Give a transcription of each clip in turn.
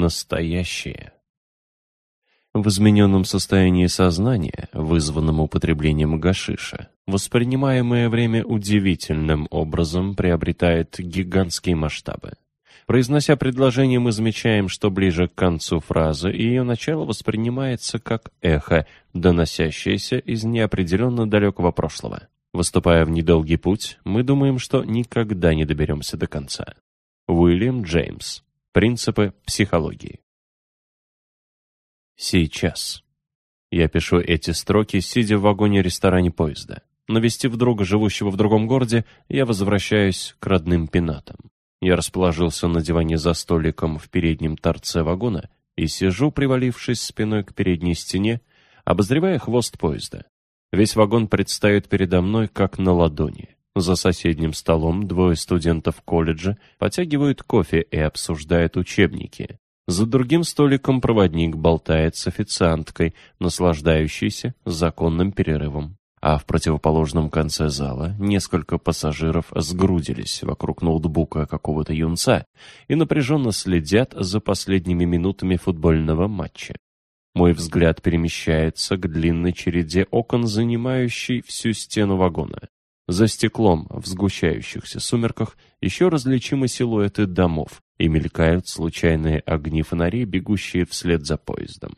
настоящее. В измененном состоянии сознания, вызванном употреблением гашиша, воспринимаемое время удивительным образом приобретает гигантские масштабы. Произнося предложение, мы замечаем, что ближе к концу фразы ее начало воспринимается как эхо, доносящееся из неопределенно далекого прошлого. Выступая в недолгий путь, мы думаем, что никогда не доберемся до конца. Уильям Джеймс. Принципы психологии. Сейчас. Я пишу эти строки, сидя в вагоне-ресторане поезда. Навестив друга, живущего в другом городе, я возвращаюсь к родным пенатам. Я расположился на диване за столиком в переднем торце вагона и сижу, привалившись спиной к передней стене, обозревая хвост поезда. Весь вагон предстает передо мной, как на ладони. За соседним столом двое студентов колледжа потягивают кофе и обсуждают учебники. За другим столиком проводник болтает с официанткой, наслаждающейся законным перерывом. А в противоположном конце зала несколько пассажиров сгрудились вокруг ноутбука какого-то юнца и напряженно следят за последними минутами футбольного матча. Мой взгляд перемещается к длинной череде окон, занимающей всю стену вагона. За стеклом в сгущающихся сумерках еще различимы силуэты домов и мелькают случайные огни фонарей, бегущие вслед за поездом.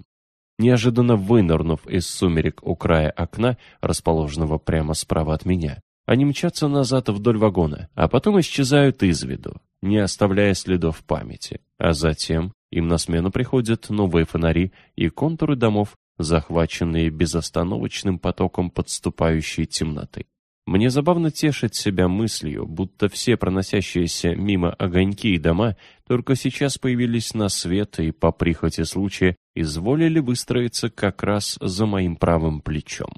Неожиданно вынырнув из сумерек у края окна, расположенного прямо справа от меня, они мчатся назад вдоль вагона, а потом исчезают из виду, не оставляя следов памяти. А затем им на смену приходят новые фонари и контуры домов, захваченные безостановочным потоком подступающей темноты. Мне забавно тешить себя мыслью, будто все проносящиеся мимо огоньки и дома только сейчас появились на свет и по прихоти случая изволили выстроиться как раз за моим правым плечом.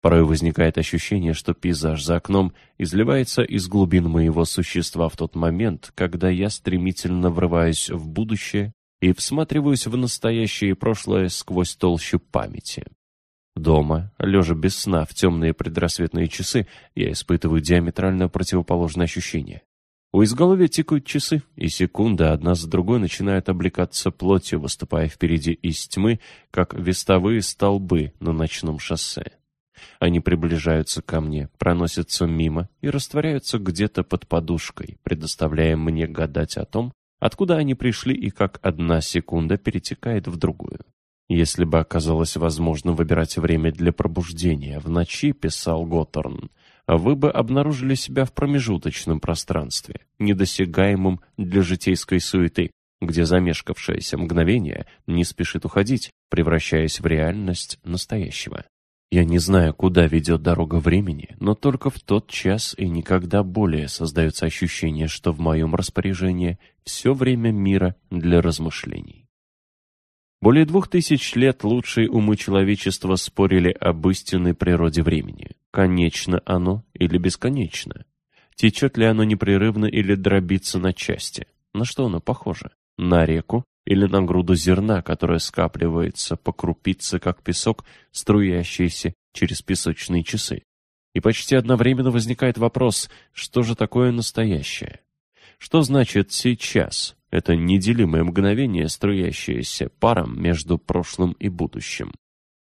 Порой возникает ощущение, что пейзаж за окном изливается из глубин моего существа в тот момент, когда я стремительно врываюсь в будущее и всматриваюсь в настоящее и прошлое сквозь толщу памяти. Дома, лежа без сна в темные предрассветные часы, я испытываю диаметрально противоположное ощущение. У изголовья тикают часы, и секунды одна за другой начинают облекаться плотью, выступая впереди из тьмы, как вестовые столбы на ночном шоссе. Они приближаются ко мне, проносятся мимо и растворяются где-то под подушкой, предоставляя мне гадать о том, откуда они пришли и как одна секунда перетекает в другую. Если бы оказалось возможно выбирать время для пробуждения в ночи, писал Готтерн, вы бы обнаружили себя в промежуточном пространстве, недосягаемом для житейской суеты, где замешкавшееся мгновение не спешит уходить, превращаясь в реальность настоящего. Я не знаю, куда ведет дорога времени, но только в тот час и никогда более создается ощущение, что в моем распоряжении все время мира для размышлений. Более двух тысяч лет лучшие умы человечества спорили об истинной природе времени. Конечно оно или бесконечно? Течет ли оно непрерывно или дробится на части? На что оно похоже? На реку или на груду зерна, которая скапливается по крупице, как песок, струящийся через песочные часы? И почти одновременно возникает вопрос, что же такое настоящее? Что значит «сейчас»? Это неделимое мгновение, струящееся паром между прошлым и будущим.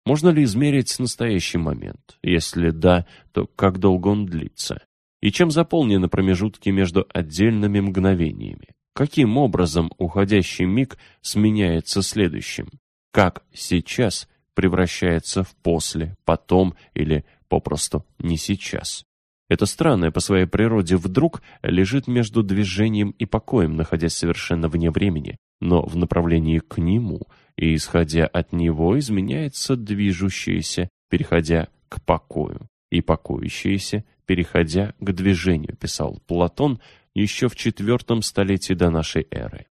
Можно ли измерить настоящий момент? Если да, то как долго он длится? И чем заполнены промежутки между отдельными мгновениями? Каким образом уходящий миг сменяется следующим? Как сейчас превращается в после, потом или попросту не сейчас? Это странное по своей природе вдруг лежит между движением и покоем, находясь совершенно вне времени, но в направлении к нему, и, исходя от него, изменяется движущееся, переходя к покою, и покоящееся, переходя к движению, писал Платон еще в четвертом столетии до нашей эры.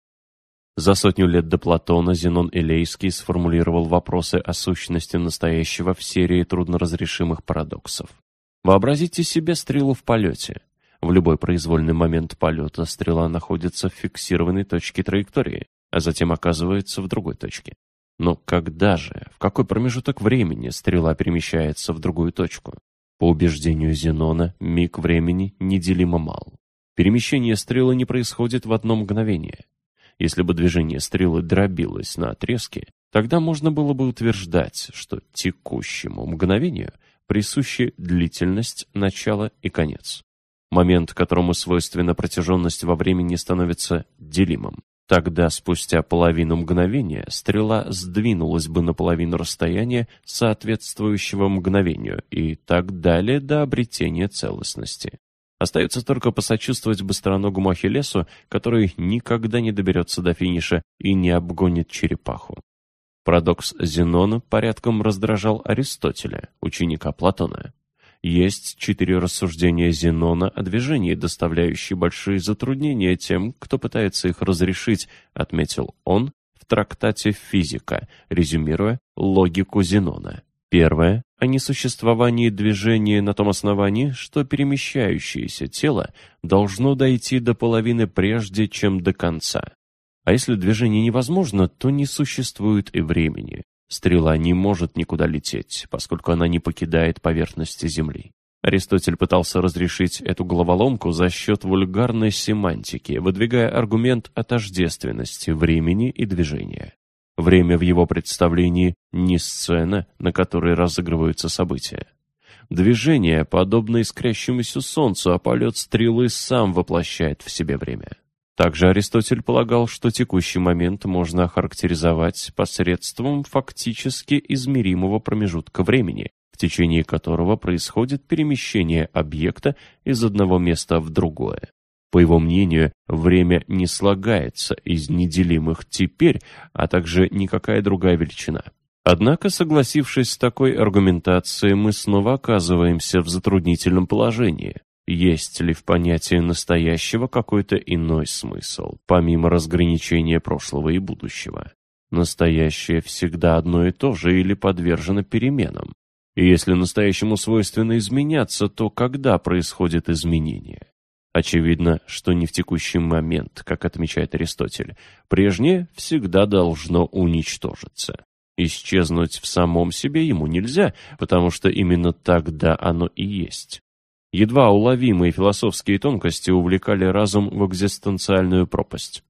За сотню лет до Платона Зенон Элейский сформулировал вопросы о сущности настоящего в серии трудноразрешимых парадоксов. Вообразите себе стрелу в полете. В любой произвольный момент полета стрела находится в фиксированной точке траектории, а затем оказывается в другой точке. Но когда же, в какой промежуток времени стрела перемещается в другую точку? По убеждению Зенона, миг времени неделимо мал. Перемещение стрелы не происходит в одно мгновение. Если бы движение стрелы дробилось на отрезки, тогда можно было бы утверждать, что текущему мгновению присущи длительность, начало и конец. Момент, которому свойственна протяженность во времени, становится делимым. Тогда, спустя половину мгновения, стрела сдвинулась бы на половину расстояния, соответствующего мгновению, и так далее до обретения целостности. Остается только посочувствовать быстроногому Ахиллесу, который никогда не доберется до финиша и не обгонит черепаху. Парадокс Зенона порядком раздражал Аристотеля, ученика Платона. Есть четыре рассуждения Зенона о движении, доставляющие большие затруднения тем, кто пытается их разрешить, отметил он в трактате «Физика», резюмируя логику Зенона. Первое – о несуществовании движения на том основании, что перемещающееся тело должно дойти до половины прежде, чем до конца. А если движение невозможно, то не существует и времени. Стрела не может никуда лететь, поскольку она не покидает поверхности Земли. Аристотель пытался разрешить эту головоломку за счет вульгарной семантики, выдвигая аргумент о тождественности времени и движения. Время в его представлении не сцена, на которой разыгрываются события. Движение, подобно искрящемуся солнцу, а полет стрелы сам воплощает в себе время. Также Аристотель полагал, что текущий момент можно охарактеризовать посредством фактически измеримого промежутка времени, в течение которого происходит перемещение объекта из одного места в другое. По его мнению, время не слагается из неделимых «теперь», а также никакая другая величина. Однако, согласившись с такой аргументацией, мы снова оказываемся в затруднительном положении. Есть ли в понятии настоящего какой-то иной смысл, помимо разграничения прошлого и будущего? Настоящее всегда одно и то же или подвержено переменам? И если настоящему свойственно изменяться, то когда происходит изменение? Очевидно, что не в текущий момент, как отмечает Аристотель. Прежнее всегда должно уничтожиться. Исчезнуть в самом себе ему нельзя, потому что именно тогда оно и есть. Едва уловимые философские тонкости увлекали разум в экзистенциальную пропасть.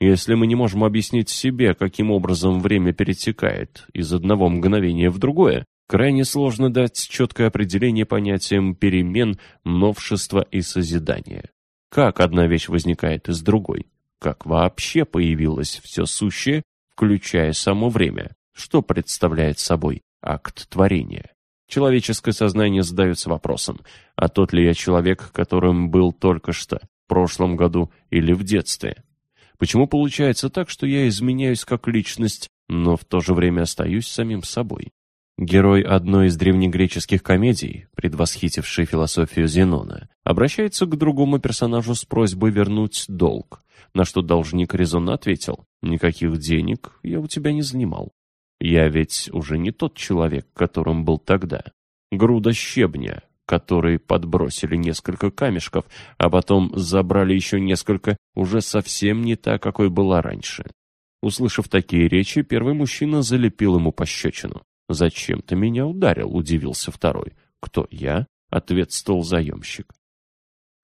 Если мы не можем объяснить себе, каким образом время перетекает из одного мгновения в другое, крайне сложно дать четкое определение понятиям перемен, новшества и созидания. Как одна вещь возникает из другой? Как вообще появилось все сущее, включая само время? Что представляет собой акт творения? Человеческое сознание задается вопросом, а тот ли я человек, которым был только что, в прошлом году или в детстве? Почему получается так, что я изменяюсь как личность, но в то же время остаюсь самим собой? Герой одной из древнегреческих комедий, предвосхитивший философию Зенона, обращается к другому персонажу с просьбой вернуть долг, на что должник резонно ответил «Никаких денег я у тебя не занимал». Я ведь уже не тот человек, которым был тогда. Груда щебня, который подбросили несколько камешков, а потом забрали еще несколько, уже совсем не та, какой была раньше. Услышав такие речи, первый мужчина залепил ему пощечину. «Зачем ты меня ударил?» — удивился второй. «Кто я?» — ответствовал заемщик.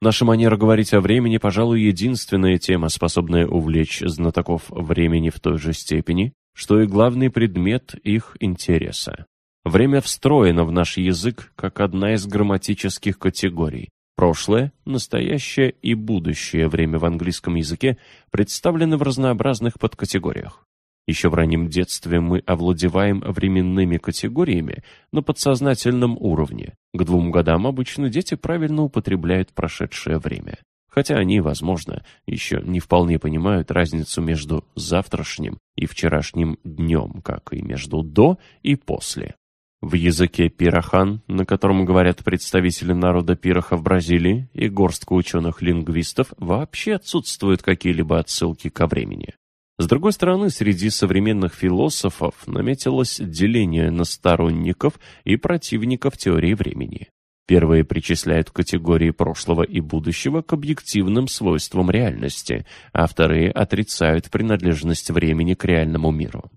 Наша манера говорить о времени, пожалуй, единственная тема, способная увлечь знатоков времени в той же степени, что и главный предмет их интереса. Время встроено в наш язык как одна из грамматических категорий. Прошлое, настоящее и будущее время в английском языке представлены в разнообразных подкатегориях. Еще в раннем детстве мы овладеваем временными категориями на подсознательном уровне. К двум годам обычно дети правильно употребляют прошедшее время хотя они, возможно, еще не вполне понимают разницу между завтрашним и вчерашним днем, как и между «до» и «после». В языке пирахан, на котором говорят представители народа пираха в Бразилии и горстка ученых-лингвистов, вообще отсутствуют какие-либо отсылки ко времени. С другой стороны, среди современных философов наметилось деление на сторонников и противников теории времени. Первые причисляют категории прошлого и будущего к объективным свойствам реальности, а вторые отрицают принадлежность времени к реальному миру.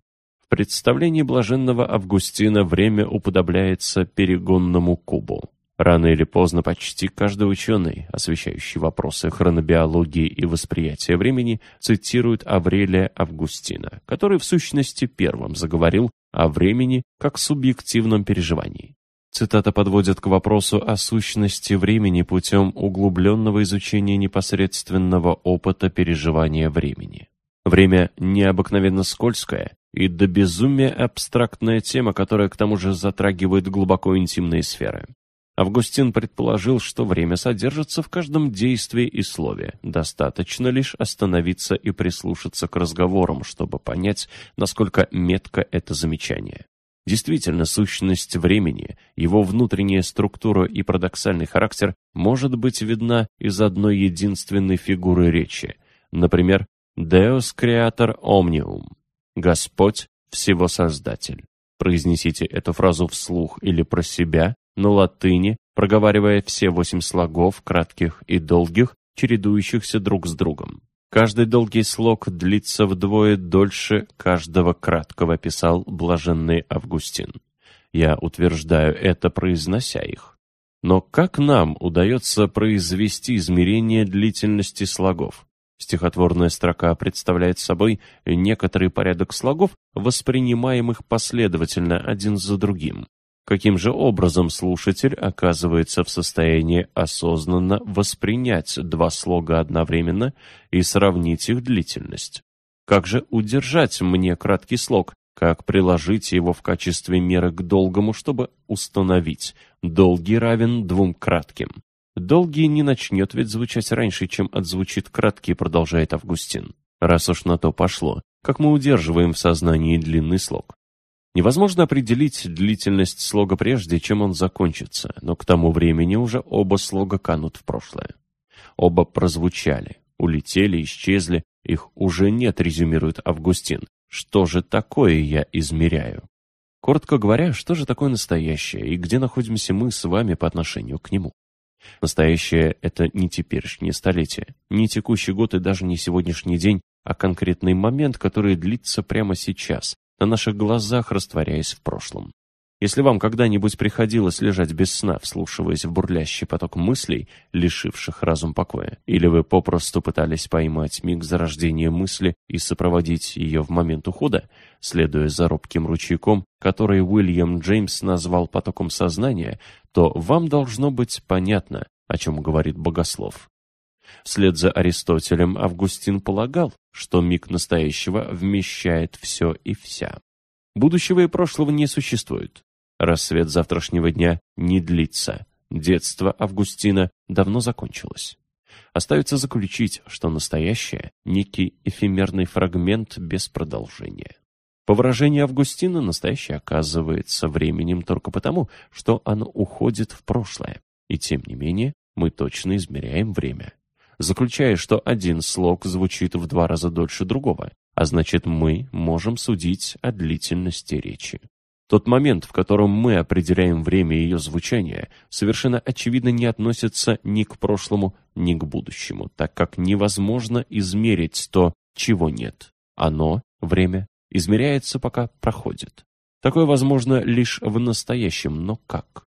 В представлении блаженного Августина время уподобляется перегонному кубу. Рано или поздно почти каждый ученый, освещающий вопросы хронобиологии и восприятия времени, цитирует Аврелия Августина, который в сущности первым заговорил о времени как субъективном переживании. Цитата подводит к вопросу о сущности времени путем углубленного изучения непосредственного опыта переживания времени. Время необыкновенно скользкое и до безумия абстрактная тема, которая к тому же затрагивает глубоко интимные сферы. Августин предположил, что время содержится в каждом действии и слове. Достаточно лишь остановиться и прислушаться к разговорам, чтобы понять, насколько метко это замечание. Действительно, сущность времени, его внутренняя структура и парадоксальный характер может быть видна из одной единственной фигуры речи. Например, «Deus Creator Omnium» – «Господь – всего Создатель». Произнесите эту фразу вслух или про себя, на латыни, проговаривая все восемь слогов, кратких и долгих, чередующихся друг с другом. Каждый долгий слог длится вдвое дольше каждого краткого, писал блаженный Августин. Я утверждаю это, произнося их. Но как нам удается произвести измерение длительности слогов? Стихотворная строка представляет собой некоторый порядок слогов, воспринимаемых последовательно один за другим каким же образом слушатель оказывается в состоянии осознанно воспринять два слога одновременно и сравнить их длительность. Как же удержать мне краткий слог, как приложить его в качестве меры к долгому, чтобы установить, долгий равен двум кратким. Долгий не начнет ведь звучать раньше, чем отзвучит краткий, продолжает Августин. Раз уж на то пошло, как мы удерживаем в сознании длинный слог? Невозможно определить длительность слога прежде, чем он закончится, но к тому времени уже оба слога канут в прошлое. Оба прозвучали, улетели, исчезли, их уже нет, резюмирует Августин. Что же такое я измеряю? Коротко говоря, что же такое настоящее и где находимся мы с вами по отношению к нему? Настоящее — это не теперешнее столетие, не текущий год и даже не сегодняшний день, а конкретный момент, который длится прямо сейчас, на наших глазах растворяясь в прошлом. Если вам когда-нибудь приходилось лежать без сна, вслушиваясь в бурлящий поток мыслей, лишивших разум покоя, или вы попросту пытались поймать миг зарождения мысли и сопроводить ее в момент ухода, следуя за робким ручейком, который Уильям Джеймс назвал потоком сознания, то вам должно быть понятно, о чем говорит богослов. Вслед за Аристотелем Августин полагал, что миг настоящего вмещает все и вся. Будущего и прошлого не существует. Рассвет завтрашнего дня не длится. Детство Августина давно закончилось. Остается заключить, что настоящее – некий эфемерный фрагмент без продолжения. По выражению Августина, настоящее оказывается временем только потому, что оно уходит в прошлое. И тем не менее, мы точно измеряем время заключая, что один слог звучит в два раза дольше другого, а значит мы можем судить о длительности речи. Тот момент, в котором мы определяем время ее звучания, совершенно очевидно не относится ни к прошлому, ни к будущему, так как невозможно измерить то, чего нет. Оно, время, измеряется, пока проходит. Такое возможно лишь в настоящем, но как?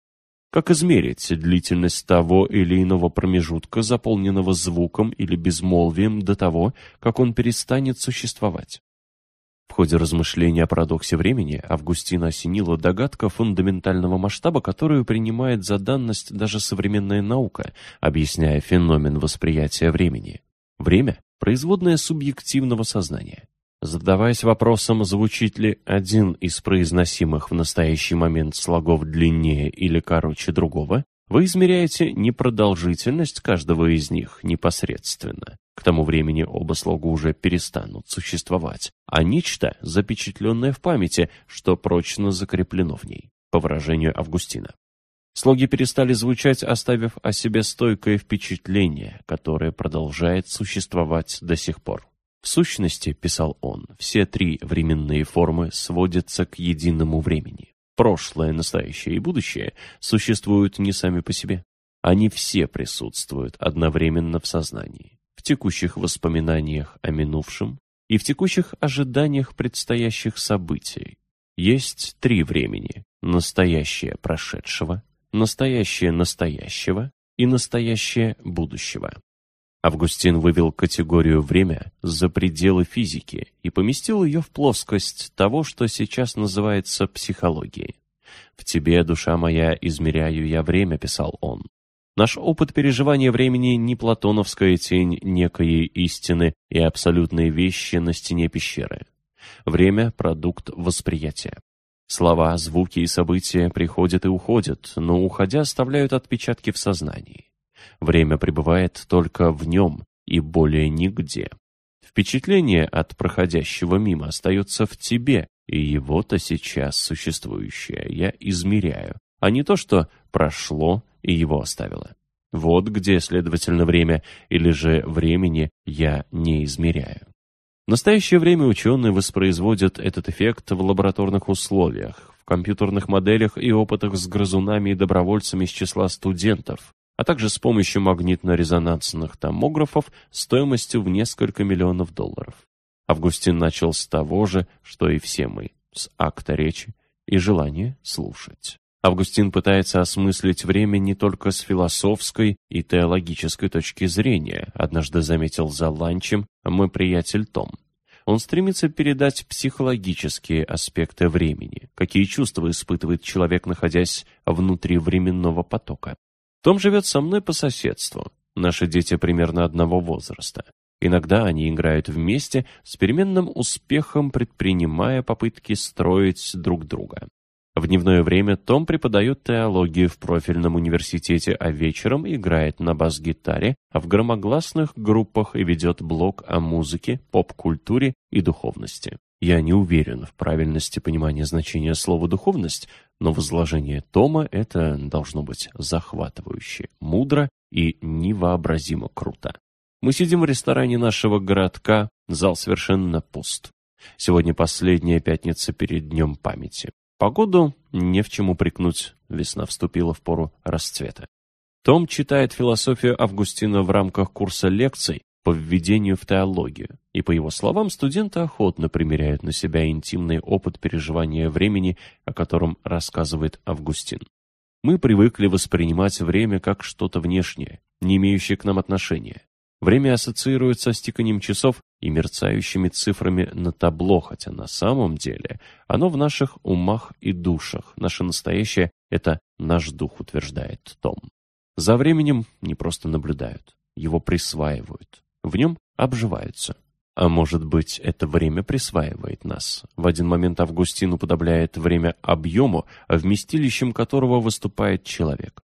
Как измерить длительность того или иного промежутка, заполненного звуком или безмолвием до того, как он перестанет существовать? В ходе размышления о парадоксе времени Августина осенила догадка фундаментального масштаба, которую принимает за данность даже современная наука, объясняя феномен восприятия времени. Время – производное субъективного сознания. Задаваясь вопросом, звучит ли один из произносимых в настоящий момент слогов длиннее или короче другого, вы измеряете не продолжительность каждого из них непосредственно. К тому времени оба слога уже перестанут существовать, а нечто, запечатленное в памяти, что прочно закреплено в ней, по выражению Августина. Слоги перестали звучать, оставив о себе стойкое впечатление, которое продолжает существовать до сих пор. В сущности, писал он, все три временные формы сводятся к единому времени. Прошлое, настоящее и будущее существуют не сами по себе. Они все присутствуют одновременно в сознании, в текущих воспоминаниях о минувшем и в текущих ожиданиях предстоящих событий. Есть три времени – настоящее прошедшего, настоящее настоящего и настоящее будущего. Августин вывел категорию «время» за пределы физики и поместил ее в плоскость того, что сейчас называется психологией. «В тебе, душа моя, измеряю я время», — писал он. Наш опыт переживания времени не платоновская тень некой истины и абсолютные вещи на стене пещеры. Время — продукт восприятия. Слова, звуки и события приходят и уходят, но, уходя, оставляют отпечатки в сознании. Время пребывает только в нем и более нигде. Впечатление от проходящего мимо остается в тебе, и его-то сейчас существующее я измеряю, а не то, что прошло и его оставило. Вот где, следовательно, время, или же времени я не измеряю. В настоящее время ученые воспроизводят этот эффект в лабораторных условиях, в компьютерных моделях и опытах с грызунами и добровольцами из числа студентов, а также с помощью магнитно-резонансных томографов стоимостью в несколько миллионов долларов. Августин начал с того же, что и все мы, с акта речи и желания слушать. Августин пытается осмыслить время не только с философской и теологической точки зрения, однажды заметил за ланчем мой приятель Том. Он стремится передать психологические аспекты времени, какие чувства испытывает человек, находясь внутри временного потока. Том живет со мной по соседству. Наши дети примерно одного возраста. Иногда они играют вместе, с переменным успехом предпринимая попытки строить друг друга. В дневное время Том преподает теологию в профильном университете, а вечером играет на бас-гитаре, а в громогласных группах и ведет блог о музыке, поп-культуре и духовности. Я не уверен в правильности понимания значения слова «духовность», но возложение Тома это должно быть захватывающе, мудро и невообразимо круто. Мы сидим в ресторане нашего городка, зал совершенно пуст. Сегодня последняя пятница перед Днем памяти. Погоду не в чем упрекнуть, весна вступила в пору расцвета. Том читает философию Августина в рамках курса лекций по введению в теологию, и, по его словам, студенты охотно примеряют на себя интимный опыт переживания времени, о котором рассказывает Августин. Мы привыкли воспринимать время как что-то внешнее, не имеющее к нам отношения. Время ассоциируется с тиканием часов и мерцающими цифрами на табло, хотя на самом деле оно в наших умах и душах. Наше настоящее — это наш дух, утверждает Том. За временем не просто наблюдают, его присваивают, в нем обживаются. А может быть, это время присваивает нас. В один момент Августин уподобляет время объему, вместилищем которого выступает человек.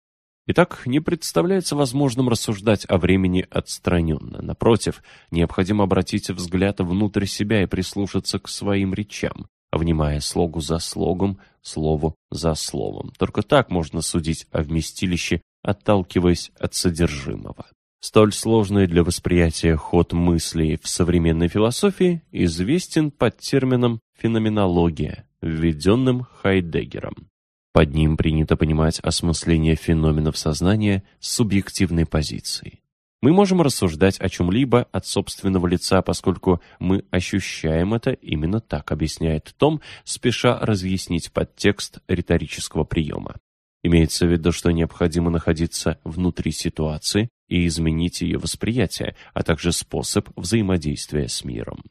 Итак, не представляется возможным рассуждать о времени отстраненно. Напротив, необходимо обратить взгляд внутрь себя и прислушаться к своим речам, внимая слогу за слогом, слову за словом. Только так можно судить о вместилище, отталкиваясь от содержимого. Столь сложный для восприятия ход мыслей в современной философии известен под термином «феноменология», введенным Хайдеггером. Под ним принято понимать осмысление феноменов сознания с субъективной позиции. Мы можем рассуждать о чем-либо от собственного лица, поскольку мы ощущаем это именно так, объясняет Том, спеша разъяснить подтекст риторического приема. Имеется в виду, что необходимо находиться внутри ситуации и изменить ее восприятие, а также способ взаимодействия с миром.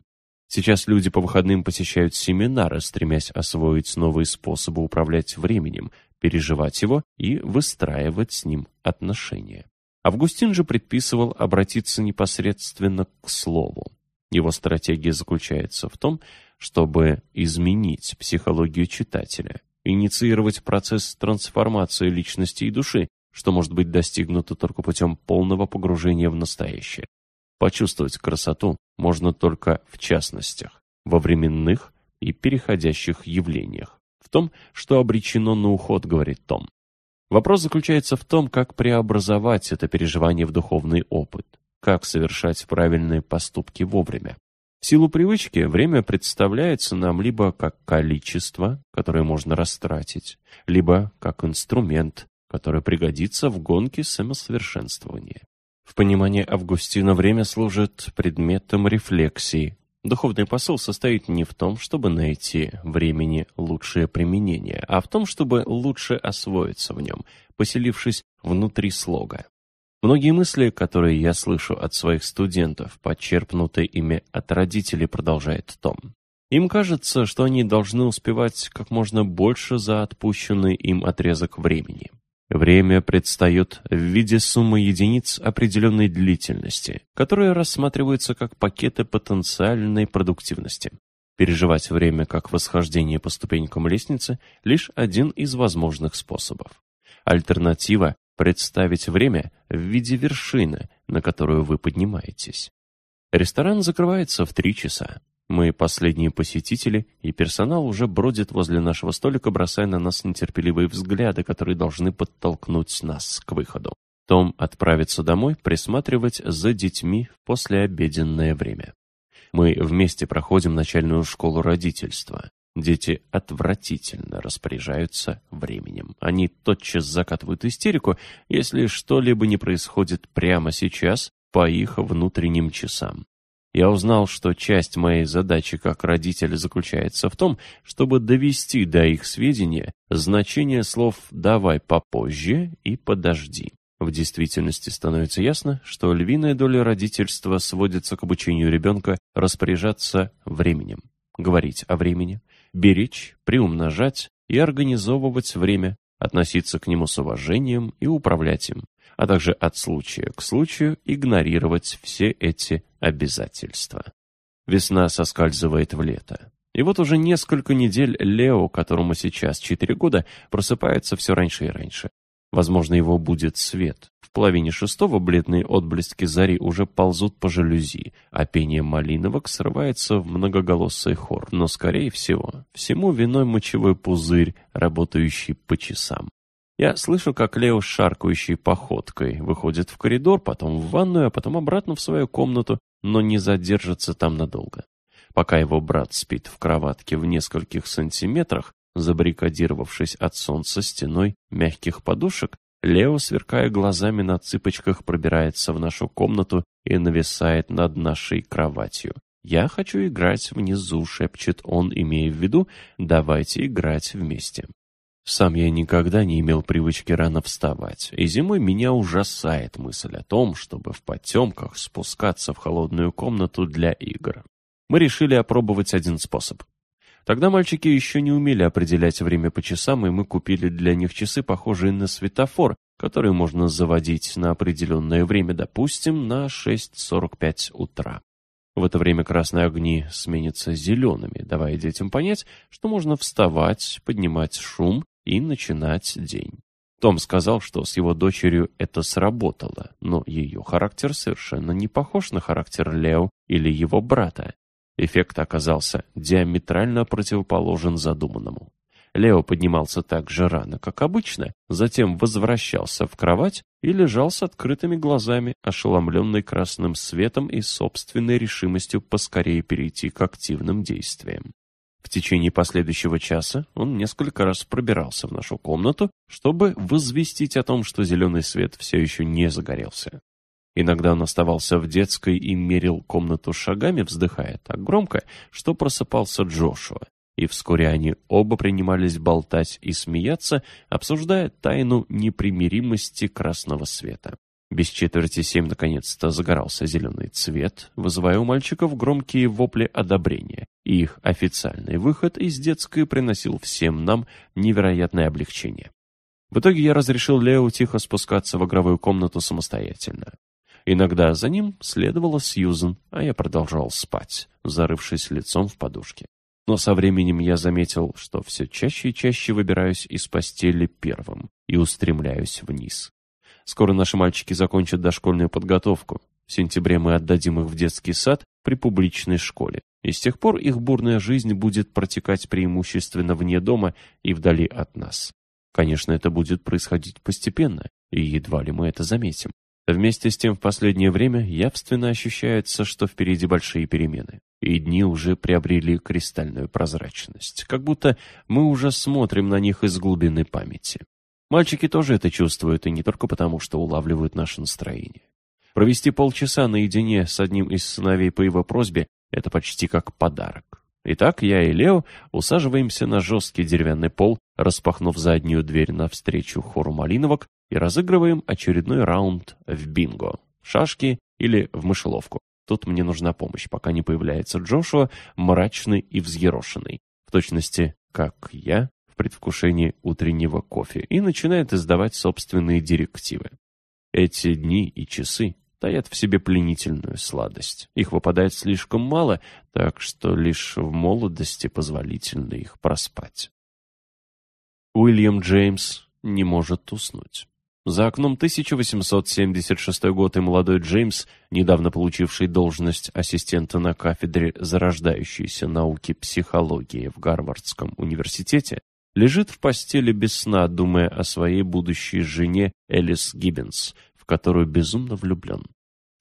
Сейчас люди по выходным посещают семинары, стремясь освоить новые способы управлять временем, переживать его и выстраивать с ним отношения. Августин же предписывал обратиться непосредственно к слову. Его стратегия заключается в том, чтобы изменить психологию читателя, инициировать процесс трансформации личности и души, что может быть достигнуто только путем полного погружения в настоящее. Почувствовать красоту можно только в частностях, во временных и переходящих явлениях, в том, что обречено на уход, говорит Том. Вопрос заключается в том, как преобразовать это переживание в духовный опыт, как совершать правильные поступки вовремя. В силу привычки время представляется нам либо как количество, которое можно растратить, либо как инструмент, который пригодится в гонке самосовершенствования. В понимании Августина время служит предметом рефлексии, Духовный посыл состоит не в том, чтобы найти времени лучшее применение, а в том, чтобы лучше освоиться в нем, поселившись внутри слога. Многие мысли, которые я слышу от своих студентов, подчерпнуты ими от родителей, продолжает Том. Им кажется, что они должны успевать как можно больше за отпущенный им отрезок времени. Время предстает в виде суммы единиц определенной длительности, которые рассматриваются как пакеты потенциальной продуктивности. Переживать время как восхождение по ступенькам лестницы – лишь один из возможных способов. Альтернатива – представить время в виде вершины, на которую вы поднимаетесь. Ресторан закрывается в три часа. Мы последние посетители, и персонал уже бродит возле нашего столика, бросая на нас нетерпеливые взгляды, которые должны подтолкнуть нас к выходу. Том отправится домой присматривать за детьми в послеобеденное время. Мы вместе проходим начальную школу родительства. Дети отвратительно распоряжаются временем. Они тотчас закатывают истерику, если что-либо не происходит прямо сейчас по их внутренним часам. Я узнал, что часть моей задачи как родителя заключается в том, чтобы довести до их сведения значение слов «давай попозже» и «подожди». В действительности становится ясно, что львиная доля родительства сводится к обучению ребенка распоряжаться временем, говорить о времени, беречь, приумножать и организовывать время, относиться к нему с уважением и управлять им а также от случая к случаю игнорировать все эти обязательства. Весна соскальзывает в лето. И вот уже несколько недель Лео, которому сейчас 4 года, просыпается все раньше и раньше. Возможно, его будет свет. В половине шестого бледные отблески зари уже ползут по жалюзи, а пение малиновок срывается в многоголосый хор. Но, скорее всего, всему виной мочевой пузырь, работающий по часам. Я слышу, как Лео с шаркающей походкой выходит в коридор, потом в ванную, а потом обратно в свою комнату, но не задержится там надолго. Пока его брат спит в кроватке в нескольких сантиметрах, забаррикадировавшись от солнца стеной мягких подушек, Лео, сверкая глазами на цыпочках, пробирается в нашу комнату и нависает над нашей кроватью. «Я хочу играть внизу», — шепчет он, имея в виду «давайте играть вместе». Сам я никогда не имел привычки рано вставать, и зимой меня ужасает мысль о том, чтобы в потемках спускаться в холодную комнату для игр. Мы решили опробовать один способ. Тогда мальчики еще не умели определять время по часам, и мы купили для них часы, похожие на светофор, которые можно заводить на определенное время, допустим, на 6.45 утра. В это время красные огни сменятся зелеными, давая детям понять, что можно вставать, поднимать шум и начинать день. Том сказал, что с его дочерью это сработало, но ее характер совершенно не похож на характер Лео или его брата. Эффект оказался диаметрально противоположен задуманному. Лео поднимался так же рано, как обычно, затем возвращался в кровать и лежал с открытыми глазами, ошеломленный красным светом и собственной решимостью поскорее перейти к активным действиям. В течение последующего часа он несколько раз пробирался в нашу комнату, чтобы возвестить о том, что зеленый свет все еще не загорелся. Иногда он оставался в детской и мерил комнату шагами, вздыхая так громко, что просыпался Джошуа. И вскоре они оба принимались болтать и смеяться, обсуждая тайну непримиримости красного света. Без четверти семь наконец-то загорался зеленый цвет, вызывая у мальчиков громкие вопли одобрения, и их официальный выход из детской приносил всем нам невероятное облегчение. В итоге я разрешил Лео тихо спускаться в игровую комнату самостоятельно. Иногда за ним следовала Сьюзен, а я продолжал спать, зарывшись лицом в подушке. Но со временем я заметил, что все чаще и чаще выбираюсь из постели первым и устремляюсь вниз. Скоро наши мальчики закончат дошкольную подготовку. В сентябре мы отдадим их в детский сад при публичной школе. И с тех пор их бурная жизнь будет протекать преимущественно вне дома и вдали от нас. Конечно, это будет происходить постепенно, и едва ли мы это заметим. Вместе с тем в последнее время явственно ощущается, что впереди большие перемены. И дни уже приобрели кристальную прозрачность, как будто мы уже смотрим на них из глубины памяти. Мальчики тоже это чувствуют, и не только потому, что улавливают наше настроение. Провести полчаса наедине с одним из сыновей по его просьбе Это почти как подарок. Итак, я и Лео усаживаемся на жесткий деревянный пол, распахнув заднюю дверь навстречу хору малиновок и разыгрываем очередной раунд в бинго, шашки или в мышеловку. Тут мне нужна помощь, пока не появляется Джошуа, мрачный и взъерошенный. В точности, как я, предвкушении утреннего кофе, и начинает издавать собственные директивы. Эти дни и часы таят в себе пленительную сладость. Их выпадает слишком мало, так что лишь в молодости позволительно их проспать. Уильям Джеймс не может уснуть. За окном 1876 год и молодой Джеймс, недавно получивший должность ассистента на кафедре зарождающейся науки психологии в Гарвардском университете, лежит в постели без сна, думая о своей будущей жене Элис Гиббинс, в которую безумно влюблен.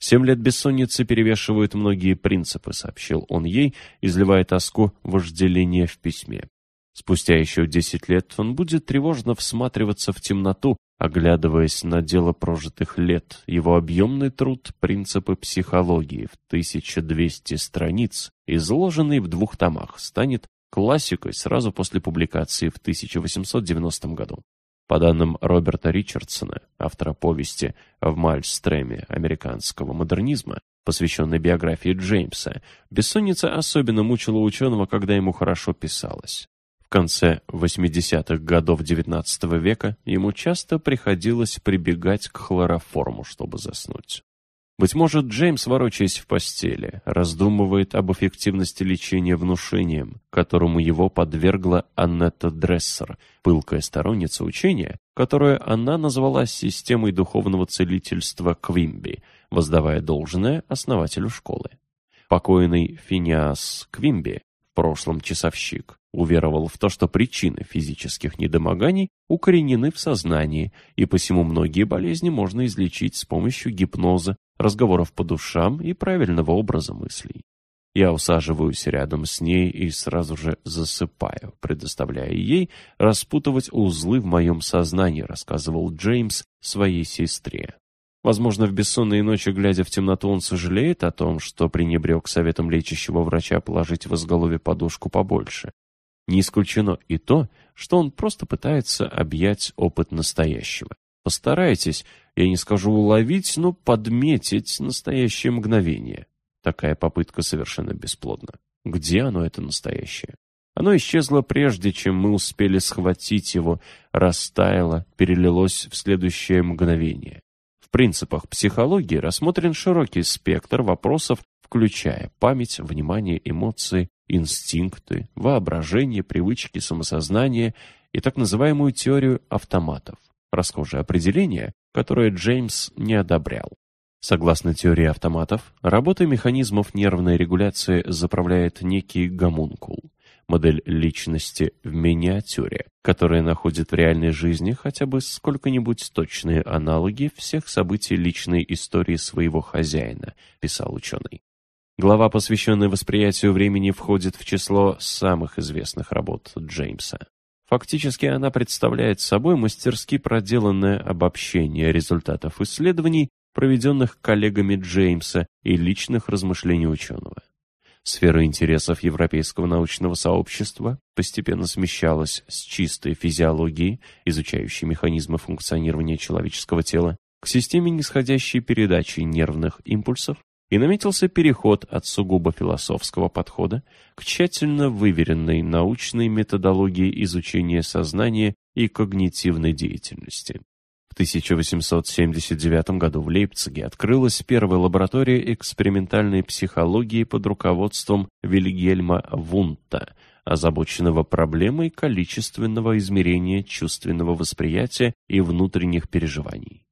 «Семь лет бессонницы перевешивают многие принципы», — сообщил он ей, изливая тоску вожделения в письме. Спустя еще десять лет он будет тревожно всматриваться в темноту, оглядываясь на дело прожитых лет. Его объемный труд «Принципы психологии» в 1200 страниц, изложенный в двух томах, станет классикой сразу после публикации в 1890 году. По данным Роберта Ричардсона, автора повести «В Мальстреме американского модернизма», посвященной биографии Джеймса, бессонница особенно мучила ученого, когда ему хорошо писалось. В конце 80-х годов XIX века ему часто приходилось прибегать к хлороформу, чтобы заснуть. Быть может, Джеймс, ворочаясь в постели, раздумывает об эффективности лечения внушением, которому его подвергла Аннетта Дрессер, пылкая сторонница учения, которое она назвала системой духовного целительства Квимби, воздавая должное основателю школы. Покойный Финиас Квимби, в прошлом часовщик, уверовал в то, что причины физических недомоганий укоренены в сознании, и посему многие болезни можно излечить с помощью гипноза, разговоров по душам и правильного образа мыслей. Я усаживаюсь рядом с ней и сразу же засыпаю, предоставляя ей распутывать узлы в моем сознании, рассказывал Джеймс своей сестре. Возможно, в бессонные ночи, глядя в темноту, он сожалеет о том, что пренебрег советом лечащего врача положить в изголовье подушку побольше. Не исключено и то, что он просто пытается объять опыт настоящего. Постарайтесь, я не скажу уловить, но подметить настоящее мгновение. Такая попытка совершенно бесплодна. Где оно, это настоящее? Оно исчезло прежде, чем мы успели схватить его, растаяло, перелилось в следующее мгновение. В принципах психологии рассмотрен широкий спектр вопросов, включая память, внимание, эмоции, инстинкты, воображение, привычки, самосознание и так называемую теорию автоматов. Расхожее определение, которое Джеймс не одобрял. Согласно теории автоматов, работой механизмов нервной регуляции заправляет некий гомункул, модель личности в миниатюре, которая находит в реальной жизни хотя бы сколько-нибудь точные аналоги всех событий личной истории своего хозяина, писал ученый. Глава, посвященная восприятию времени, входит в число самых известных работ Джеймса. Фактически она представляет собой мастерски проделанное обобщение результатов исследований, проведенных коллегами Джеймса и личных размышлений ученого. Сфера интересов европейского научного сообщества постепенно смещалась с чистой физиологии, изучающей механизмы функционирования человеческого тела, к системе нисходящей передачи нервных импульсов и наметился переход от сугубо философского подхода к тщательно выверенной научной методологии изучения сознания и когнитивной деятельности. В 1879 году в Лейпциге открылась первая лаборатория экспериментальной психологии под руководством Вильгельма Вунта, озабоченного проблемой количественного измерения чувственного восприятия и внутренних переживаний.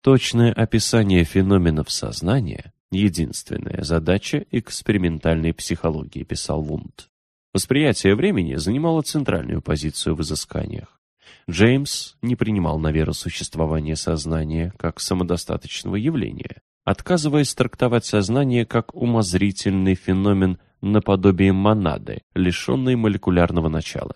Точное описание феноменов сознания Единственная задача экспериментальной психологии, писал Вунд. Восприятие времени занимало центральную позицию в изысканиях. Джеймс не принимал на веру существование сознания как самодостаточного явления, отказываясь трактовать сознание как умозрительный феномен наподобие монады, лишенной молекулярного начала.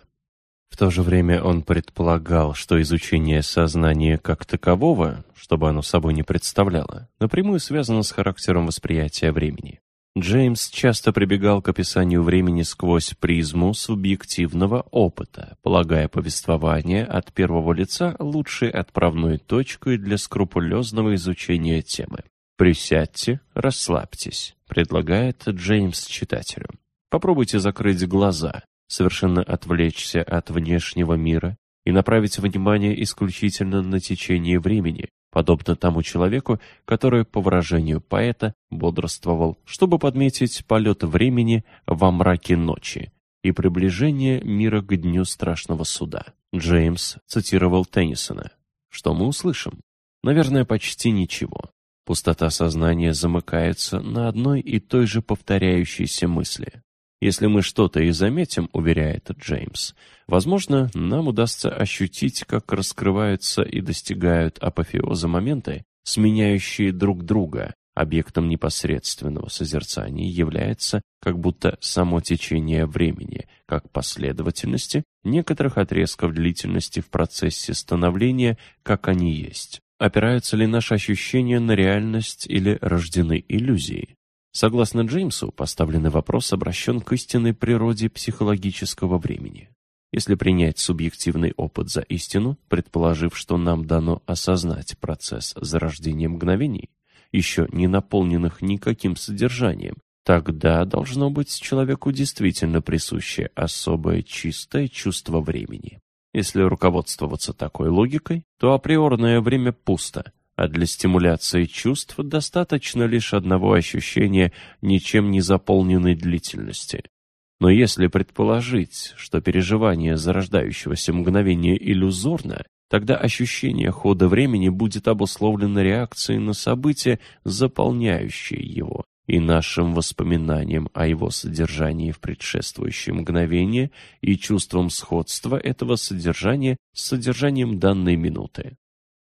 В то же время он предполагал, что изучение сознания как такового, чтобы оно собой не представляло, напрямую связано с характером восприятия времени. Джеймс часто прибегал к описанию времени сквозь призму субъективного опыта, полагая повествование от первого лица лучшей отправной точкой для скрупулезного изучения темы. «Присядьте, расслабьтесь», — предлагает Джеймс читателю. Попробуйте закрыть глаза, совершенно отвлечься от внешнего мира и направить внимание исключительно на течение времени, подобно тому человеку, который, по выражению поэта, бодрствовал, чтобы подметить полет времени во мраке ночи и приближение мира к дню страшного суда. Джеймс цитировал Теннисона. Что мы услышим? Наверное, почти ничего. Пустота сознания замыкается на одной и той же повторяющейся мысли. Если мы что-то и заметим, уверяет Джеймс, возможно, нам удастся ощутить, как раскрываются и достигают апофеоза моменты, сменяющие друг друга. Объектом непосредственного созерцания является как будто само течение времени, как последовательности некоторых отрезков длительности в процессе становления, как они есть. Опираются ли наши ощущения на реальность или рождены иллюзией? Согласно Джеймсу, поставленный вопрос обращен к истинной природе психологического времени. Если принять субъективный опыт за истину, предположив, что нам дано осознать процесс зарождения мгновений, еще не наполненных никаким содержанием, тогда должно быть человеку действительно присуще особое чистое чувство времени. Если руководствоваться такой логикой, то априорное время пусто – а для стимуляции чувств достаточно лишь одного ощущения ничем не заполненной длительности. Но если предположить, что переживание зарождающегося мгновения иллюзорно, тогда ощущение хода времени будет обусловлено реакцией на события, заполняющие его, и нашим воспоминанием о его содержании в предшествующее мгновение и чувством сходства этого содержания с содержанием данной минуты.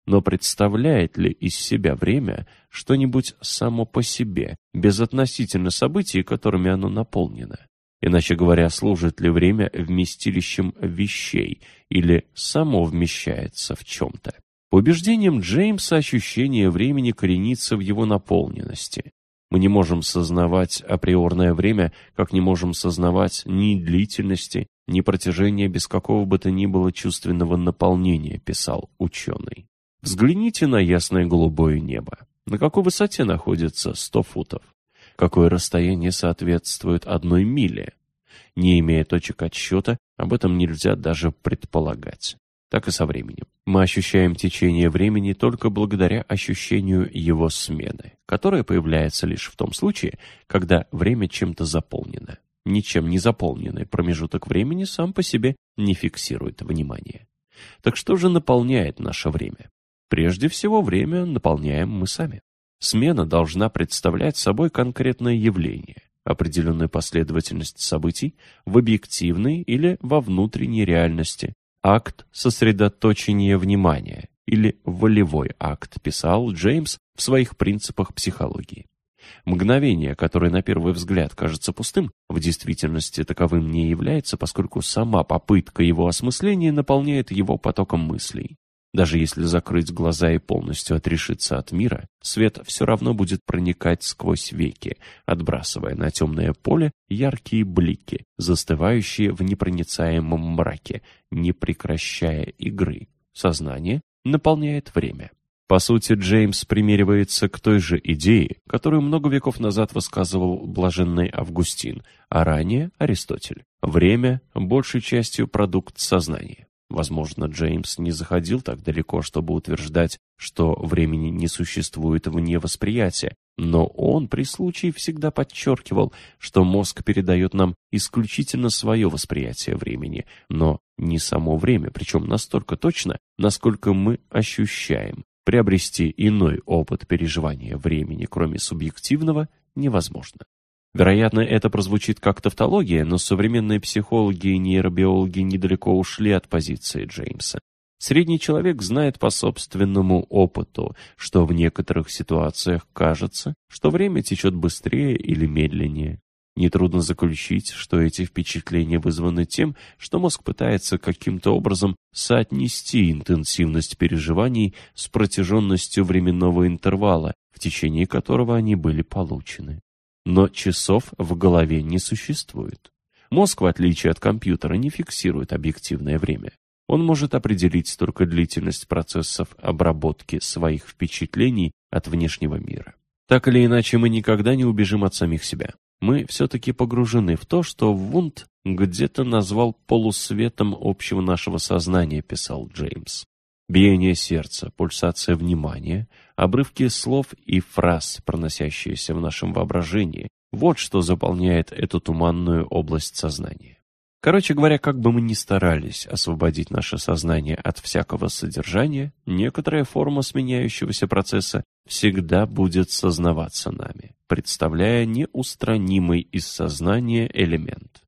Но представляет ли из себя время что-нибудь само по себе, безотносительно событий, которыми оно наполнено? Иначе говоря, служит ли время вместилищем вещей или само вмещается в чем-то? По убеждениям Джеймса ощущение времени коренится в его наполненности. Мы не можем сознавать априорное время, как не можем сознавать ни длительности, ни протяжения без какого бы то ни было чувственного наполнения, писал ученый. Взгляните на ясное голубое небо. На какой высоте находится 100 футов? Какое расстояние соответствует одной миле? Не имея точек отсчета, об этом нельзя даже предполагать. Так и со временем. Мы ощущаем течение времени только благодаря ощущению его смены, которое появляется лишь в том случае, когда время чем-то заполнено. Ничем не заполненный промежуток времени сам по себе не фиксирует внимание. Так что же наполняет наше время? Прежде всего, время наполняем мы сами. Смена должна представлять собой конкретное явление, определенную последовательность событий в объективной или во внутренней реальности, акт сосредоточения внимания или волевой акт, писал Джеймс в своих принципах психологии. Мгновение, которое на первый взгляд кажется пустым, в действительности таковым не является, поскольку сама попытка его осмысления наполняет его потоком мыслей. Даже если закрыть глаза и полностью отрешиться от мира, свет все равно будет проникать сквозь веки, отбрасывая на темное поле яркие блики, застывающие в непроницаемом мраке, не прекращая игры. Сознание наполняет время. По сути, Джеймс примеривается к той же идее, которую много веков назад высказывал блаженный Августин, а ранее Аристотель. Время – большей частью продукт сознания. Возможно, Джеймс не заходил так далеко, чтобы утверждать, что времени не существует вне восприятия, но он при случае всегда подчеркивал, что мозг передает нам исключительно свое восприятие времени, но не само время, причем настолько точно, насколько мы ощущаем. Приобрести иной опыт переживания времени, кроме субъективного, невозможно. Вероятно, это прозвучит как тавтология, но современные психологи и нейробиологи недалеко ушли от позиции Джеймса. Средний человек знает по собственному опыту, что в некоторых ситуациях кажется, что время течет быстрее или медленнее. Нетрудно заключить, что эти впечатления вызваны тем, что мозг пытается каким-то образом соотнести интенсивность переживаний с протяженностью временного интервала, в течение которого они были получены. Но часов в голове не существует. Мозг, в отличие от компьютера, не фиксирует объективное время. Он может определить только длительность процессов обработки своих впечатлений от внешнего мира. Так или иначе, мы никогда не убежим от самих себя. Мы все-таки погружены в то, что Вунд где-то назвал полусветом общего нашего сознания, писал Джеймс. Биение сердца, пульсация внимания, обрывки слов и фраз, проносящиеся в нашем воображении, вот что заполняет эту туманную область сознания. Короче говоря, как бы мы ни старались освободить наше сознание от всякого содержания, некоторая форма сменяющегося процесса всегда будет сознаваться нами, представляя неустранимый из сознания элемент.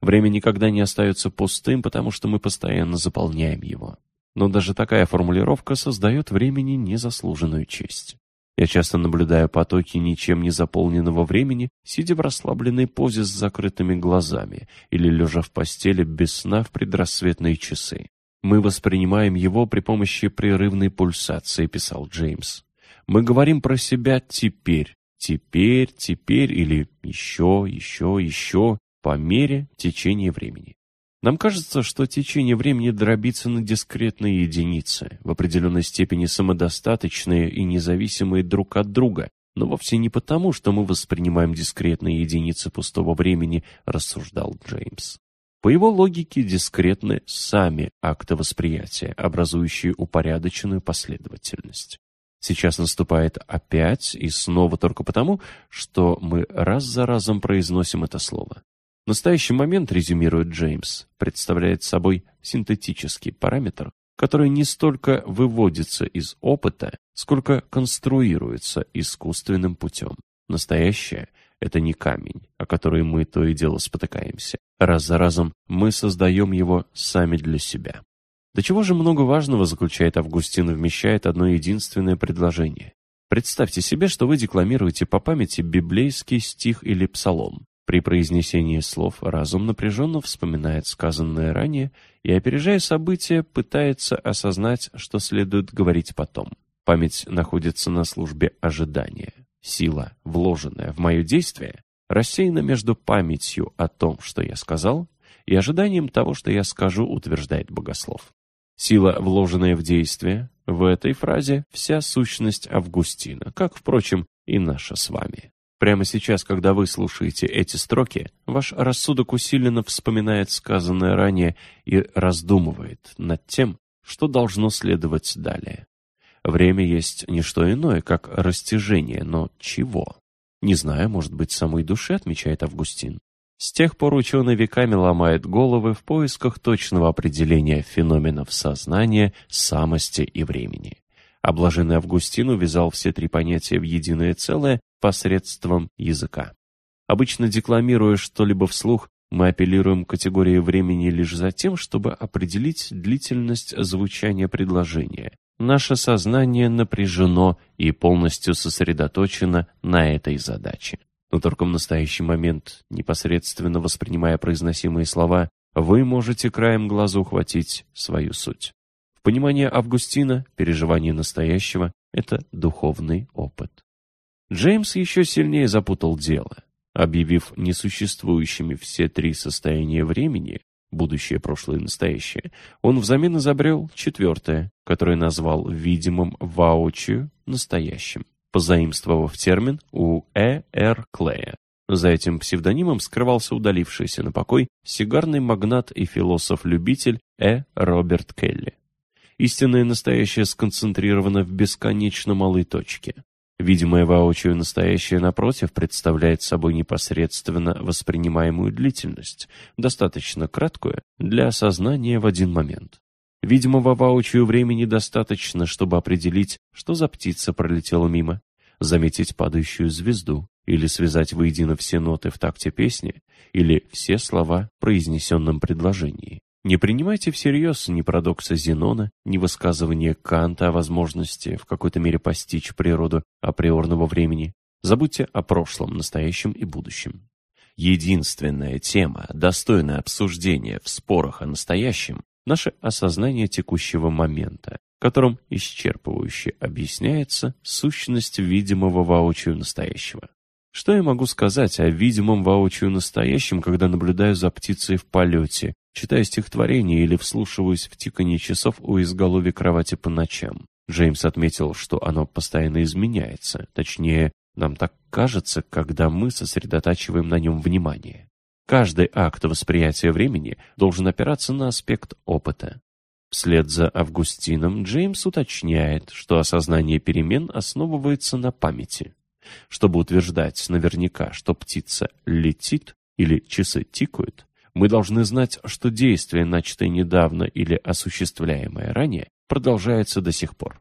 Время никогда не остается пустым, потому что мы постоянно заполняем его. Но даже такая формулировка создает времени незаслуженную честь. Я часто наблюдаю потоки ничем не заполненного времени, сидя в расслабленной позе с закрытыми глазами или лежа в постели без сна в предрассветные часы. Мы воспринимаем его при помощи прерывной пульсации, писал Джеймс. Мы говорим про себя теперь, теперь, теперь или еще, еще, еще, по мере течения времени. Нам кажется, что течение времени дробится на дискретные единицы, в определенной степени самодостаточные и независимые друг от друга, но вовсе не потому, что мы воспринимаем дискретные единицы пустого времени, рассуждал Джеймс. По его логике дискретны сами акты восприятия, образующие упорядоченную последовательность. Сейчас наступает опять и снова только потому, что мы раз за разом произносим это слово. Настоящий момент, резюмирует Джеймс, представляет собой синтетический параметр, который не столько выводится из опыта, сколько конструируется искусственным путем. Настоящее — это не камень, о который мы то и дело спотыкаемся. Раз за разом мы создаем его сами для себя. До чего же много важного заключает Августин вмещает одно единственное предложение. Представьте себе, что вы декламируете по памяти библейский стих или псалом. При произнесении слов разум напряженно вспоминает сказанное ранее и, опережая события, пытается осознать, что следует говорить потом. Память находится на службе ожидания. Сила, вложенная в мое действие, рассеяна между памятью о том, что я сказал, и ожиданием того, что я скажу, утверждает богослов. Сила, вложенная в действие, в этой фразе вся сущность Августина, как, впрочем, и наша с вами. Прямо сейчас, когда вы слушаете эти строки, ваш рассудок усиленно вспоминает сказанное ранее и раздумывает над тем, что должно следовать далее. Время есть не что иное, как растяжение, но чего? Не знаю, может быть, самой души, отмечает Августин. С тех пор ученый веками ломает головы в поисках точного определения феноменов сознания, самости и времени. А блаженный Августин увязал все три понятия в единое целое посредством языка. Обычно декламируя что-либо вслух, мы апеллируем к категории времени лишь за тем, чтобы определить длительность звучания предложения. Наше сознание напряжено и полностью сосредоточено на этой задаче. Но только в настоящий момент, непосредственно воспринимая произносимые слова, вы можете краем глаза ухватить свою суть. В понимании Августина переживание настоящего – это духовный опыт. Джеймс еще сильнее запутал дело, объявив несуществующими все три состояния времени, будущее, прошлое и настоящее, он взамен изобрел четвертое, которое назвал видимым воочию настоящим, позаимствовав термин у Э. Р. Клея. За этим псевдонимом скрывался удалившийся на покой сигарный магнат и философ-любитель Э. Роберт Келли. Истинное настоящее сконцентрировано в бесконечно малой точке. Видимое воочию настоящее, напротив, представляет собой непосредственно воспринимаемую длительность, достаточно краткую для осознания в один момент. Видимого воочию времени достаточно, чтобы определить, что за птица пролетела мимо, заметить падающую звезду, или связать воедино все ноты в такте песни, или все слова в произнесенном предложении. Не принимайте всерьез ни парадокса Зенона, ни высказывания Канта о возможности в какой-то мере постичь природу априорного времени. Забудьте о прошлом, настоящем и будущем. Единственная тема, достойная обсуждения в спорах о настоящем, наше осознание текущего момента, которым исчерпывающе объясняется сущность видимого воочию настоящего. Что я могу сказать о видимом воочию настоящем, когда наблюдаю за птицей в полете, читаю стихотворение или вслушиваюсь в тиканье часов у изголовья кровати по ночам? Джеймс отметил, что оно постоянно изменяется, точнее, нам так кажется, когда мы сосредотачиваем на нем внимание. Каждый акт восприятия времени должен опираться на аспект опыта. Вслед за Августином Джеймс уточняет, что осознание перемен основывается на памяти. Чтобы утверждать наверняка, что птица летит или часы тикают, мы должны знать, что действие, начатое недавно или осуществляемое ранее, продолжается до сих пор.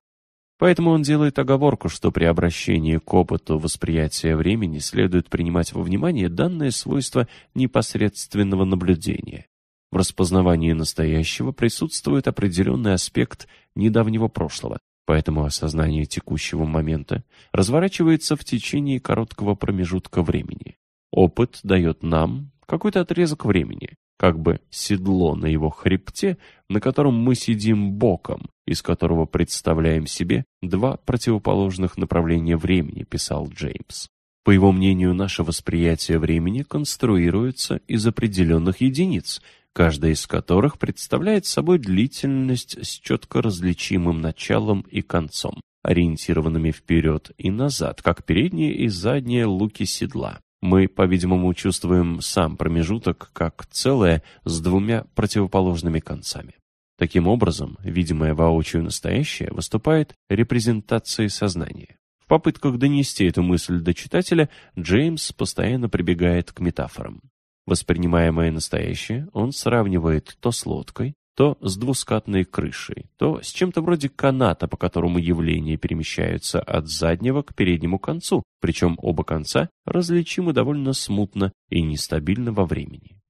Поэтому он делает оговорку, что при обращении к опыту восприятия времени следует принимать во внимание данное свойство непосредственного наблюдения. В распознавании настоящего присутствует определенный аспект недавнего прошлого, Поэтому осознание текущего момента разворачивается в течение короткого промежутка времени. Опыт дает нам какой-то отрезок времени, как бы седло на его хребте, на котором мы сидим боком, из которого представляем себе два противоположных направления времени, писал Джеймс. По его мнению, наше восприятие времени конструируется из определенных единиц, каждая из которых представляет собой длительность с четко различимым началом и концом, ориентированными вперед и назад, как передние и задние луки седла. Мы, по-видимому, чувствуем сам промежуток как целое с двумя противоположными концами. Таким образом, видимое воочию настоящее выступает репрезентацией сознания. В попытках донести эту мысль до читателя, Джеймс постоянно прибегает к метафорам. Воспринимаемое настоящее он сравнивает то с лодкой, то с двускатной крышей, то с чем-то вроде каната, по которому явления перемещаются от заднего к переднему концу, причем оба конца различимы довольно смутно и нестабильно во времени.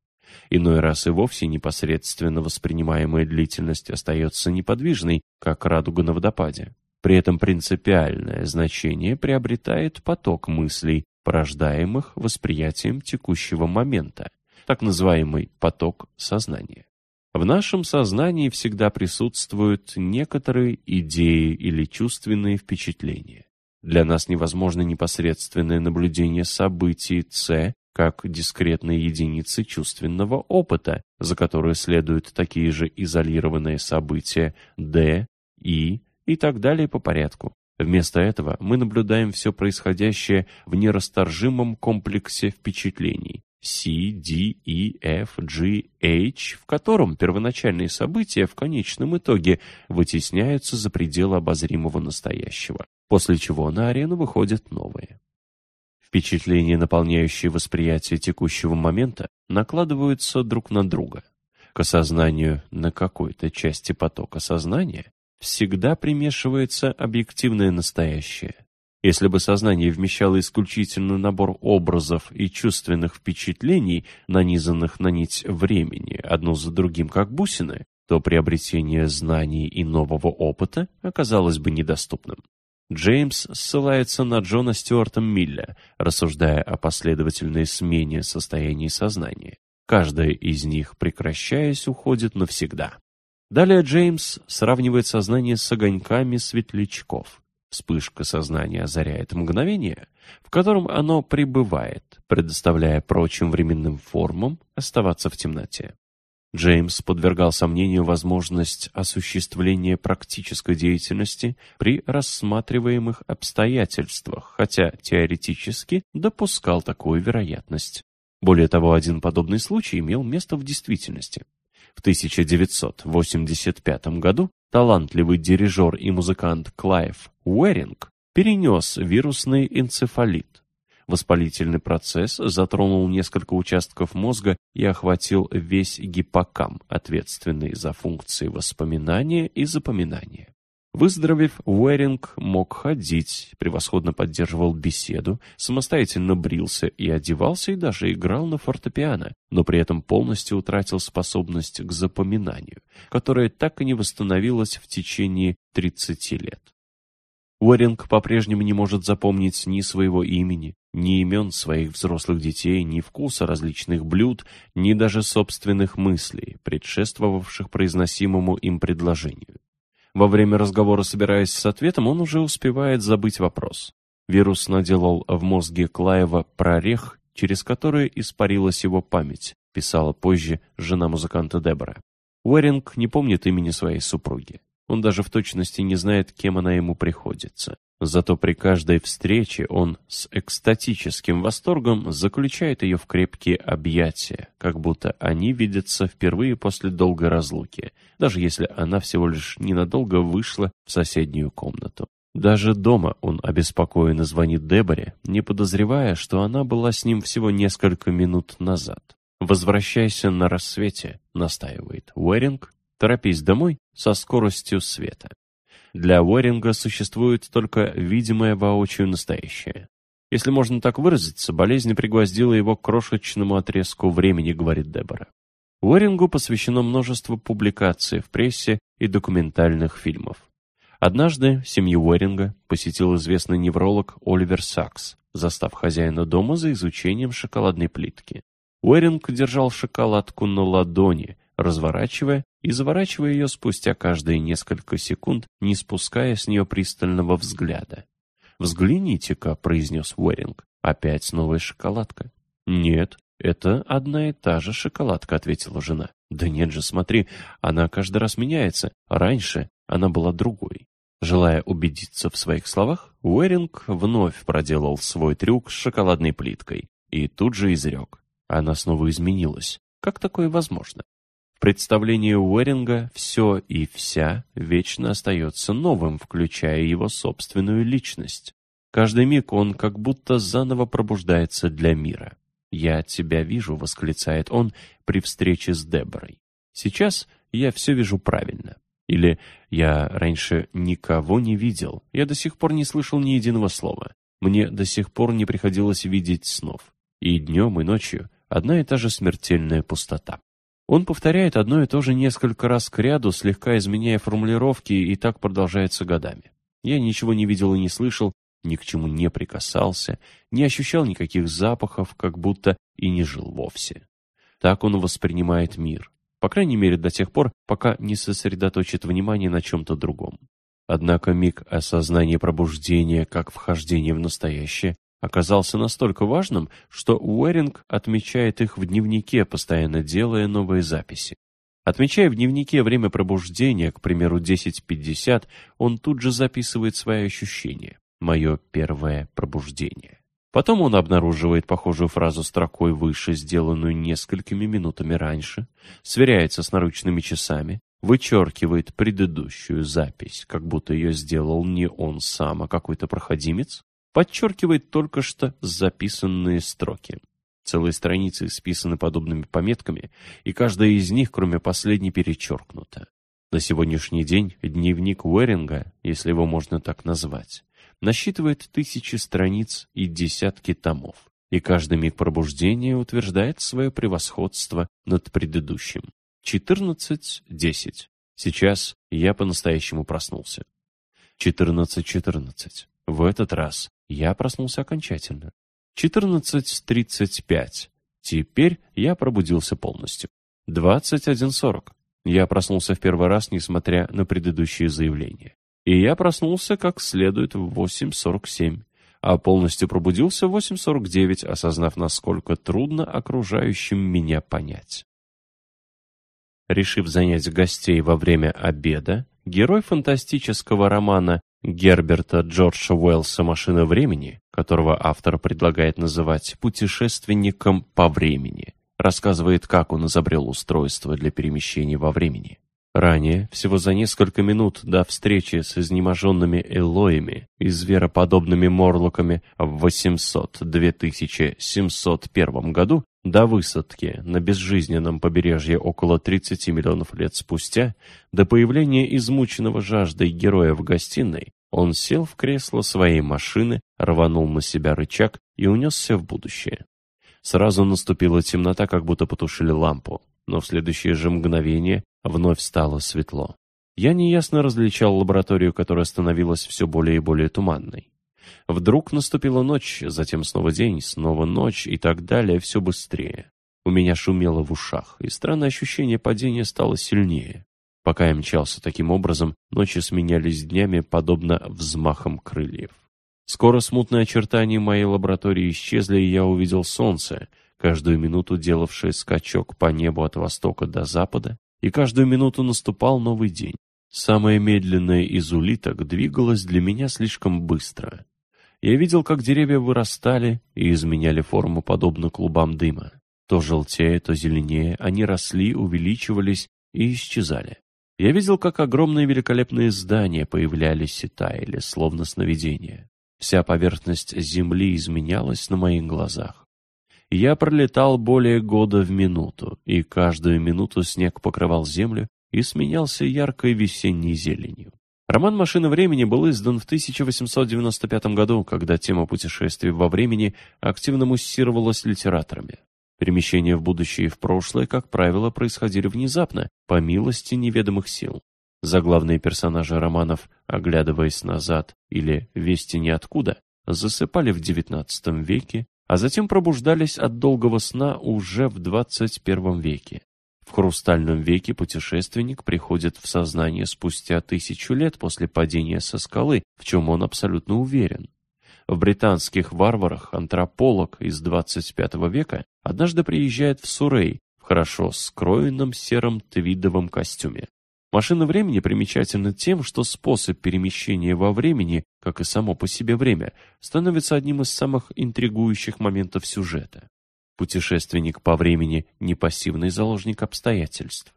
Иной раз и вовсе непосредственно воспринимаемая длительность остается неподвижной, как радуга на водопаде. При этом принципиальное значение приобретает поток мыслей, порождаемых восприятием текущего момента, так называемый поток сознания. В нашем сознании всегда присутствуют некоторые идеи или чувственные впечатления. Для нас невозможно непосредственное наблюдение событий С как дискретной единицы чувственного опыта, за которую следуют такие же изолированные события D, И и так далее по порядку. Вместо этого мы наблюдаем все происходящее в нерасторжимом комплексе впечатлений C, D, E, F, G, H, в котором первоначальные события в конечном итоге вытесняются за пределы обозримого настоящего, после чего на арену выходят новые. Впечатления, наполняющие восприятие текущего момента, накладываются друг на друга. К осознанию на какой-то части потока сознания всегда примешивается объективное настоящее. Если бы сознание вмещало исключительно набор образов и чувственных впечатлений, нанизанных на нить времени, одно за другим как бусины, то приобретение знаний и нового опыта оказалось бы недоступным. Джеймс ссылается на Джона Стюарта Милля, рассуждая о последовательной смене состояний сознания. Каждая из них, прекращаясь, уходит навсегда. Далее Джеймс сравнивает сознание с огоньками светлячков. Вспышка сознания озаряет мгновение, в котором оно пребывает, предоставляя прочим временным формам оставаться в темноте. Джеймс подвергал сомнению возможность осуществления практической деятельности при рассматриваемых обстоятельствах, хотя теоретически допускал такую вероятность. Более того, один подобный случай имел место в действительности. В 1985 году талантливый дирижер и музыкант Клайв Уэринг перенес вирусный энцефалит. Воспалительный процесс затронул несколько участков мозга и охватил весь гиппокамп, ответственный за функции воспоминания и запоминания. Выздоровев, Уэринг мог ходить, превосходно поддерживал беседу, самостоятельно брился и одевался и даже играл на фортепиано, но при этом полностью утратил способность к запоминанию, которая так и не восстановилась в течение 30 лет. Уэринг по-прежнему не может запомнить ни своего имени, ни имен своих взрослых детей, ни вкуса различных блюд, ни даже собственных мыслей, предшествовавших произносимому им предложению. Во время разговора, собираясь с ответом, он уже успевает забыть вопрос. Вирус наделал в мозге Клаева прорех, через который испарилась его память, писала позже жена музыканта Дебора. Уэринг не помнит имени своей супруги. Он даже в точности не знает, кем она ему приходится. Зато при каждой встрече он с экстатическим восторгом заключает ее в крепкие объятия, как будто они видятся впервые после долгой разлуки, даже если она всего лишь ненадолго вышла в соседнюю комнату. Даже дома он обеспокоенно звонит Деборе, не подозревая, что она была с ним всего несколько минут назад. «Возвращайся на рассвете», — настаивает Уэринг, «торопись домой со скоростью света». Для Уэринга существует только видимое воочию настоящее. Если можно так выразиться, болезнь пригвоздила его к крошечному отрезку времени, говорит Дебора. Уэрингу посвящено множество публикаций в прессе и документальных фильмов. Однажды семью Уэринга посетил известный невролог Оливер Сакс, застав хозяина дома за изучением шоколадной плитки. Уэринг держал шоколадку на ладони, разворачивая и заворачивая ее спустя каждые несколько секунд, не спуская с нее пристального взгляда. «Взгляните-ка», — произнес Уэринг, — «опять новая шоколадка». «Нет, это одна и та же шоколадка», — ответила жена. «Да нет же, смотри, она каждый раз меняется. Раньше она была другой». Желая убедиться в своих словах, Уэринг вновь проделал свой трюк с шоколадной плиткой и тут же изрек. Она снова изменилась. Как такое возможно? В представлении Уэринга все и вся вечно остается новым, включая его собственную личность. Каждый миг он как будто заново пробуждается для мира. «Я тебя вижу», — восклицает он при встрече с Деборой. «Сейчас я все вижу правильно». Или «Я раньше никого не видел, я до сих пор не слышал ни единого слова. Мне до сих пор не приходилось видеть снов. И днем, и ночью одна и та же смертельная пустота». Он повторяет одно и то же несколько раз к ряду, слегка изменяя формулировки, и так продолжается годами. Я ничего не видел и не слышал, ни к чему не прикасался, не ощущал никаких запахов, как будто и не жил вовсе. Так он воспринимает мир, по крайней мере до тех пор, пока не сосредоточит внимание на чем-то другом. Однако миг осознания пробуждения, как вхождение в настоящее, оказался настолько важным, что Уэринг отмечает их в дневнике, постоянно делая новые записи. Отмечая в дневнике время пробуждения, к примеру, 10.50, он тут же записывает свои ощущения. «Мое первое пробуждение». Потом он обнаруживает похожую фразу строкой выше, сделанную несколькими минутами раньше, сверяется с наручными часами, вычеркивает предыдущую запись, как будто ее сделал не он сам, а какой-то проходимец, подчеркивает только что записанные строки. Целые страницы исписаны подобными пометками, и каждая из них, кроме последней, перечеркнута. На сегодняшний день дневник Уэринга, если его можно так назвать, насчитывает тысячи страниц и десятки томов, и каждый миг пробуждения утверждает свое превосходство над предыдущим. 14.10. Сейчас я по-настоящему проснулся. 14.14. В этот раз я проснулся окончательно. 14.35. Теперь я пробудился полностью. 21.40. Я проснулся в первый раз, несмотря на предыдущие заявления. И я проснулся как следует в 8.47, а полностью пробудился в 8.49, осознав, насколько трудно окружающим меня понять. Решив занять гостей во время обеда, герой фантастического романа Герберта Джорджа Уэллса «Машина времени», которого автор предлагает называть «путешественником по времени», рассказывает, как он изобрел устройство для перемещения во времени. Ранее, всего за несколько минут до встречи с изнеможенными Элоями и звероподобными морлоками в 800-2701 году, до высадки на безжизненном побережье около 30 миллионов лет спустя, до появления измученного жаждой героя в гостиной, он сел в кресло своей машины, рванул на себя рычаг и унесся в будущее. Сразу наступила темнота, как будто потушили лампу, но в следующее же мгновение вновь стало светло. Я неясно различал лабораторию, которая становилась все более и более туманной. Вдруг наступила ночь, затем снова день, снова ночь и так далее, все быстрее. У меня шумело в ушах, и странное ощущение падения стало сильнее. Пока я мчался таким образом, ночи сменялись днями, подобно взмахам крыльев. Скоро смутные очертания моей лаборатории исчезли, и я увидел солнце, каждую минуту делавшее скачок по небу от востока до запада, и каждую минуту наступал новый день. Самая медленная из улиток двигалась для меня слишком быстро. Я видел, как деревья вырастали и изменяли форму подобно клубам дыма. То желтее, то зеленее, они росли, увеличивались и исчезали. Я видел, как огромные великолепные здания появлялись и таяли, словно сновидения. Вся поверхность земли изменялась на моих глазах. Я пролетал более года в минуту, и каждую минуту снег покрывал землю и сменялся яркой весенней зеленью. Роман «Машина времени» был издан в 1895 году, когда тема путешествий во времени активно муссировалась литераторами. Перемещения в будущее и в прошлое, как правило, происходили внезапно, по милости неведомых сил. Заглавные персонажи романов, оглядываясь назад или «Вести ниоткуда», засыпали в XIX веке, а затем пробуждались от долгого сна уже в XXI веке. В «Хрустальном веке» путешественник приходит в сознание спустя тысячу лет после падения со скалы, в чем он абсолютно уверен. В британских варварах антрополог из 25 века однажды приезжает в Сурей в хорошо скроенном сером твидовом костюме. Машина времени примечательна тем, что способ перемещения во времени, как и само по себе время, становится одним из самых интригующих моментов сюжета. Путешественник по времени – не пассивный заложник обстоятельств.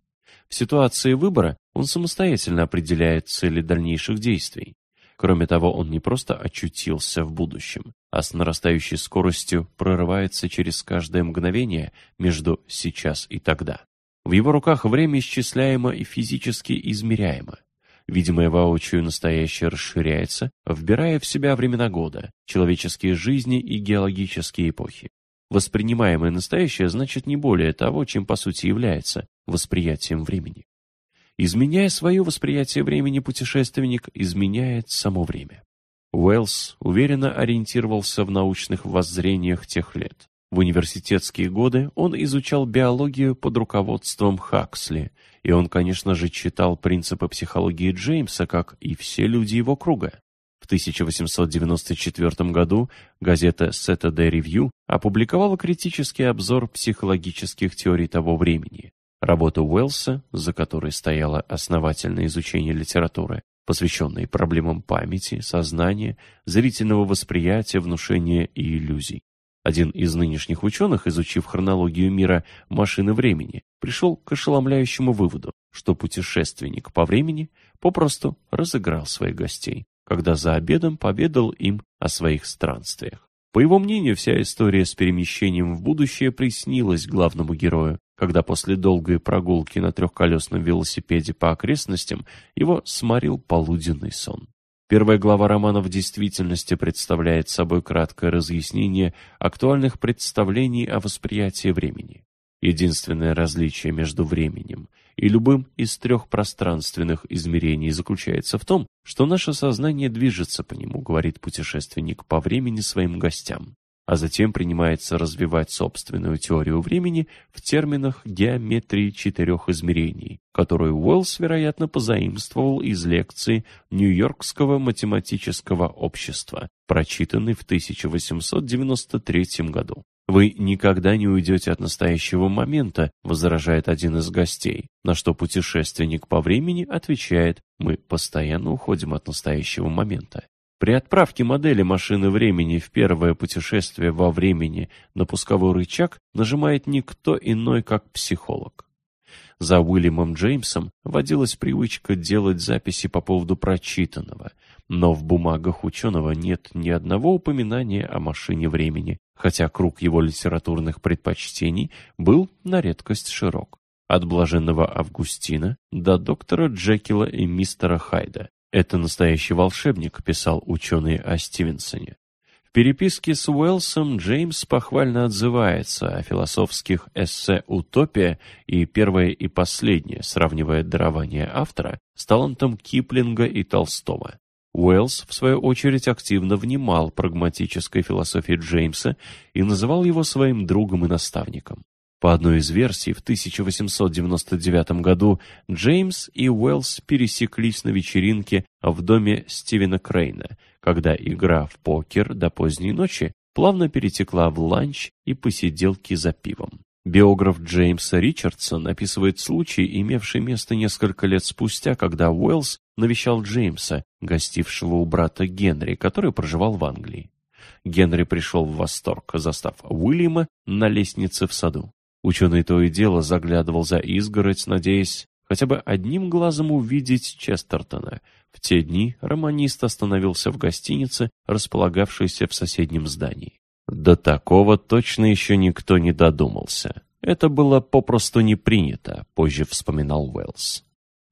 В ситуации выбора он самостоятельно определяет цели дальнейших действий. Кроме того, он не просто очутился в будущем, а с нарастающей скоростью прорывается через каждое мгновение между сейчас и тогда. В его руках время исчисляемо и физически измеряемо. Видимое воочию настоящее расширяется, вбирая в себя времена года, человеческие жизни и геологические эпохи. Воспринимаемое настоящее значит не более того, чем по сути является восприятием времени. Изменяя свое восприятие времени, путешественник изменяет само время. Уэллс уверенно ориентировался в научных воззрениях тех лет. В университетские годы он изучал биологию под руководством Хаксли, и он, конечно же, читал принципы психологии Джеймса, как и все люди его круга. В 1894 году газета Saturday Review опубликовала критический обзор психологических теорий того времени. Работа Уэллса, за которой стояло основательное изучение литературы, посвященной проблемам памяти, сознания, зрительного восприятия, внушения и иллюзий. Один из нынешних ученых, изучив хронологию мира машины времени, пришел к ошеломляющему выводу, что путешественник по времени попросту разыграл своих гостей, когда за обедом поведал им о своих странствиях. По его мнению, вся история с перемещением в будущее приснилась главному герою, когда после долгой прогулки на трехколесном велосипеде по окрестностям его сморил полуденный сон. Первая глава романа в действительности представляет собой краткое разъяснение актуальных представлений о восприятии времени. Единственное различие между временем и любым из трех пространственных измерений заключается в том, что наше сознание движется по нему, говорит путешественник по времени своим гостям, а затем принимается развивать собственную теорию времени в терминах геометрии четырех измерений, которую Уэллс, вероятно, позаимствовал из лекции Нью-Йоркского математического общества, прочитанной в 1893 году. «Вы никогда не уйдете от настоящего момента», возражает один из гостей, на что путешественник по времени отвечает «Мы постоянно уходим от настоящего момента». При отправке модели машины времени в первое путешествие во времени на пусковой рычаг нажимает никто иной, как психолог. За Уильямом Джеймсом водилась привычка делать записи по поводу прочитанного, но в бумагах ученого нет ни одного упоминания о машине времени, хотя круг его литературных предпочтений был на редкость широк. От блаженного Августина до доктора Джекила и мистера Хайда. «Это настоящий волшебник», — писал ученый о Стивенсоне. В переписке с Уэллсом Джеймс похвально отзывается о философских эссе «Утопия» и «Первое и последнее», сравнивая дарование автора с талантом Киплинга и Толстого. Уэллс, в свою очередь, активно внимал прагматической философии Джеймса и называл его своим другом и наставником. По одной из версий, в 1899 году Джеймс и Уэллс пересеклись на вечеринке в доме Стивена Крейна, когда игра в покер до поздней ночи плавно перетекла в ланч и посиделки за пивом. Биограф Джеймса Ричардсон описывает случай, имевший место несколько лет спустя, когда Уэллс навещал Джеймса, гостившего у брата Генри, который проживал в Англии. Генри пришел в восторг, застав Уильяма на лестнице в саду. Ученый то и дело заглядывал за изгородь, надеясь хотя бы одним глазом увидеть Честертона. В те дни романист остановился в гостинице, располагавшейся в соседнем здании. До такого точно еще никто не додумался. Это было попросту не принято, позже вспоминал Уэллс.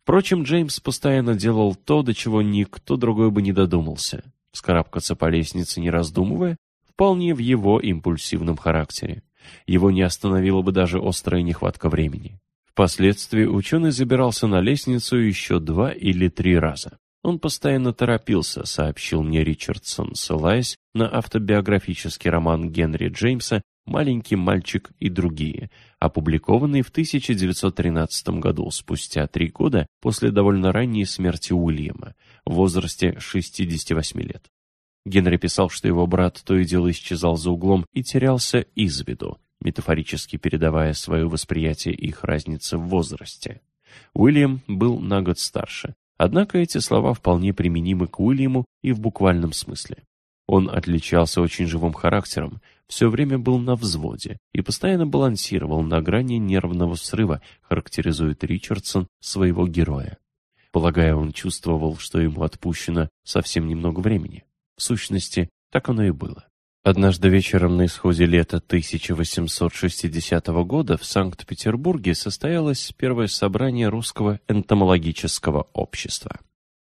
Впрочем, Джеймс постоянно делал то, до чего никто другой бы не додумался. Скарабкаться по лестнице, не раздумывая, вполне в его импульсивном характере. Его не остановила бы даже острая нехватка времени. Впоследствии ученый забирался на лестницу еще два или три раза. Он постоянно торопился, сообщил мне Ричардсон, ссылаясь на автобиографический роман Генри Джеймса «Маленький мальчик и другие», опубликованный в 1913 году, спустя три года после довольно ранней смерти Уильяма, в возрасте 68 лет. Генри писал, что его брат то и дело исчезал за углом и терялся из виду, метафорически передавая свое восприятие их разницы в возрасте. Уильям был на год старше, Однако эти слова вполне применимы к Уильяму и в буквальном смысле. Он отличался очень живым характером, все время был на взводе и постоянно балансировал на грани нервного срыва, характеризует Ричардсон своего героя. Полагая, он чувствовал, что ему отпущено совсем немного времени. В сущности, так оно и было. Однажды вечером на исходе лета 1860 года в Санкт-Петербурге состоялось первое собрание Русского энтомологического общества.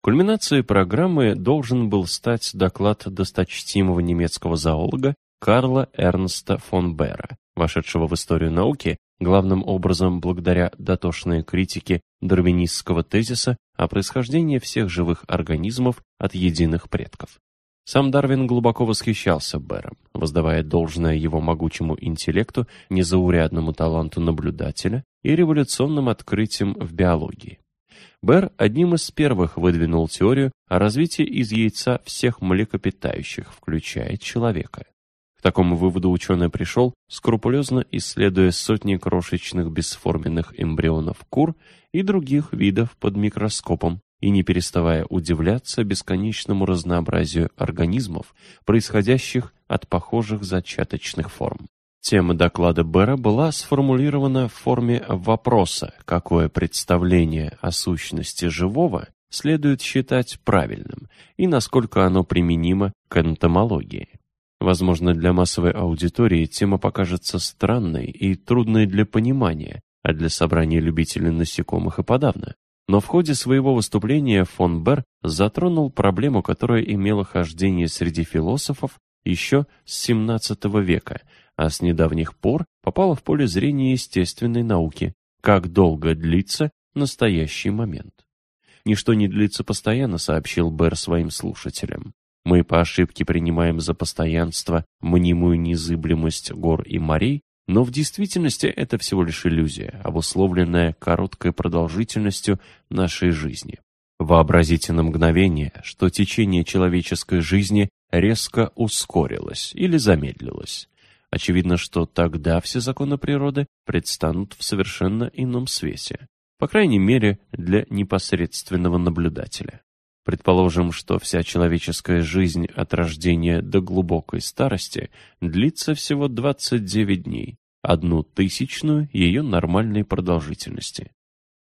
Кульминацией программы должен был стать доклад досточтимого немецкого зоолога Карла Эрнста фон Бера, вошедшего в историю науки главным образом благодаря дотошной критике дарвинистского тезиса о происхождении всех живых организмов от единых предков. Сам Дарвин глубоко восхищался Бэром, воздавая должное его могучему интеллекту, незаурядному таланту наблюдателя и революционным открытиям в биологии. Бэр одним из первых выдвинул теорию о развитии из яйца всех млекопитающих, включая человека. К такому выводу ученый пришел, скрупулезно исследуя сотни крошечных бесформенных эмбрионов кур и других видов под микроскопом, и не переставая удивляться бесконечному разнообразию организмов, происходящих от похожих зачаточных форм. Тема доклада Бера была сформулирована в форме вопроса, какое представление о сущности живого следует считать правильным и насколько оно применимо к энтомологии. Возможно, для массовой аудитории тема покажется странной и трудной для понимания, а для собрания любителей насекомых и подавно. Но в ходе своего выступления фон Бер затронул проблему, которая имела хождение среди философов еще с XVII века, а с недавних пор попала в поле зрения естественной науки, как долго длится настоящий момент. «Ничто не длится постоянно», — сообщил Бер своим слушателям. «Мы по ошибке принимаем за постоянство мнимую незыблемость гор и морей, но в действительности это всего лишь иллюзия, обусловленная короткой продолжительностью нашей жизни. Вообразите на мгновение, что течение человеческой жизни резко ускорилось или замедлилось. Очевидно, что тогда все законы природы предстанут в совершенно ином свете, по крайней мере для непосредственного наблюдателя. Предположим, что вся человеческая жизнь от рождения до глубокой старости длится всего 29 дней, одну тысячную ее нормальной продолжительности.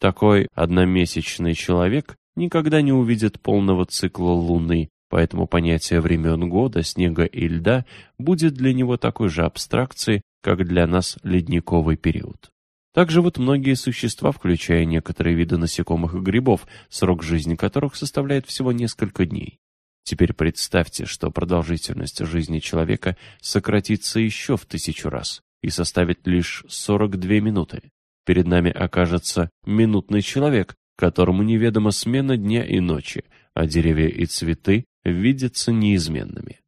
Такой одномесячный человек никогда не увидит полного цикла Луны, поэтому понятие времен года, снега и льда будет для него такой же абстракцией, как для нас ледниковый период. Так живут многие существа, включая некоторые виды насекомых и грибов, срок жизни которых составляет всего несколько дней. Теперь представьте, что продолжительность жизни человека сократится еще в тысячу раз и составит лишь 42 минуты. Перед нами окажется минутный человек, которому неведома смена дня и ночи, а деревья и цветы видятся неизменными.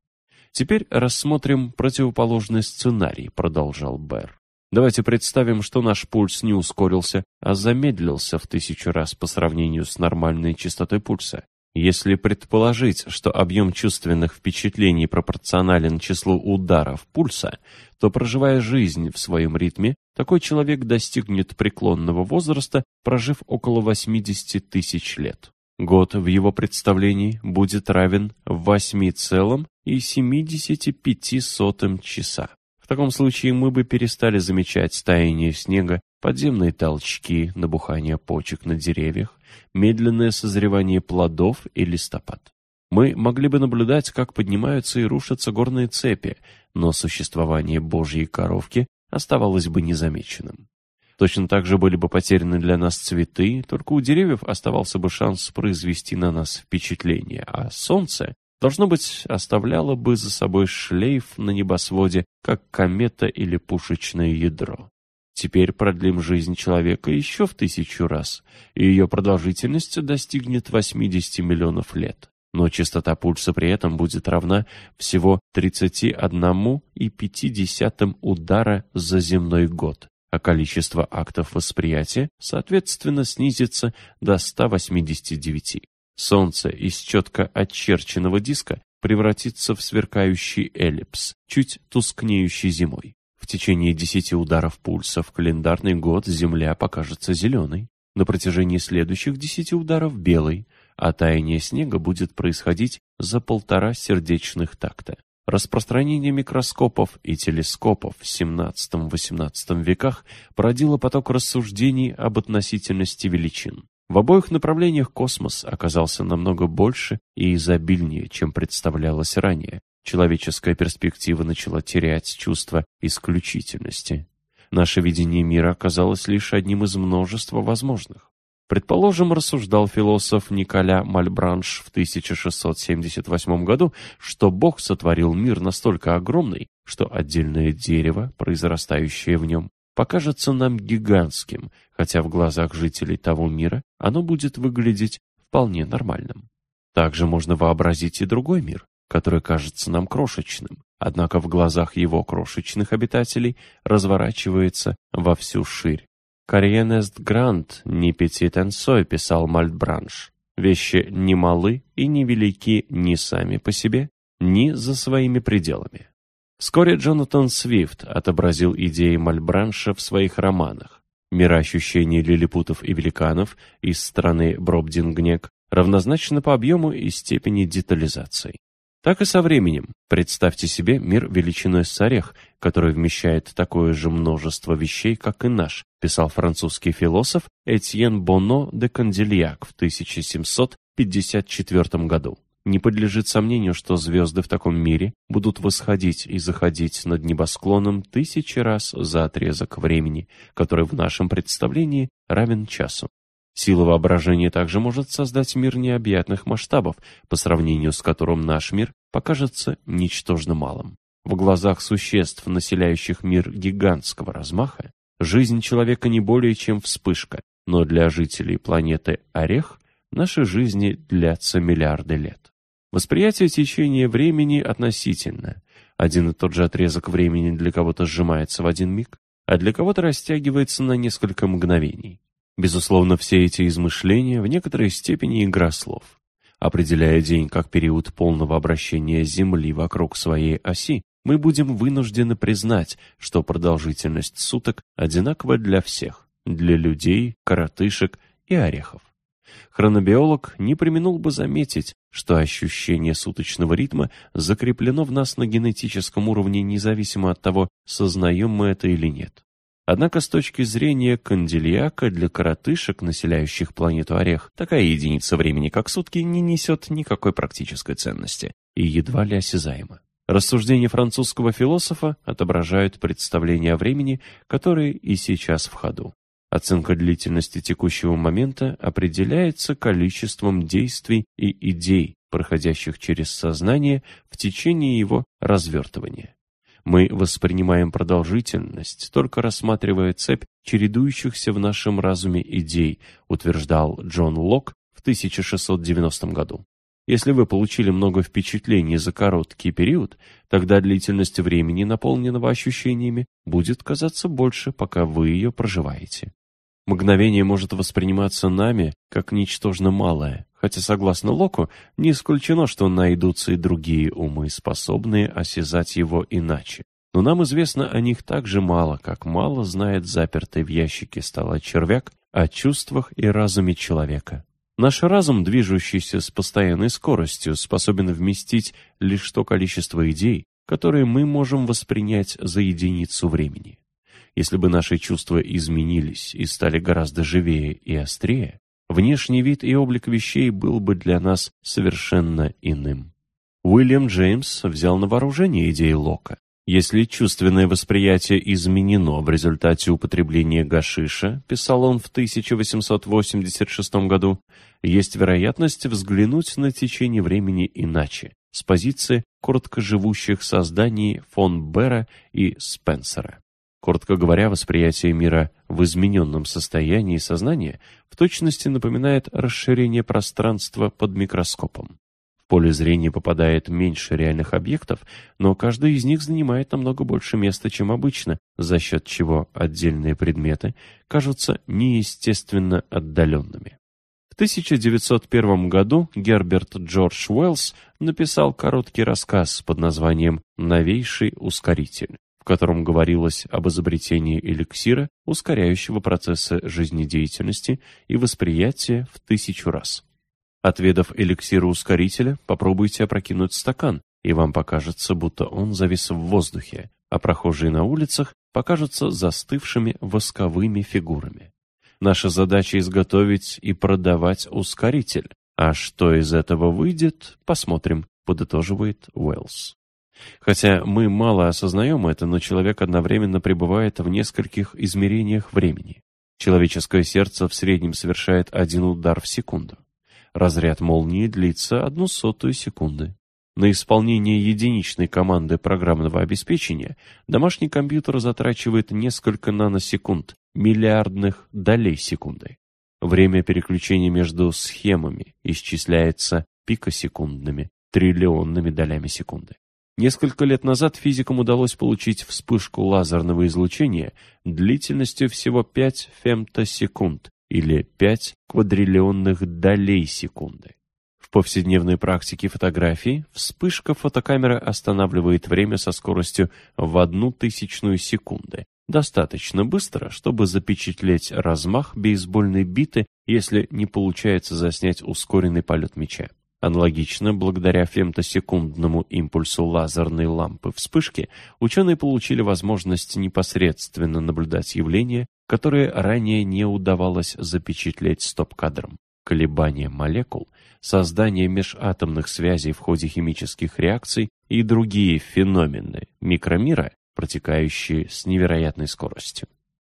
Теперь рассмотрим противоположный сценарий, продолжал Бэр. Давайте представим, что наш пульс не ускорился, а замедлился в тысячу раз по сравнению с нормальной частотой пульса. Если предположить, что объем чувственных впечатлений пропорционален числу ударов пульса, то, проживая жизнь в своем ритме, такой человек достигнет преклонного возраста, прожив около 80 тысяч лет. Год в его представлении будет равен 8,75 часа. В таком случае мы бы перестали замечать таяние снега, подземные толчки, набухание почек на деревьях, медленное созревание плодов и листопад. Мы могли бы наблюдать, как поднимаются и рушатся горные цепи, но существование Божьей коровки оставалось бы незамеченным. Точно так же были бы потеряны для нас цветы, только у деревьев оставался бы шанс произвести на нас впечатление, а солнце, должно быть, оставляло бы за собой шлейф на небосводе, как комета или пушечное ядро. Теперь продлим жизнь человека еще в тысячу раз, и ее продолжительность достигнет 80 миллионов лет. Но частота пульса при этом будет равна всего 31,5 удара за земной год, а количество актов восприятия, соответственно, снизится до 189. Солнце из четко очерченного диска превратится в сверкающий эллипс, чуть тускнеющий зимой. В течение 10 ударов пульса в календарный год Земля покажется зеленой, на протяжении следующих 10 ударов белой, а таяние снега будет происходить за полтора сердечных такта. Распространение микроскопов и телескопов в XVII-XVIII веках породило поток рассуждений об относительности величин. В обоих направлениях космос оказался намного больше и изобильнее, чем представлялось ранее. Человеческая перспектива начала терять чувство исключительности. Наше видение мира оказалось лишь одним из множества возможных. Предположим, рассуждал философ Николя Мальбранш в 1678 году, что Бог сотворил мир настолько огромный, что отдельное дерево, произрастающее в нем, покажется нам гигантским, хотя в глазах жителей того мира оно будет выглядеть вполне нормальным. Также можно вообразить и другой мир, который кажется нам крошечным, однако в глазах его крошечных обитателей разворачивается во всю ширь. «Карьен эст грант, не петит энсой», — писал Мальтбранш. «Вещи не малы и не велики ни сами по себе, ни за своими пределами». Вскоре Джонатан Свифт отобразил идеи Мальбранша в своих романах. Мироощущение лилипутов и великанов из страны Бробдингнек равнозначно по объему и степени детализации. Так и со временем. Представьте себе мир величиной с орех, который вмещает такое же множество вещей, как и наш, писал французский философ Этьен Боно де Кандильяк в 1754 году. Не подлежит сомнению, что звезды в таком мире будут восходить и заходить над небосклоном тысячи раз за отрезок времени, который в нашем представлении равен часу. Сила воображения также может создать мир необъятных масштабов, по сравнению с которым наш мир покажется ничтожно малым. В глазах существ, населяющих мир гигантского размаха, жизнь человека не более чем вспышка, но для жителей планеты Орех наши жизни длятся миллиарды лет. Восприятие течения времени относительно. Один и тот же отрезок времени для кого-то сжимается в один миг, а для кого-то растягивается на несколько мгновений. Безусловно, все эти измышления в некоторой степени игра слов. Определяя день как период полного обращения Земли вокруг своей оси, мы будем вынуждены признать, что продолжительность суток одинакова для всех, для людей, коротышек и орехов. Хронобиолог не применул бы заметить, что ощущение суточного ритма закреплено в нас на генетическом уровне независимо от того, сознаем мы это или нет. Однако с точки зрения кандильяка для коротышек, населяющих планету Орех, такая единица времени, как сутки, не несет никакой практической ценности и едва ли осязаема. Рассуждения французского философа отображают представление о времени, которое и сейчас в ходу. Оценка длительности текущего момента определяется количеством действий и идей, проходящих через сознание в течение его развертывания. Мы воспринимаем продолжительность, только рассматривая цепь чередующихся в нашем разуме идей, утверждал Джон Лок в 1690 году. Если вы получили много впечатлений за короткий период, тогда длительность времени, наполненного ощущениями, будет казаться больше, пока вы ее проживаете. Мгновение может восприниматься нами как ничтожно малое, хотя, согласно Локу, не исключено, что найдутся и другие умы, способные осязать его иначе. Но нам известно о них так же мало, как мало знает запертый в ящике стола червяк о чувствах и разуме человека. Наш разум, движущийся с постоянной скоростью, способен вместить лишь то количество идей, которые мы можем воспринять за единицу времени. Если бы наши чувства изменились и стали гораздо живее и острее, внешний вид и облик вещей был бы для нас совершенно иным. Уильям Джеймс взял на вооружение идеи Лока. Если чувственное восприятие изменено в результате употребления гашиша, писал он в 1886 году, есть вероятность взглянуть на течение времени иначе, с позиции короткоживущих созданий фон Бера и Спенсера. Коротко говоря, восприятие мира в измененном состоянии сознания в точности напоминает расширение пространства под микроскопом. В поле зрения попадает меньше реальных объектов, но каждый из них занимает намного больше места, чем обычно, за счет чего отдельные предметы кажутся неестественно отдаленными. В 1901 году Герберт Джордж Уэллс написал короткий рассказ под названием «Новейший ускоритель», котором говорилось об изобретении эликсира, ускоряющего процессы жизнедеятельности и восприятия в тысячу раз. Отведав эликсира ускорителя, попробуйте опрокинуть стакан, и вам покажется, будто он завис в воздухе, а прохожие на улицах покажутся застывшими восковыми фигурами. Наша задача изготовить и продавать ускоритель, а что из этого выйдет, посмотрим, подытоживает Уэллс. Хотя мы мало осознаем это, но человек одновременно пребывает в нескольких измерениях времени. Человеческое сердце в среднем совершает один удар в секунду. Разряд молнии длится одну сотую секунды. На исполнение единичной команды программного обеспечения домашний компьютер затрачивает несколько наносекунд, миллиардных долей секунды. Время переключения между схемами исчисляется пикосекундными, триллионными долями секунды. Несколько лет назад физикам удалось получить вспышку лазерного излучения длительностью всего 5 фемтосекунд, или 5 квадриллионных долей секунды. В повседневной практике фотографии вспышка фотокамеры останавливает время со скоростью в одну тысячную секунды, достаточно быстро, чтобы запечатлеть размах бейсбольной биты, если не получается заснять ускоренный полет мяча. Аналогично, благодаря фемтосекундному импульсу лазерной лампы вспышки, ученые получили возможность непосредственно наблюдать явления, которые ранее не удавалось запечатлеть стоп-кадром. Колебания молекул, создание межатомных связей в ходе химических реакций и другие феномены микромира, протекающие с невероятной скоростью.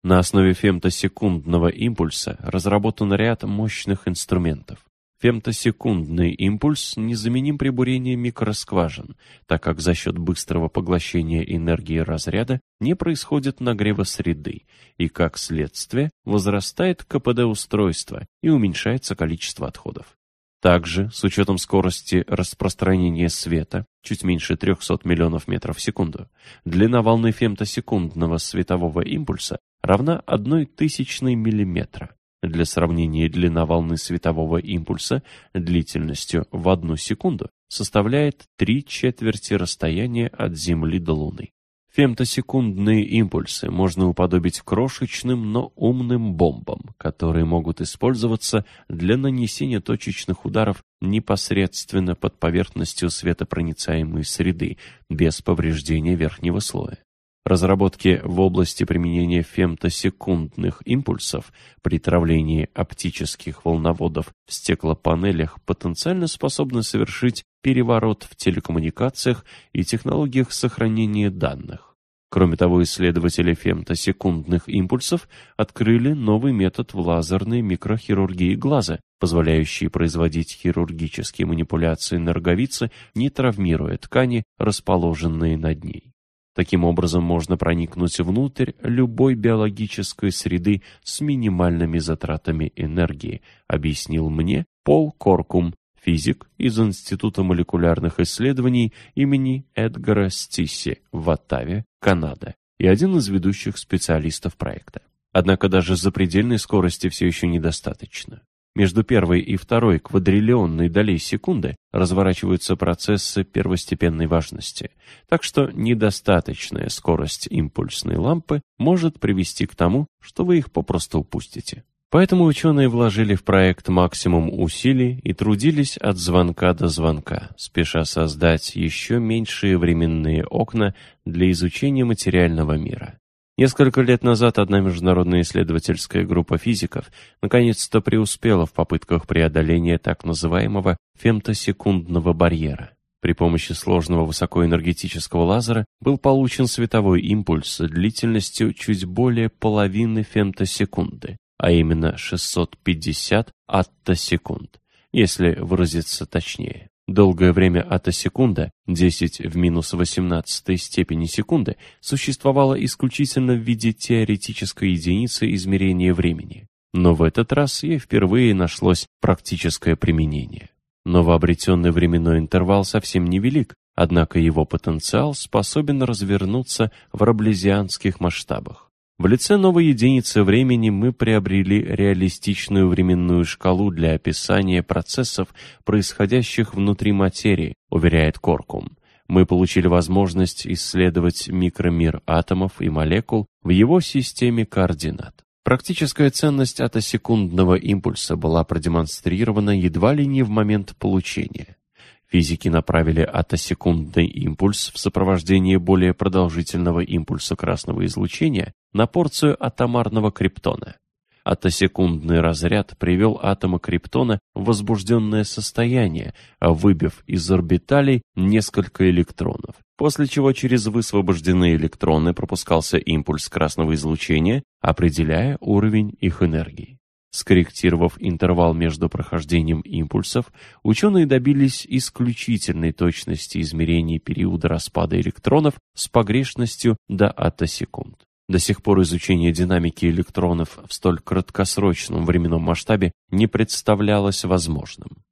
На основе фемтосекундного импульса разработан ряд мощных инструментов. Фемтосекундный импульс незаменим при бурении микроскважин, так как за счет быстрого поглощения энергии разряда не происходит нагрева среды, и как следствие возрастает КПД устройства и уменьшается количество отходов. Также, с учетом скорости распространения света, чуть меньше 300 миллионов метров в секунду, длина волны фемтосекундного светового импульса равна одной тысячной миллиметра. Для сравнения, длина волны светового импульса длительностью в одну секунду составляет три четверти расстояния от Земли до Луны. Фемтосекундные импульсы можно уподобить крошечным, но умным бомбам, которые могут использоваться для нанесения точечных ударов непосредственно под поверхностью светопроницаемой среды, без повреждения верхнего слоя. Разработки в области применения фемтосекундных импульсов при травлении оптических волноводов в стеклопанелях потенциально способны совершить переворот в телекоммуникациях и технологиях сохранения данных. Кроме того, исследователи фемтосекундных импульсов открыли новый метод в лазерной микрохирургии глаза, позволяющий производить хирургические манипуляции на роговице, не травмируя ткани, расположенные над ней. Таким образом, можно проникнуть внутрь любой биологической среды с минимальными затратами энергии, объяснил мне Пол Коркум, физик из Института молекулярных исследований имени Эдгара Стисси в Оттаве, Канада, и один из ведущих специалистов проекта. Однако даже запредельной скорости все еще недостаточно. Между первой и второй квадриллионной долей секунды разворачиваются процессы первостепенной важности, так что недостаточная скорость импульсной лампы может привести к тому, что вы их попросту упустите. Поэтому ученые вложили в проект максимум усилий и трудились от звонка до звонка, спеша создать еще меньшие временные окна для изучения материального мира. Несколько лет назад одна международная исследовательская группа физиков наконец-то преуспела в попытках преодоления так называемого фемтосекундного барьера. При помощи сложного высокоэнергетического лазера был получен световой импульс длительностью чуть более половины фемтосекунды, а именно 650 аттосекунд, если выразиться точнее. Долгое время аттосекунда, 10 в минус 18 степени секунды, существовала исключительно в виде теоретической единицы измерения времени. Но в этот раз ей впервые нашлось практическое применение. Новообретенный временной интервал совсем невелик, однако его потенциал способен развернуться в раблезианских масштабах. В лице новой единицы времени мы приобрели реалистичную временную шкалу для описания процессов, происходящих внутри материи, уверяет Коркум. Мы получили возможность исследовать микромир атомов и молекул в его системе координат. Практическая ценность атосекундного импульса была продемонстрирована едва ли не в момент получения. Физики направили атосекундный импульс в сопровождении более продолжительного импульса красного излучения на порцию атомарного криптона. Атосекундный разряд привел атомы криптона в возбужденное состояние, выбив из орбиталей несколько электронов, после чего через высвобожденные электроны пропускался импульс красного излучения, определяя уровень их энергии. Скорректировав интервал между прохождением импульсов, ученые добились исключительной точности измерений периода распада электронов с погрешностью до атосекунд. До сих пор изучение динамики электронов в столь краткосрочном временном масштабе не представлялось возможным.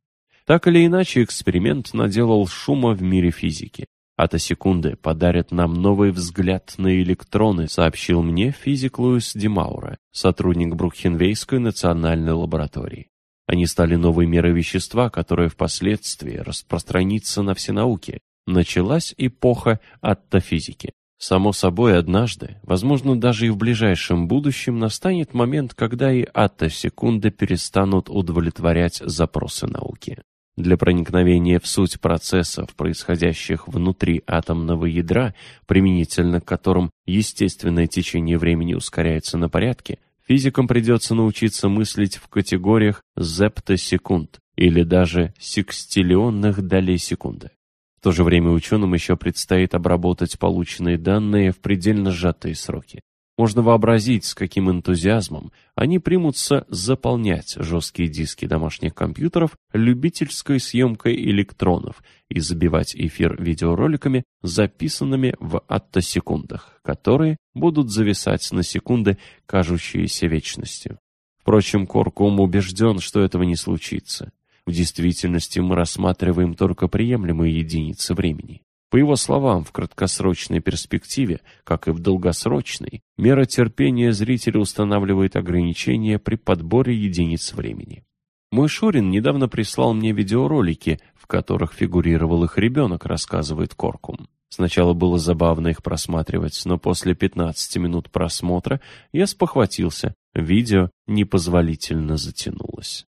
Так или иначе, эксперимент наделал шума в мире физики. Атосекунды подарят нам новый взгляд на электроны, сообщил мне физик Луис Димаура, сотрудник Брукхенвейской национальной лаборатории. Они стали новой мерой вещества, которая впоследствии распространится на все науки. Началась эпоха аттофизики. Само собой, однажды, возможно, даже и в ближайшем будущем, настанет момент, когда и аттосекунды перестанут удовлетворять запросы науки. Для проникновения в суть процессов, происходящих внутри атомного ядра, применительно к которым естественное течение времени ускоряется на порядке, физикам придется научиться мыслить в категориях зептосекунд или даже секстиллионных долей секунды. В то же время ученым еще предстоит обработать полученные данные в предельно сжатые сроки. Можно вообразить, с каким энтузиазмом они примутся заполнять жесткие диски домашних компьютеров любительской съемкой электронов и забивать эфир видеороликами, записанными в аттосекундах, которые будут зависать на секунды, кажущиеся вечностью. Впрочем, Корком убежден, что этого не случится. В действительности мы рассматриваем только приемлемые единицы времени. По его словам, в краткосрочной перспективе, как и в долгосрочной, мера терпения зрителя устанавливает ограничения при подборе единиц времени. Мой Шурин недавно прислал мне видеоролики, в которых фигурировал их ребенок, рассказывает Коркум. Сначала было забавно их просматривать, но после 15 минут просмотра я спохватился, видео непозволительно затянулось.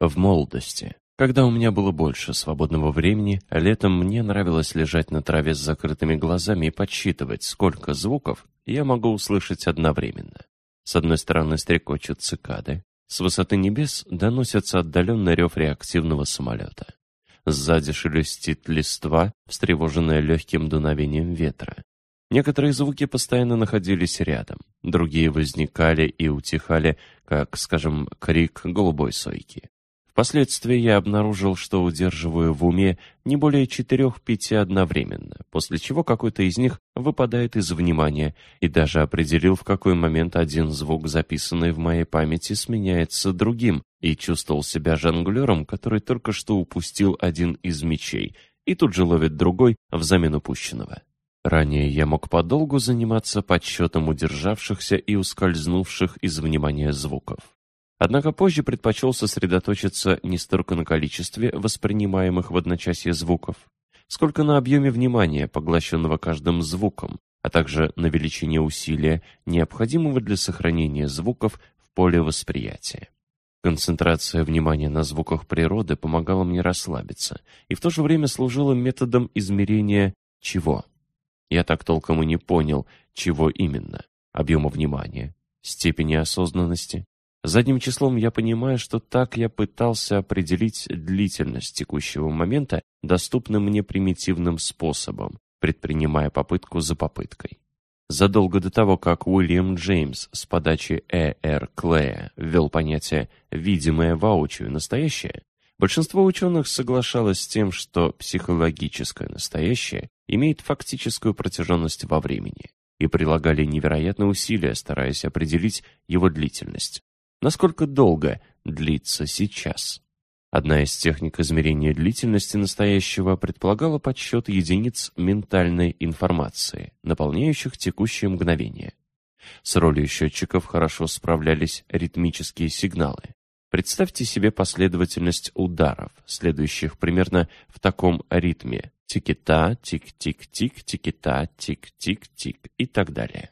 В молодости когда у меня было больше свободного времени, летом мне нравилось лежать на траве с закрытыми глазами и подсчитывать, сколько звуков я могу услышать одновременно. С одной стороны стрекочут цикады, с высоты небес доносится отдаленный рев реактивного самолета. Сзади шелестит листва, встревоженная легким дуновением ветра. Некоторые звуки постоянно находились рядом, другие возникали и утихали, как, скажем, крик голубой сойки. Впоследствии я обнаружил, что удерживаю в уме не более четырех-пяти одновременно, после чего какой-то из них выпадает из внимания, и даже определил, в какой момент один звук, записанный в моей памяти, сменяется другим, и чувствовал себя жонглером, который только что упустил один из мечей, и тут же ловит другой взамен упущенного. Ранее я мог подолгу заниматься подсчетом удержавшихся и ускользнувших из внимания звуков. Однако позже предпочел сосредоточиться не столько на количестве воспринимаемых в одночасье звуков, сколько на объеме внимания, поглощенного каждым звуком, а также на величине усилия, необходимого для сохранения звуков в поле восприятия. Концентрация внимания на звуках природы помогала мне расслабиться и в то же время служила методом измерения чего. Я так толком и не понял, чего именно. Объема внимания, степени осознанности. Задним числом я понимаю, что так я пытался определить длительность текущего момента доступным мне примитивным способом, предпринимая попытку за попыткой. Задолго до того, как Уильям Джеймс с подачи Э. Р. Клея ввел понятие «видимое воочию настоящее», большинство ученых соглашалось с тем, что психологическое настоящее имеет фактическую протяженность во времени, и прилагали невероятные усилия, стараясь определить его длительность. Насколько долго длится сейчас? Одна из техник измерения длительности настоящего предполагала подсчет единиц ментальной информации, наполняющих текущее мгновение. С ролью счетчиков хорошо справлялись ритмические сигналы. Представьте себе последовательность ударов, следующих примерно в таком ритме. Тики-та, тик-тик-тик, тики-та, тик-тик-тик и так далее.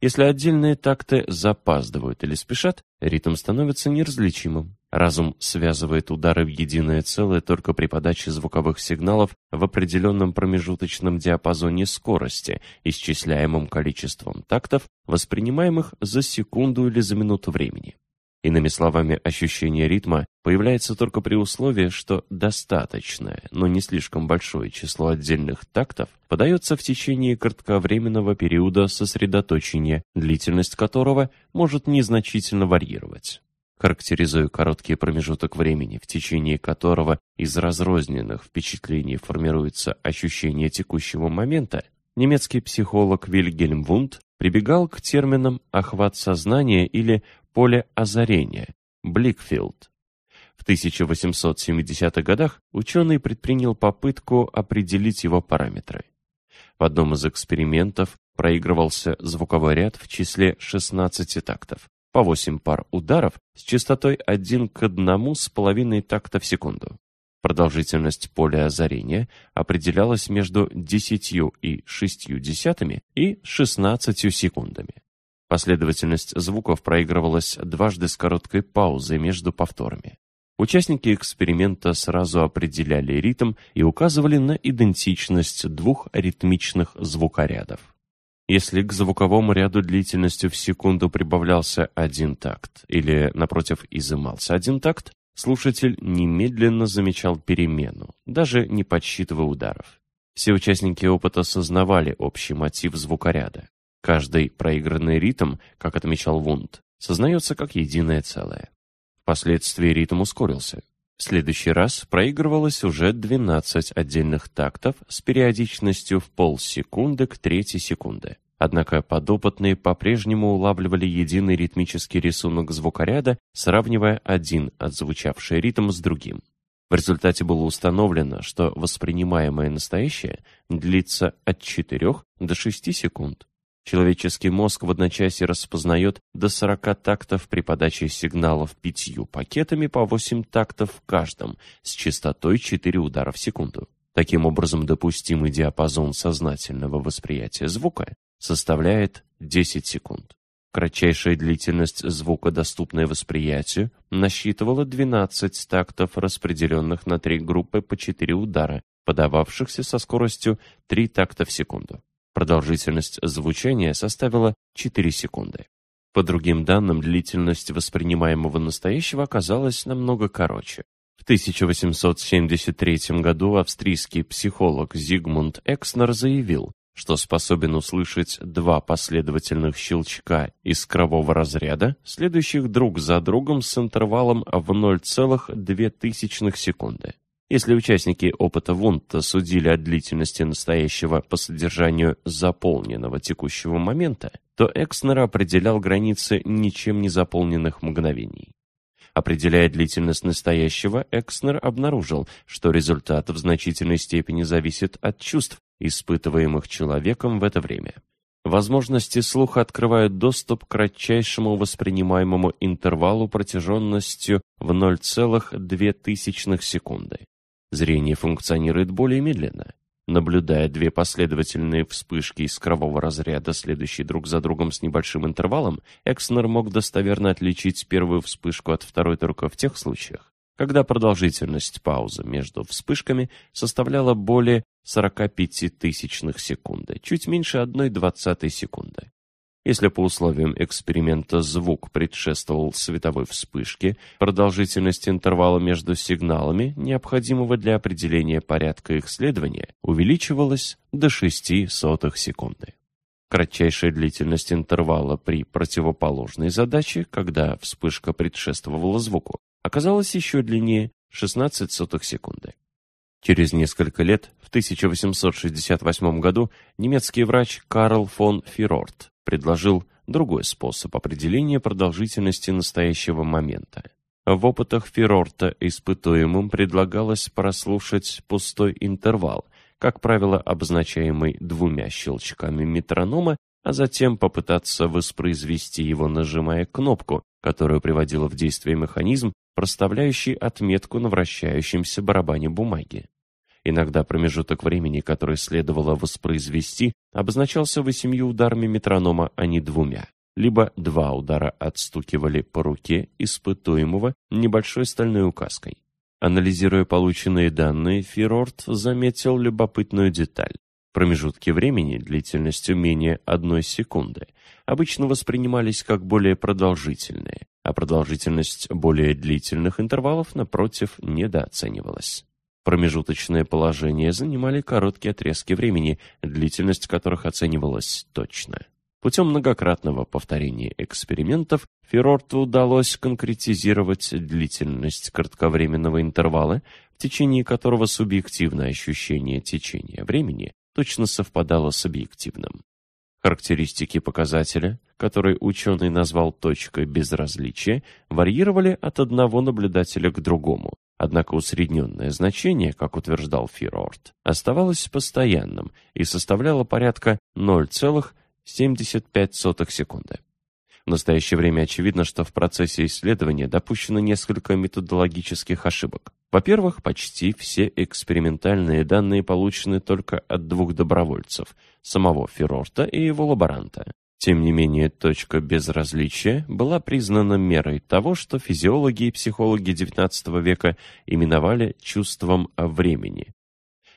Если отдельные такты запаздывают или спешат, ритм становится неразличимым. Разум связывает удары в единое целое только при подаче звуковых сигналов в определенном промежуточном диапазоне скорости, исчисляемом количеством тактов, воспринимаемых за секунду или за минуту времени. Иными словами, ощущение ритма появляется только при условии, что достаточное, но не слишком большое число отдельных тактов подается в течение кратковременного периода сосредоточения, длительность которого может незначительно варьировать. Характеризуя короткий промежуток времени, в течение которого из разрозненных впечатлений формируется ощущение текущего момента, немецкий психолог Вильгельм Вунд прибегал к терминам «охват сознания» или поле озарения, Бликфилд. В 1870-х годах ученый предпринял попытку определить его параметры. В одном из экспериментов проигрывался звуковой ряд в числе 16 тактов, по 8 пар ударов с частотой 1 к 1 с половиной такта в секунду. Продолжительность поля озарения определялась между 10 и 6 десятыми и 16 секундами. Последовательность звуков проигрывалась дважды с короткой паузой между повторами. Участники эксперимента сразу определяли ритм и указывали на идентичность двух ритмичных звукорядов. Если к звуковому ряду длительностью в секунду прибавлялся один такт или, напротив, изымался один такт, слушатель немедленно замечал перемену, даже не подсчитывая ударов. Все участники опыта осознавали общий мотив звукоряда. Каждый проигранный ритм, как отмечал Вунд, сознается как единое целое. Впоследствии ритм ускорился. В следующий раз проигрывалось уже 12 отдельных тактов с периодичностью в полсекунды к трети секунды. Однако подопытные по-прежнему улавливали единый ритмический рисунок звукоряда, сравнивая один отзвучавший ритм с другим. В результате было установлено, что воспринимаемое настоящее длится от 4 до 6 секунд. Человеческий мозг в одночасье распознает до 40 тактов при подаче сигналов пятью пакетами по 8 тактов в каждом с частотой 4 удара в секунду. Таким образом, допустимый диапазон сознательного восприятия звука составляет 10 секунд. Кратчайшая длительность звука, доступная восприятию, насчитывала 12 тактов, распределенных на три группы по 4 удара, подававшихся со скоростью 3 такта в секунду. Продолжительность звучания составила 4 секунды. По другим данным, длительность воспринимаемого настоящего оказалась намного короче. В 1873 году австрийский психолог Зигмунд Экснер заявил, что способен услышать два последовательных щелчка искрового разряда, следующих друг за другом с интервалом в 0,02 секунды. Если участники опыта Вунта судили о длительности настоящего по содержанию заполненного текущего момента, то Экснер определял границы ничем не заполненных мгновений. Определяя длительность настоящего, Экснер обнаружил, что результат в значительной степени зависит от чувств, испытываемых человеком в это время. Возможности слуха открывают доступ к кратчайшему воспринимаемому интервалу протяженностью в 0,02 секунды. Зрение функционирует более медленно. Наблюдая две последовательные вспышки искрового разряда, следующие друг за другом с небольшим интервалом, Экснер мог достоверно отличить первую вспышку от второй только в тех случаях, когда продолжительность паузы между вспышками составляла более 45 тысячных секунды, чуть меньше 1 двадцатой секунды. Если по условиям эксперимента звук предшествовал световой вспышке, продолжительность интервала между сигналами, необходимого для определения порядка их следования, увеличивалась до 6 сотых секунды. Кратчайшая длительность интервала при противоположной задаче, когда вспышка предшествовала звуку, оказалась еще длиннее 16 сотых секунды. Через несколько лет, в 1868 году, немецкий врач Карл фон Фирорт предложил другой способ определения продолжительности настоящего момента. В опытах Ферорта испытуемым предлагалось прослушать пустой интервал, как правило, обозначаемый двумя щелчками метронома, а затем попытаться воспроизвести его, нажимая кнопку, которую приводила в действие механизм, проставляющий отметку на вращающемся барабане бумаги. Иногда промежуток времени, который следовало воспроизвести, обозначался восемью ударами метронома, а не двумя. Либо два удара отстукивали по руке испытуемого небольшой стальной указкой. Анализируя полученные данные, Фирорт заметил любопытную деталь. Промежутки времени длительностью менее одной секунды обычно воспринимались как более продолжительные, а продолжительность более длительных интервалов, напротив, недооценивалась. Промежуточное положение занимали короткие отрезки времени, длительность которых оценивалась точно. Путем многократного повторения экспериментов Феррорту удалось конкретизировать длительность кратковременного интервала, в течение которого субъективное ощущение течения времени точно совпадало с объективным. Характеристики показателя, который ученый назвал точкой безразличия, варьировали от одного наблюдателя к другому, Однако усредненное значение, как утверждал Фирорт, оставалось постоянным и составляло порядка 0,75 секунды. В настоящее время очевидно, что в процессе исследования допущено несколько методологических ошибок. Во-первых, почти все экспериментальные данные получены только от двух добровольцев – самого Ферорта и его лаборанта. Тем не менее, точка безразличия была признана мерой того, что физиологи и психологи XIX века именовали чувством времени.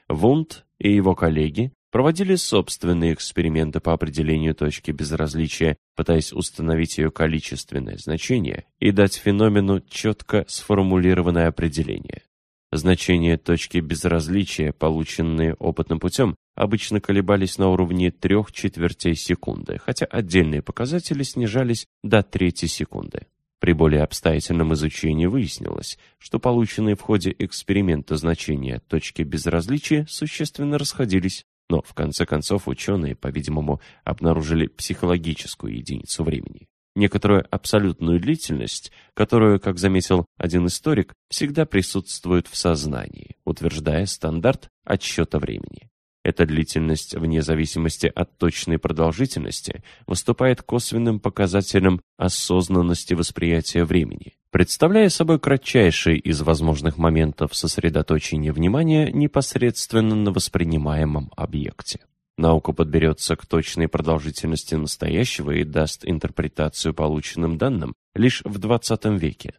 Вунд и его коллеги проводили собственные эксперименты по определению точки безразличия, пытаясь установить ее количественное значение и дать феномену четко сформулированное определение. Значения точки безразличия, полученные опытным путем, обычно колебались на уровне трех четвертей секунды, хотя отдельные показатели снижались до трети секунды. При более обстоятельном изучении выяснилось, что полученные в ходе эксперимента значения точки безразличия существенно расходились, но в конце концов ученые, по-видимому, обнаружили психологическую единицу времени. Некоторую абсолютную длительность, которую, как заметил один историк, всегда присутствует в сознании, утверждая стандарт отсчета времени. Эта длительность, вне зависимости от точной продолжительности, выступает косвенным показателем осознанности восприятия времени, представляя собой кратчайший из возможных моментов сосредоточения внимания непосредственно на воспринимаемом объекте. Наука подберется к точной продолжительности настоящего и даст интерпретацию полученным данным лишь в XX веке.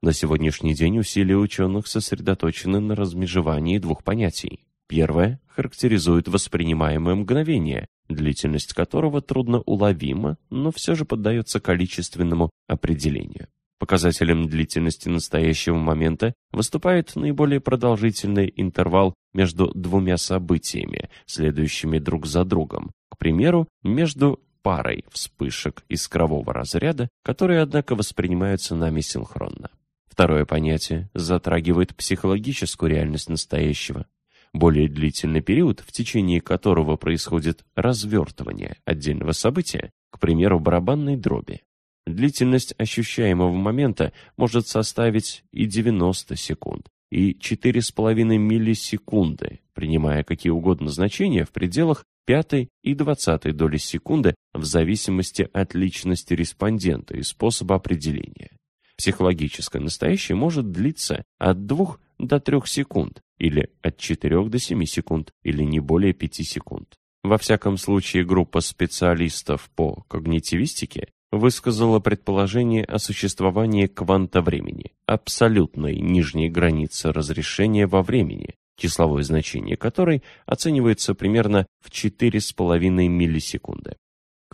На сегодняшний день усилия ученых сосредоточены на размежевании двух понятий Первое характеризует воспринимаемое мгновение, длительность которого трудно уловима, но все же поддается количественному определению. Показателем длительности настоящего момента выступает наиболее продолжительный интервал между двумя событиями, следующими друг за другом, к примеру, между парой вспышек искрового разряда, которые, однако, воспринимаются нами синхронно. Второе понятие затрагивает психологическую реальность настоящего более длительный период, в течение которого происходит развертывание отдельного события, к примеру, барабанной дроби. Длительность ощущаемого момента может составить и 90 секунд, и 4,5 миллисекунды, принимая какие угодно значения в пределах пятой и двадцатой доли секунды в зависимости от личности респондента и способа определения. Психологическое настоящее может длиться от 2 до 3 секунд, или от 4 до 7 секунд, или не более 5 секунд. Во всяком случае, группа специалистов по когнитивистике высказала предположение о существовании кванта времени, абсолютной нижней границы разрешения во времени, числовое значение которой оценивается примерно в 4,5 миллисекунды.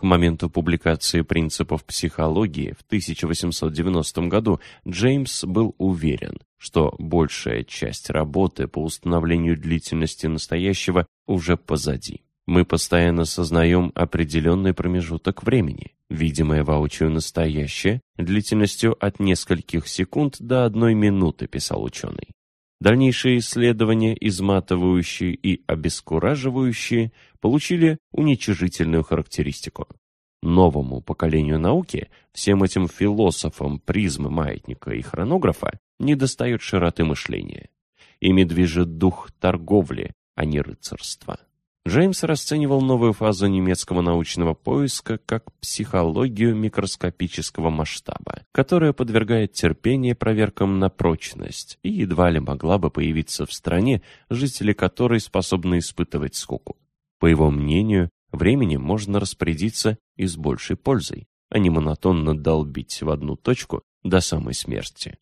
К моменту публикации принципов психологии в 1890 году Джеймс был уверен, что большая часть работы по установлению длительности настоящего уже позади. Мы постоянно сознаем определенный промежуток времени, видимое воочию настоящее, длительностью от нескольких секунд до одной минуты, писал ученый. Дальнейшие исследования, изматывающие и обескураживающие, получили уничижительную характеристику. Новому поколению науки, всем этим философам призмы маятника и хронографа, недостает широты мышления. Ими движет дух торговли, а не рыцарства. Джеймс расценивал новую фазу немецкого научного поиска как психологию микроскопического масштаба, которая подвергает терпение проверкам на прочность и едва ли могла бы появиться в стране, жители которой способны испытывать скуку. По его мнению, временем можно распорядиться и с большей пользой, а не монотонно долбить в одну точку до самой смерти.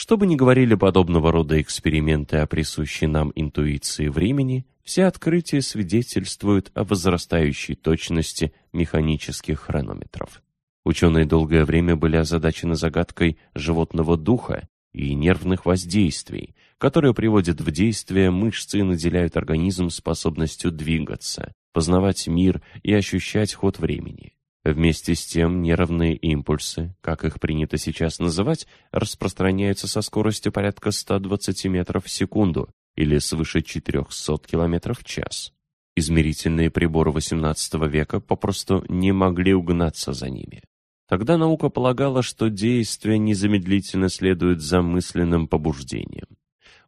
Что бы ни говорили подобного рода эксперименты о присущей нам интуиции времени, все открытия свидетельствуют о возрастающей точности механических хронометров. Ученые долгое время были озадачены загадкой животного духа и нервных воздействий, которые приводят в действие мышцы и наделяют организм способностью двигаться, познавать мир и ощущать ход времени. Вместе с тем нервные импульсы, как их принято сейчас называть, распространяются со скоростью порядка 120 метров в секунду или свыше 400 километров в час. Измерительные приборы XVIII века попросту не могли угнаться за ними. Тогда наука полагала, что действие незамедлительно следует за мысленным побуждением.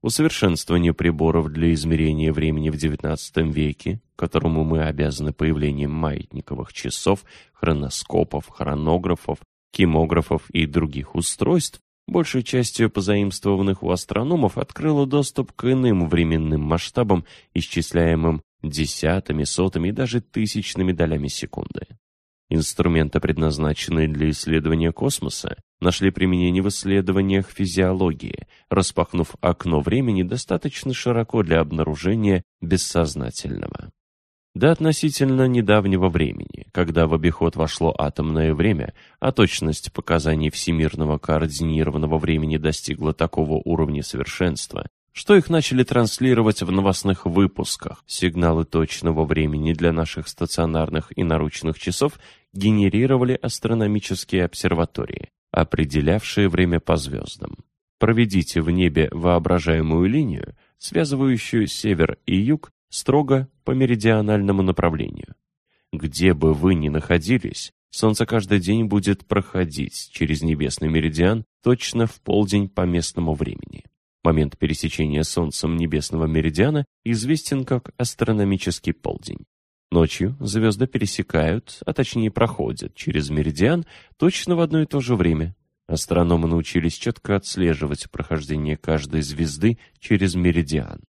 Усовершенствование приборов для измерения времени в XIX веке, которому мы обязаны появлением маятниковых часов, хроноскопов, хронографов, кимографов и других устройств, большей частью позаимствованных у астрономов, открыло доступ к иным временным масштабам, исчисляемым десятыми, сотыми и даже тысячными долями секунды. Инструменты, предназначенные для исследования космоса, нашли применение в исследованиях физиологии, распахнув окно времени достаточно широко для обнаружения бессознательного. До относительно недавнего времени, когда в обиход вошло атомное время, а точность показаний всемирного координированного времени достигла такого уровня совершенства, что их начали транслировать в новостных выпусках. Сигналы точного времени для наших стационарных и наручных часов генерировали астрономические обсерватории, определявшие время по звездам. Проведите в небе воображаемую линию, связывающую север и юг строго по меридиональному направлению. Где бы вы ни находились, Солнце каждый день будет проходить через небесный меридиан точно в полдень по местному времени. Момент пересечения Солнцем небесного меридиана известен как астрономический полдень. Ночью звезды пересекают, а точнее проходят через меридиан точно в одно и то же время. Астрономы научились четко отслеживать прохождение каждой звезды через меридиан.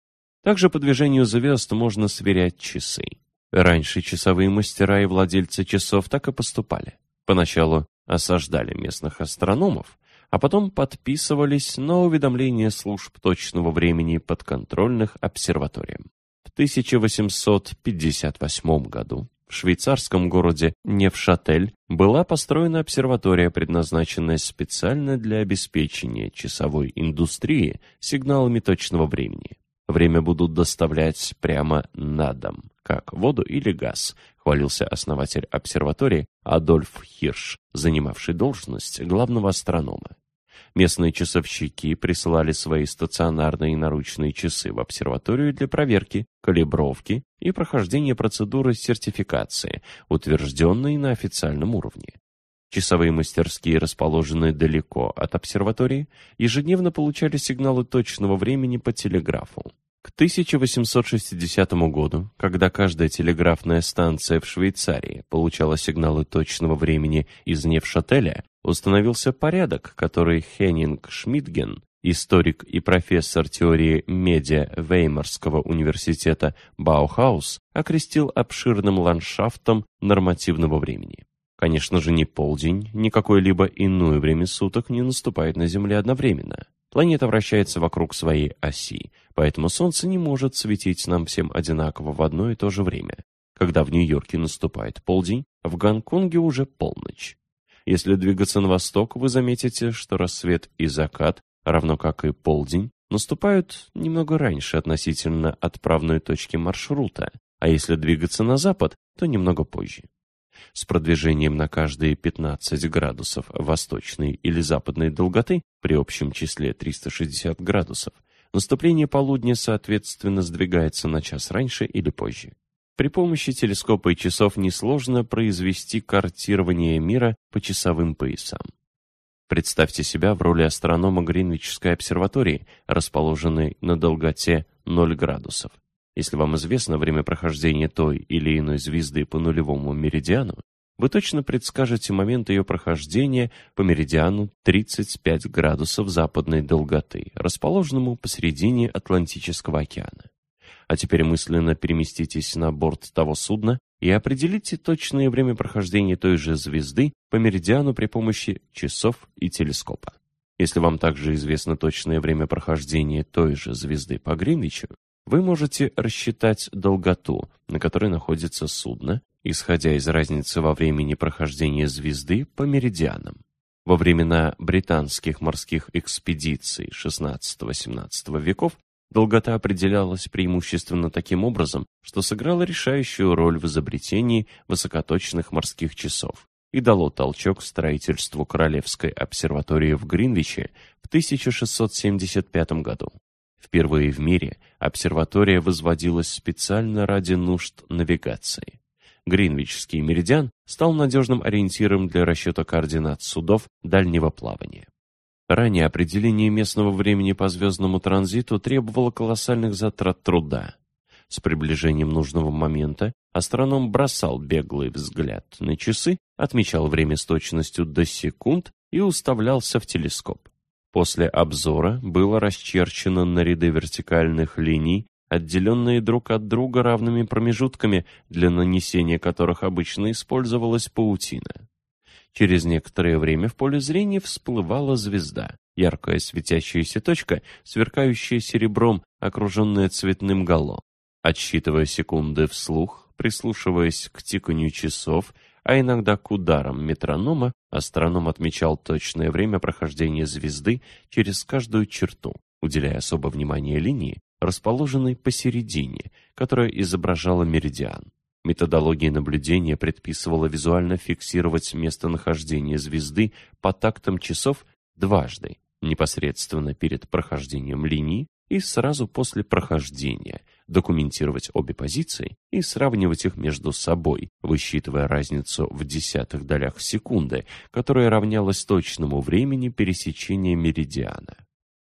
Также по движению звезд можно сверять часы. Раньше часовые мастера и владельцы часов так и поступали. Поначалу осаждали местных астрономов, а потом подписывались на уведомления служб точного времени подконтрольных обсерваториям. В 1858 году в швейцарском городе Невшатель была построена обсерватория, предназначенная специально для обеспечения часовой индустрии сигналами точного времени. Время будут доставлять прямо на дом, как воду или газ, хвалился основатель обсерватории Адольф Хирш, занимавший должность главного астронома. Местные часовщики присылали свои стационарные наручные часы в обсерваторию для проверки, калибровки и прохождения процедуры сертификации, утвержденной на официальном уровне. Часовые мастерские, расположенные далеко от обсерватории, ежедневно получали сигналы точного времени по телеграфу. К 1860 году, когда каждая телеграфная станция в Швейцарии получала сигналы точного времени из Невшателя, установился порядок, который Хеннинг Шмидген, историк и профессор теории медиа Веймарского университета Баухаус, окрестил обширным ландшафтом нормативного времени. Конечно же, ни полдень, ни какое-либо иное время суток не наступает на Земле одновременно. Планета вращается вокруг своей оси, поэтому Солнце не может светить нам всем одинаково в одно и то же время. Когда в Нью-Йорке наступает полдень, в Гонконге уже полночь. Если двигаться на восток, вы заметите, что рассвет и закат, равно как и полдень, наступают немного раньше относительно отправной точки маршрута, а если двигаться на запад, то немного позже с продвижением на каждые 15 градусов восточной или западной долготы при общем числе 360 градусов, наступление полудня соответственно сдвигается на час раньше или позже. При помощи телескопа и часов несложно произвести картирование мира по часовым поясам. Представьте себя в роли астронома Гринвичской обсерватории, расположенной на долготе 0 градусов. Если вам известно время прохождения той или иной звезды по нулевому меридиану, вы точно предскажете момент ее прохождения по меридиану 35 градусов западной долготы, расположенному посередине Атлантического океана. А теперь мысленно переместитесь на борт того судна и определите точное время прохождения той же звезды по меридиану при помощи часов и телескопа. Если вам также известно точное время прохождения той же звезды по Гринвичу, вы можете рассчитать долготу, на которой находится судно, исходя из разницы во времени прохождения звезды по меридианам. Во времена британских морских экспедиций XVI-XVII веков долгота определялась преимущественно таким образом, что сыграла решающую роль в изобретении высокоточных морских часов и дало толчок строительству Королевской обсерватории в Гринвиче в 1675 году. Впервые в мире обсерватория возводилась специально ради нужд навигации. Гринвичский меридиан стал надежным ориентиром для расчета координат судов дальнего плавания. Ранее определение местного времени по звездному транзиту требовало колоссальных затрат труда. С приближением нужного момента астроном бросал беглый взгляд на часы, отмечал время с точностью до секунд и уставлялся в телескоп. После обзора было расчерчено на ряды вертикальных линий, отделенные друг от друга равными промежутками, для нанесения которых обычно использовалась паутина. Через некоторое время в поле зрения всплывала звезда, яркая светящаяся точка, сверкающая серебром, окруженная цветным гало. Отсчитывая секунды вслух, прислушиваясь к тиканью часов, а иногда к ударам метронома, астроном отмечал точное время прохождения звезды через каждую черту, уделяя особое внимание линии, расположенной посередине, которая изображала меридиан. Методология наблюдения предписывала визуально фиксировать местонахождение звезды по тактам часов дважды, непосредственно перед прохождением линии и сразу после прохождения, документировать обе позиции и сравнивать их между собой, высчитывая разницу в десятых долях секунды, которая равнялась точному времени пересечения меридиана.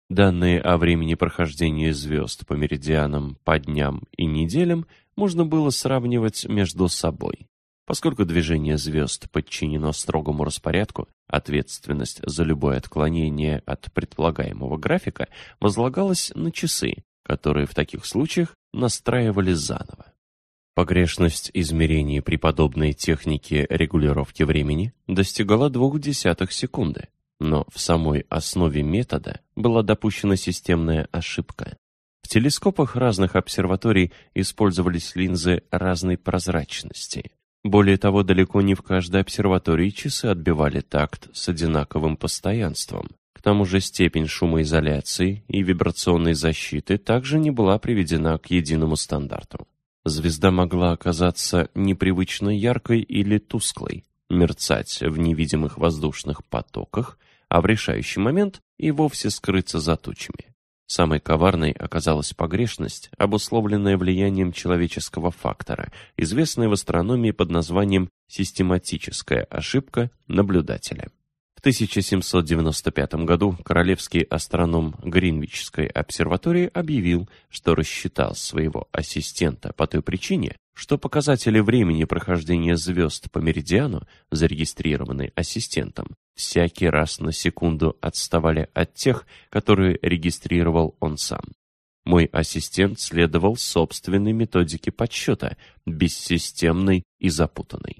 Данные о времени прохождения звезд по меридианам по дням и неделям можно было сравнивать между собой. Поскольку движение звезд подчинено строгому распорядку, ответственность за любое отклонение от предполагаемого графика возлагалась на часы, которые в таких случаях настраивали заново. Погрешность измерений при подобной технике регулировки времени достигала двух десятых секунды, но в самой основе метода была допущена системная ошибка. В телескопах разных обсерваторий использовались линзы разной прозрачности. Более того, далеко не в каждой обсерватории часы отбивали такт с одинаковым постоянством. К тому же степень шумоизоляции и вибрационной защиты также не была приведена к единому стандарту. Звезда могла оказаться непривычно яркой или тусклой, мерцать в невидимых воздушных потоках, а в решающий момент и вовсе скрыться за тучами. Самой коварной оказалась погрешность, обусловленная влиянием человеческого фактора, известная в астрономии под названием «систематическая ошибка наблюдателя». В 1795 году королевский астроном Гринвичской обсерватории объявил, что рассчитал своего ассистента по той причине, что показатели времени прохождения звезд по меридиану, зарегистрированные ассистентом, всякий раз на секунду отставали от тех, которые регистрировал он сам. Мой ассистент следовал собственной методике подсчета, бессистемной и запутанной.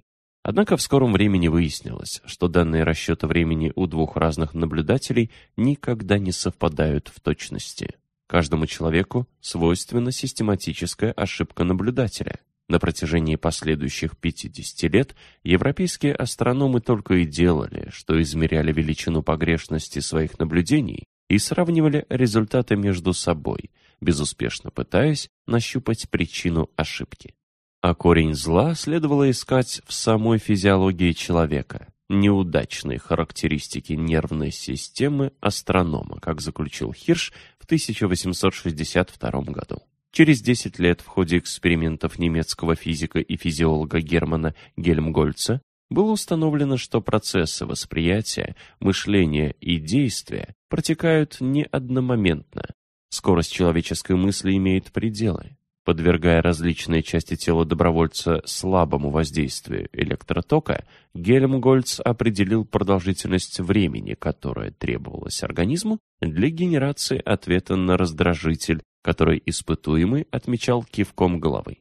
Однако в скором времени выяснилось, что данные расчета времени у двух разных наблюдателей никогда не совпадают в точности. Каждому человеку свойственна систематическая ошибка наблюдателя. На протяжении последующих 50 лет европейские астрономы только и делали, что измеряли величину погрешности своих наблюдений и сравнивали результаты между собой, безуспешно пытаясь нащупать причину ошибки. А корень зла следовало искать в самой физиологии человека, неудачной характеристики нервной системы астронома, как заключил Хирш в 1862 году. Через 10 лет в ходе экспериментов немецкого физика и физиолога Германа Гельмгольца было установлено, что процессы восприятия, мышления и действия протекают не одномоментно. Скорость человеческой мысли имеет пределы. Подвергая различные части тела добровольца слабому воздействию электротока, Гельмгольц определил продолжительность времени, которое требовалось организму для генерации ответа на раздражитель который испытуемый отмечал кивком головы.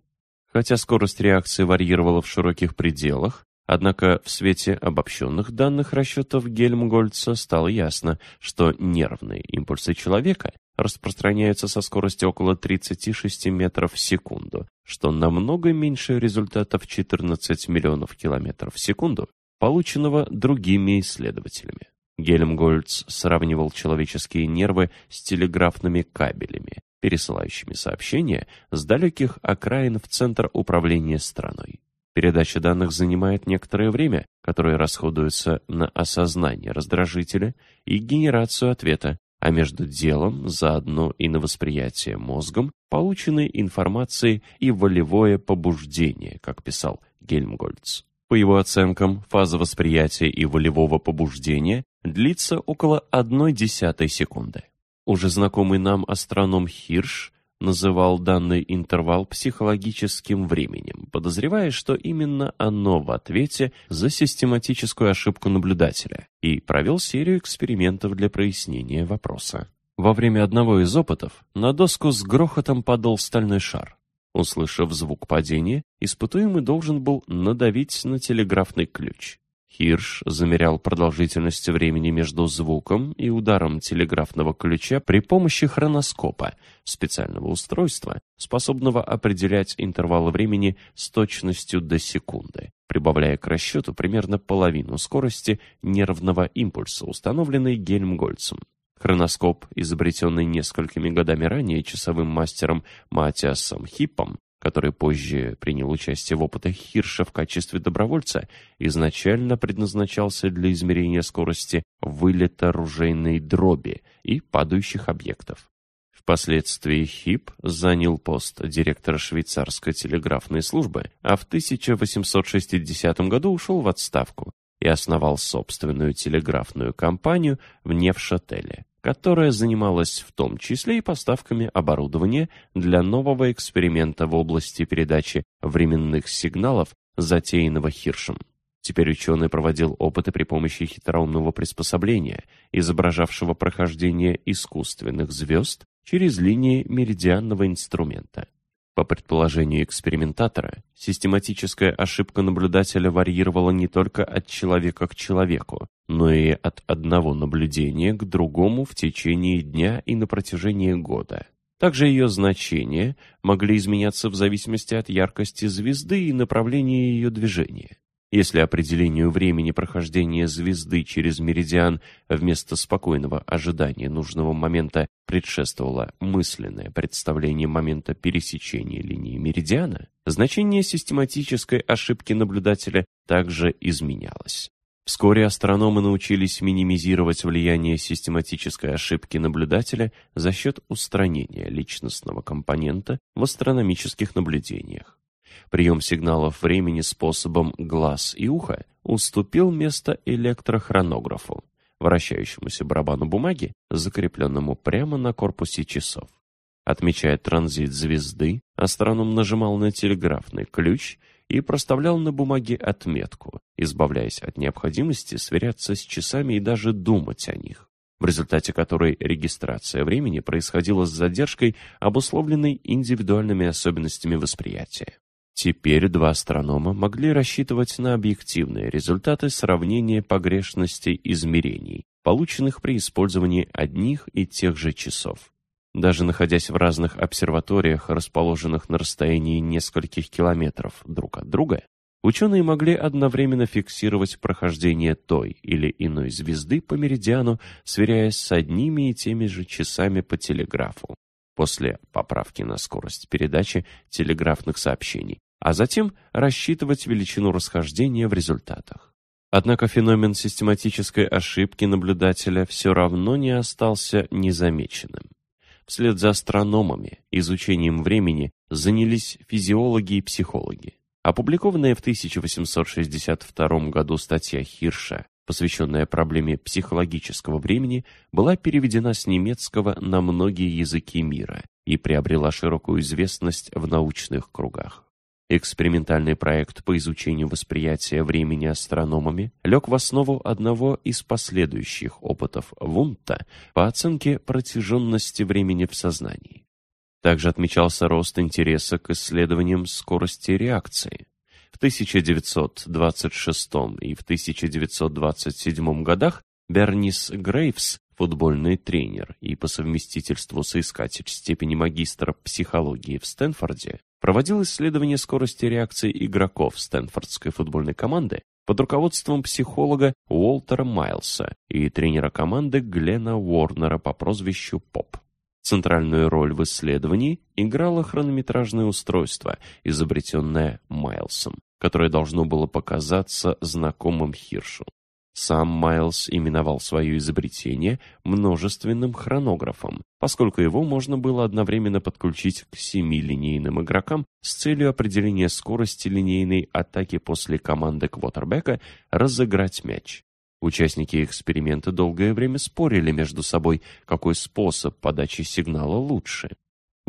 Хотя скорость реакции варьировала в широких пределах, однако в свете обобщенных данных расчетов Гельмгольца стало ясно, что нервные импульсы человека распространяются со скоростью около 36 метров в секунду, что намного меньше результата в 14 миллионов километров в секунду, полученного другими исследователями. Гельмгольц сравнивал человеческие нервы с телеграфными кабелями, пересылающими сообщения с далеких окраин в центр управления страной. Передача данных занимает некоторое время, которое расходуется на осознание раздражителя и генерацию ответа, а между делом заодно и на восприятие мозгом полученной информации и волевое побуждение, как писал Гельмгольц. По его оценкам, фаза восприятия и волевого побуждения длится около одной десятой секунды. Уже знакомый нам астроном Хирш называл данный интервал психологическим временем, подозревая, что именно оно в ответе за систематическую ошибку наблюдателя, и провел серию экспериментов для прояснения вопроса. Во время одного из опытов на доску с грохотом падал стальной шар. Услышав звук падения, испытуемый должен был надавить на телеграфный ключ. Хирш замерял продолжительность времени между звуком и ударом телеграфного ключа при помощи хроноскопа, специального устройства, способного определять интервалы времени с точностью до секунды, прибавляя к расчету примерно половину скорости нервного импульса, установленной Гельмгольцем. Хроноскоп, изобретенный несколькими годами ранее часовым мастером Матиасом Хиппом, который позже принял участие в опытах Хирша в качестве добровольца, изначально предназначался для измерения скорости вылета ружейной дроби и падающих объектов. Впоследствии Хип занял пост директора швейцарской телеграфной службы, а в 1860 году ушел в отставку и основал собственную телеграфную компанию в Невшателе которая занималась в том числе и поставками оборудования для нового эксперимента в области передачи временных сигналов, затеянного Хиршем. Теперь ученый проводил опыты при помощи хитроумного приспособления, изображавшего прохождение искусственных звезд через линии меридианного инструмента. По предположению экспериментатора, систематическая ошибка наблюдателя варьировала не только от человека к человеку, но и от одного наблюдения к другому в течение дня и на протяжении года. Также ее значения могли изменяться в зависимости от яркости звезды и направления ее движения. Если определению времени прохождения звезды через меридиан вместо спокойного ожидания нужного момента предшествовало мысленное представление момента пересечения линии меридиана, значение систематической ошибки наблюдателя также изменялось. Вскоре астрономы научились минимизировать влияние систематической ошибки наблюдателя за счет устранения личностного компонента в астрономических наблюдениях. Прием сигналов времени способом глаз и уха уступил место электрохронографу, вращающемуся барабану бумаги, закрепленному прямо на корпусе часов. Отмечая транзит звезды, астроном нажимал на телеграфный ключ и проставлял на бумаге отметку, избавляясь от необходимости сверяться с часами и даже думать о них, в результате которой регистрация времени происходила с задержкой, обусловленной индивидуальными особенностями восприятия. Теперь два астронома могли рассчитывать на объективные результаты сравнения погрешностей измерений, полученных при использовании одних и тех же часов. Даже находясь в разных обсерваториях, расположенных на расстоянии нескольких километров друг от друга, ученые могли одновременно фиксировать прохождение той или иной звезды по меридиану, сверяясь с одними и теми же часами по телеграфу после поправки на скорость передачи телеграфных сообщений, а затем рассчитывать величину расхождения в результатах. Однако феномен систематической ошибки наблюдателя все равно не остался незамеченным. Вслед за астрономами изучением времени занялись физиологи и психологи. Опубликованная в 1862 году статья Хирша, посвященная проблеме психологического времени, была переведена с немецкого на многие языки мира и приобрела широкую известность в научных кругах. Экспериментальный проект по изучению восприятия времени астрономами лег в основу одного из последующих опытов Вунта по оценке протяженности времени в сознании. Также отмечался рост интереса к исследованиям скорости реакции. В 1926 и в 1927 годах Бернис Грейвс, футбольный тренер и по совместительству соискатель степени магистра психологии в Стэнфорде, проводил исследование скорости реакции игроков Стэнфордской футбольной команды под руководством психолога Уолтера Майлса и тренера команды Глена Уорнера по прозвищу Поп. Центральную роль в исследовании играло хронометражное устройство, изобретенное Майлсом, которое должно было показаться знакомым Хиршу. Сам Майлз именовал свое изобретение множественным хронографом, поскольку его можно было одновременно подключить к семи линейным игрокам с целью определения скорости линейной атаки после команды квотербека разыграть мяч. Участники эксперимента долгое время спорили между собой, какой способ подачи сигнала лучше.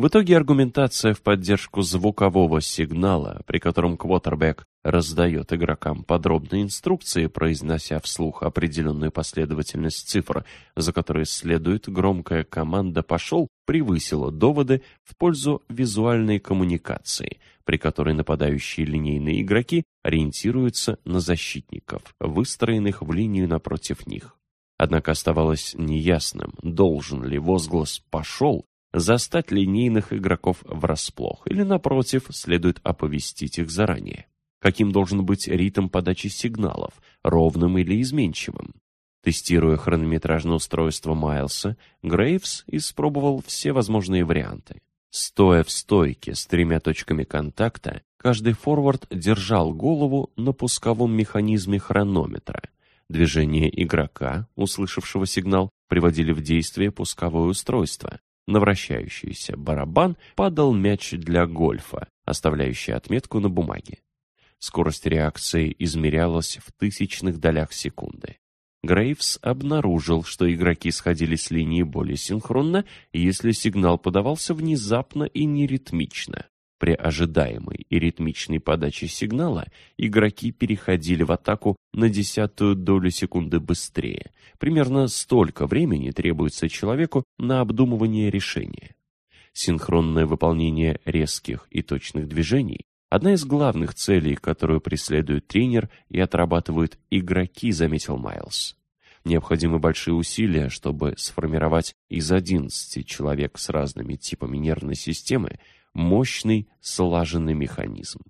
В итоге аргументация в поддержку звукового сигнала, при котором квотербек раздает игрокам подробные инструкции, произнося вслух определенную последовательность цифр, за которой следует громкая команда «пошел», превысила доводы в пользу визуальной коммуникации, при которой нападающие линейные игроки ориентируются на защитников, выстроенных в линию напротив них. Однако оставалось неясным, должен ли возглас «пошел» застать линейных игроков врасплох, или, напротив, следует оповестить их заранее. Каким должен быть ритм подачи сигналов, ровным или изменчивым? Тестируя хронометражное устройство Майлса, Грейвс испробовал все возможные варианты. Стоя в стойке с тремя точками контакта, каждый форвард держал голову на пусковом механизме хронометра. Движения игрока, услышавшего сигнал, приводили в действие пусковое устройство. На вращающийся барабан падал мяч для гольфа, оставляющий отметку на бумаге. Скорость реакции измерялась в тысячных долях секунды. Грейвс обнаружил, что игроки сходили с линии более синхронно, если сигнал подавался внезапно и неритмично. При ожидаемой и ритмичной подаче сигнала игроки переходили в атаку на десятую долю секунды быстрее. Примерно столько времени требуется человеку на обдумывание решения. Синхронное выполнение резких и точных движений – одна из главных целей, которую преследует тренер и отрабатывают игроки, заметил Майлз. Необходимы большие усилия, чтобы сформировать из 11 человек с разными типами нервной системы мощный слаженный механизм.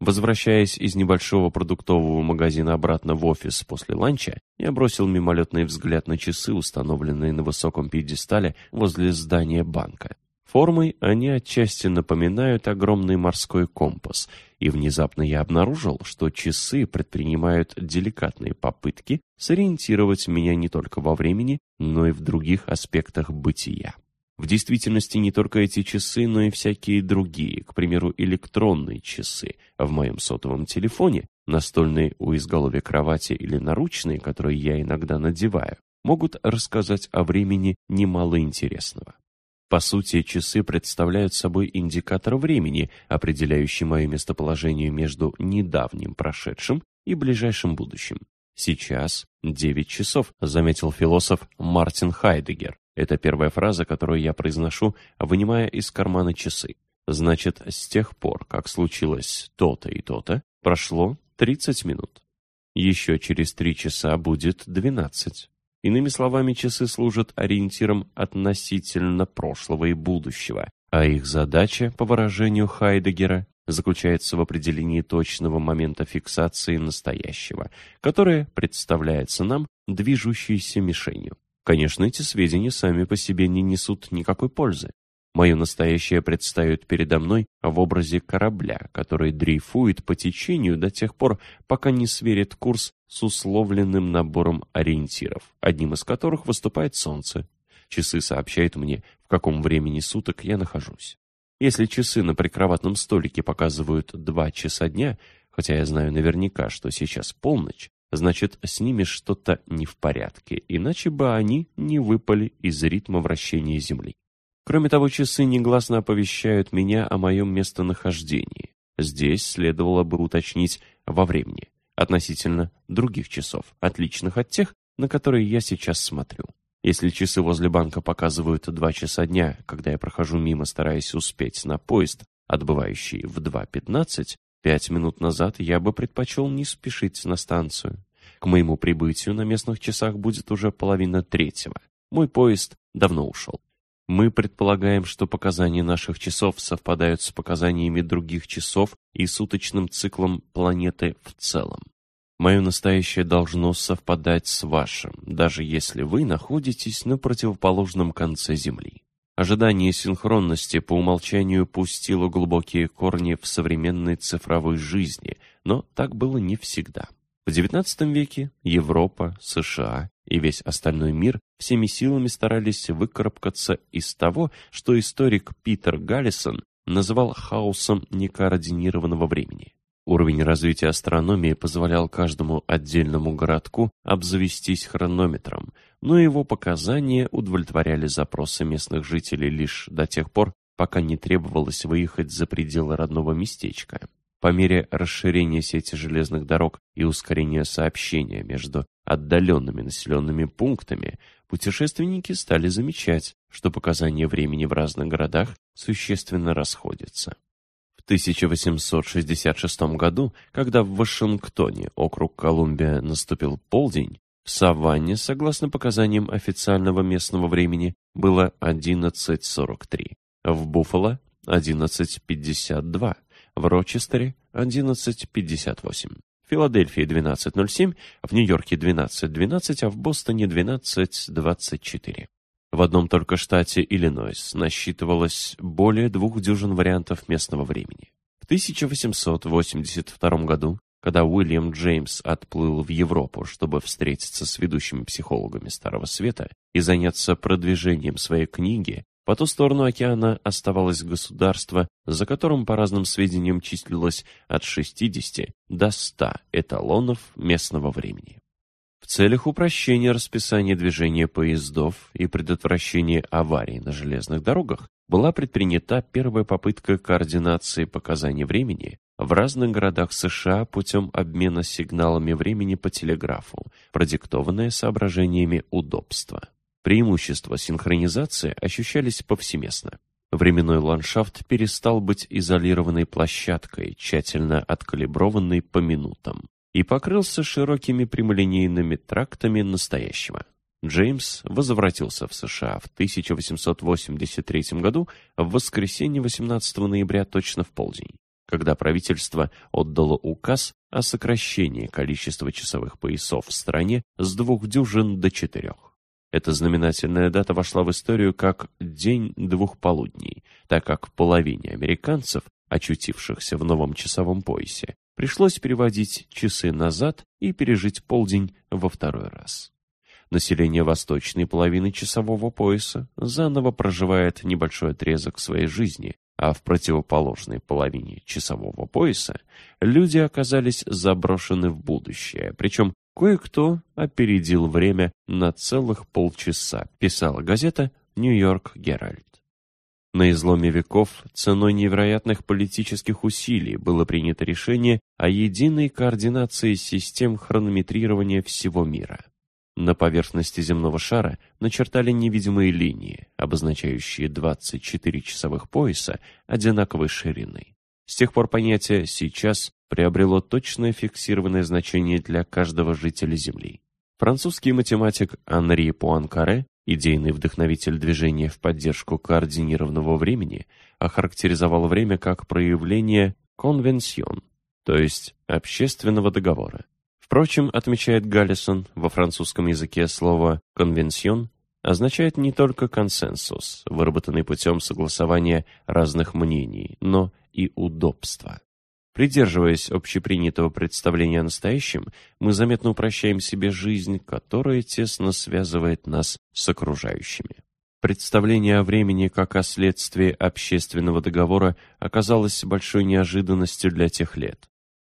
Возвращаясь из небольшого продуктового магазина обратно в офис после ланча, я бросил мимолетный взгляд на часы, установленные на высоком пьедестале возле здания банка. Формой они отчасти напоминают огромный морской компас, и внезапно я обнаружил, что часы предпринимают деликатные попытки сориентировать меня не только во времени, но и в других аспектах бытия. В действительности не только эти часы, но и всякие другие, к примеру, электронные часы в моем сотовом телефоне, настольные у изголовья кровати или наручные, которые я иногда надеваю, могут рассказать о времени немало интересного. По сути, часы представляют собой индикатор времени, определяющий мое местоположение между недавним прошедшим и ближайшим будущим. Сейчас 9 часов, заметил философ Мартин Хайдегер. Это первая фраза, которую я произношу, вынимая из кармана часы. Значит, с тех пор, как случилось то-то и то-то, прошло 30 минут. Еще через 3 часа будет 12. Иными словами, часы служат ориентиром относительно прошлого и будущего, а их задача, по выражению Хайдегера, заключается в определении точного момента фиксации настоящего, которое представляется нам движущейся мишенью. Конечно, эти сведения сами по себе не несут никакой пользы. Мое настоящее предстает передо мной в образе корабля, который дрейфует по течению до тех пор, пока не сверит курс с условленным набором ориентиров, одним из которых выступает солнце. Часы сообщают мне, в каком времени суток я нахожусь. Если часы на прикроватном столике показывают два часа дня, хотя я знаю наверняка, что сейчас полночь, значит, с ними что-то не в порядке, иначе бы они не выпали из ритма вращения Земли. Кроме того, часы негласно оповещают меня о моем местонахождении. Здесь следовало бы уточнить во времени, относительно других часов, отличных от тех, на которые я сейчас смотрю. Если часы возле банка показывают два часа дня, когда я прохожу мимо, стараясь успеть на поезд, отбывающий в 2.15, пять минут назад я бы предпочел не спешить на станцию. К моему прибытию на местных часах будет уже половина третьего. Мой поезд давно ушел. Мы предполагаем, что показания наших часов совпадают с показаниями других часов и суточным циклом планеты в целом. Мое настоящее должно совпадать с вашим, даже если вы находитесь на противоположном конце Земли. Ожидание синхронности по умолчанию пустило глубокие корни в современной цифровой жизни, но так было не всегда. В XIX веке Европа, США и весь остальной мир всеми силами старались выкарабкаться из того, что историк Питер Галлисон называл хаосом некоординированного времени. Уровень развития астрономии позволял каждому отдельному городку обзавестись хронометром, но его показания удовлетворяли запросы местных жителей лишь до тех пор, пока не требовалось выехать за пределы родного местечка. По мере расширения сети железных дорог и ускорения сообщения между отдаленными населенными пунктами, путешественники стали замечать, что показания времени в разных городах существенно расходятся. В 1866 году, когда в Вашингтоне, округ Колумбия, наступил полдень, в Саванне, согласно показаниям официального местного времени, было 11.43, в Буффало – 11.52, в Рочестере 11.58, в Филадельфии 12.07, в Нью-Йорке 12.12, а в Бостоне 12.24. В одном только штате Иллинойс насчитывалось более двух дюжин вариантов местного времени. В 1882 году, когда Уильям Джеймс отплыл в Европу, чтобы встретиться с ведущими психологами Старого Света и заняться продвижением своей книги, по ту сторону океана оставалось государство, за которым, по разным сведениям, числилось от 60 до 100 эталонов местного времени. В целях упрощения расписания движения поездов и предотвращения аварий на железных дорогах была предпринята первая попытка координации показаний времени в разных городах США путем обмена сигналами времени по телеграфу, продиктованная соображениями удобства. Преимущества синхронизации ощущались повсеместно. Временной ландшафт перестал быть изолированной площадкой, тщательно откалиброванной по минутам, и покрылся широкими прямолинейными трактами настоящего. Джеймс возвратился в США в 1883 году в воскресенье 18 ноября точно в полдень, когда правительство отдало указ о сокращении количества часовых поясов в стране с двух дюжин до четырех. Эта знаменательная дата вошла в историю как «День двух полудней», так как половине американцев, очутившихся в новом часовом поясе, пришлось переводить часы назад и пережить полдень во второй раз. Население восточной половины часового пояса заново проживает небольшой отрезок своей жизни, а в противоположной половине часового пояса люди оказались заброшены в будущее, причем Кое-кто опередил время на целых полчаса, писала газета «Нью-Йорк Геральд». На изломе веков ценой невероятных политических усилий было принято решение о единой координации систем хронометрирования всего мира. На поверхности земного шара начертали невидимые линии, обозначающие 24 часовых пояса одинаковой ширины. С тех пор понятие «сейчас» приобрело точное фиксированное значение для каждого жителя Земли. Французский математик Анри Пуанкаре, идейный вдохновитель движения в поддержку координированного времени, охарактеризовал время как проявление «конвенсион», то есть общественного договора. Впрочем, отмечает Галлисон, во французском языке слово «конвенсион» означает не только консенсус, выработанный путем согласования разных мнений, но и удобство. Придерживаясь общепринятого представления о настоящем, мы заметно упрощаем себе жизнь, которая тесно связывает нас с окружающими. Представление о времени как о следствии общественного договора оказалось большой неожиданностью для тех лет.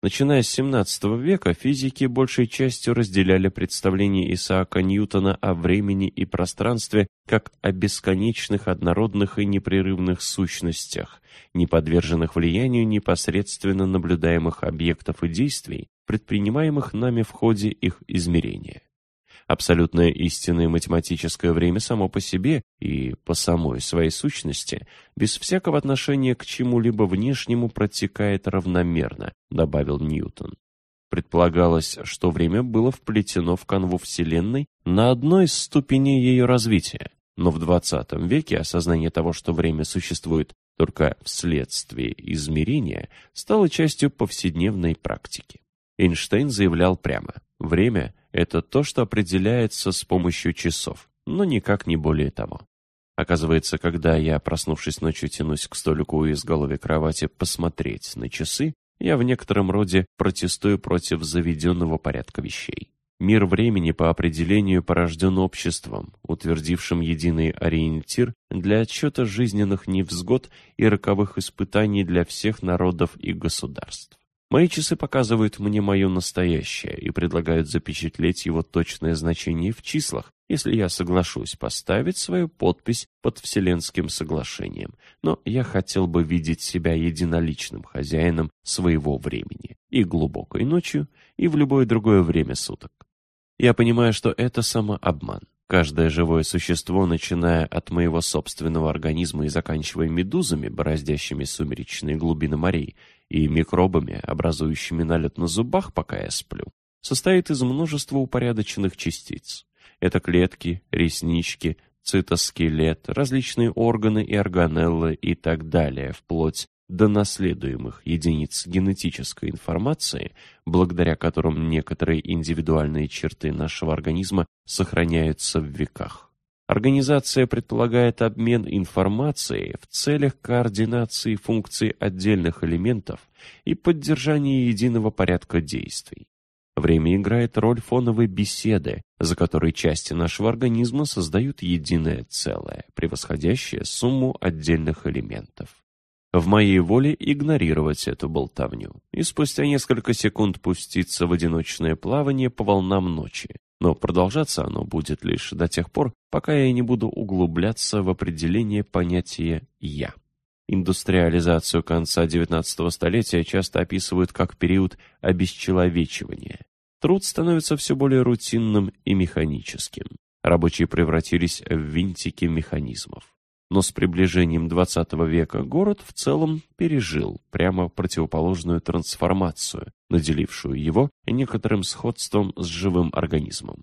Начиная с XVII века физики большей частью разделяли представление Исаака Ньютона о времени и пространстве как о бесконечных, однородных и непрерывных сущностях, не подверженных влиянию непосредственно наблюдаемых объектов и действий, предпринимаемых нами в ходе их измерения. Абсолютное истинное математическое время само по себе и по самой своей сущности, без всякого отношения к чему-либо внешнему протекает равномерно, добавил Ньютон. Предполагалось, что время было вплетено в канву Вселенной на одной из ступеней ее развития, но в XX веке осознание того, что время существует только вследствие измерения, стало частью повседневной практики. Эйнштейн заявлял прямо, время – это то, что определяется с помощью часов, но никак не более того. Оказывается, когда я, проснувшись ночью, тянусь к столику у изголовья кровати посмотреть на часы, я в некотором роде протестую против заведенного порядка вещей. Мир времени по определению порожден обществом, утвердившим единый ориентир для отсчета жизненных невзгод и роковых испытаний для всех народов и государств. Мои часы показывают мне мое настоящее и предлагают запечатлеть его точное значение в числах, если я соглашусь поставить свою подпись под Вселенским соглашением. Но я хотел бы видеть себя единоличным хозяином своего времени и глубокой ночью, и в любое другое время суток. Я понимаю, что это самообман. Каждое живое существо, начиная от моего собственного организма и заканчивая медузами, бороздящими сумеречные глубины морей, и микробами, образующими налет на зубах, пока я сплю, состоит из множества упорядоченных частиц. Это клетки, реснички, цитоскелет, различные органы и органеллы и так далее, вплоть до наследуемых единиц генетической информации, благодаря которым некоторые индивидуальные черты нашего организма сохраняются в веках. Организация предполагает обмен информацией в целях координации функций отдельных элементов и поддержания единого порядка действий. Время играет роль фоновой беседы, за которой части нашего организма создают единое целое, превосходящее сумму отдельных элементов. В моей воле игнорировать эту болтовню и спустя несколько секунд пуститься в одиночное плавание по волнам ночи, но продолжаться оно будет лишь до тех пор, пока я не буду углубляться в определение понятия «я». Индустриализацию конца XIX столетия часто описывают как период обесчеловечивания. Труд становится все более рутинным и механическим. Рабочие превратились в винтики механизмов. Но с приближением XX века город в целом пережил прямо противоположную трансформацию, наделившую его некоторым сходством с живым организмом.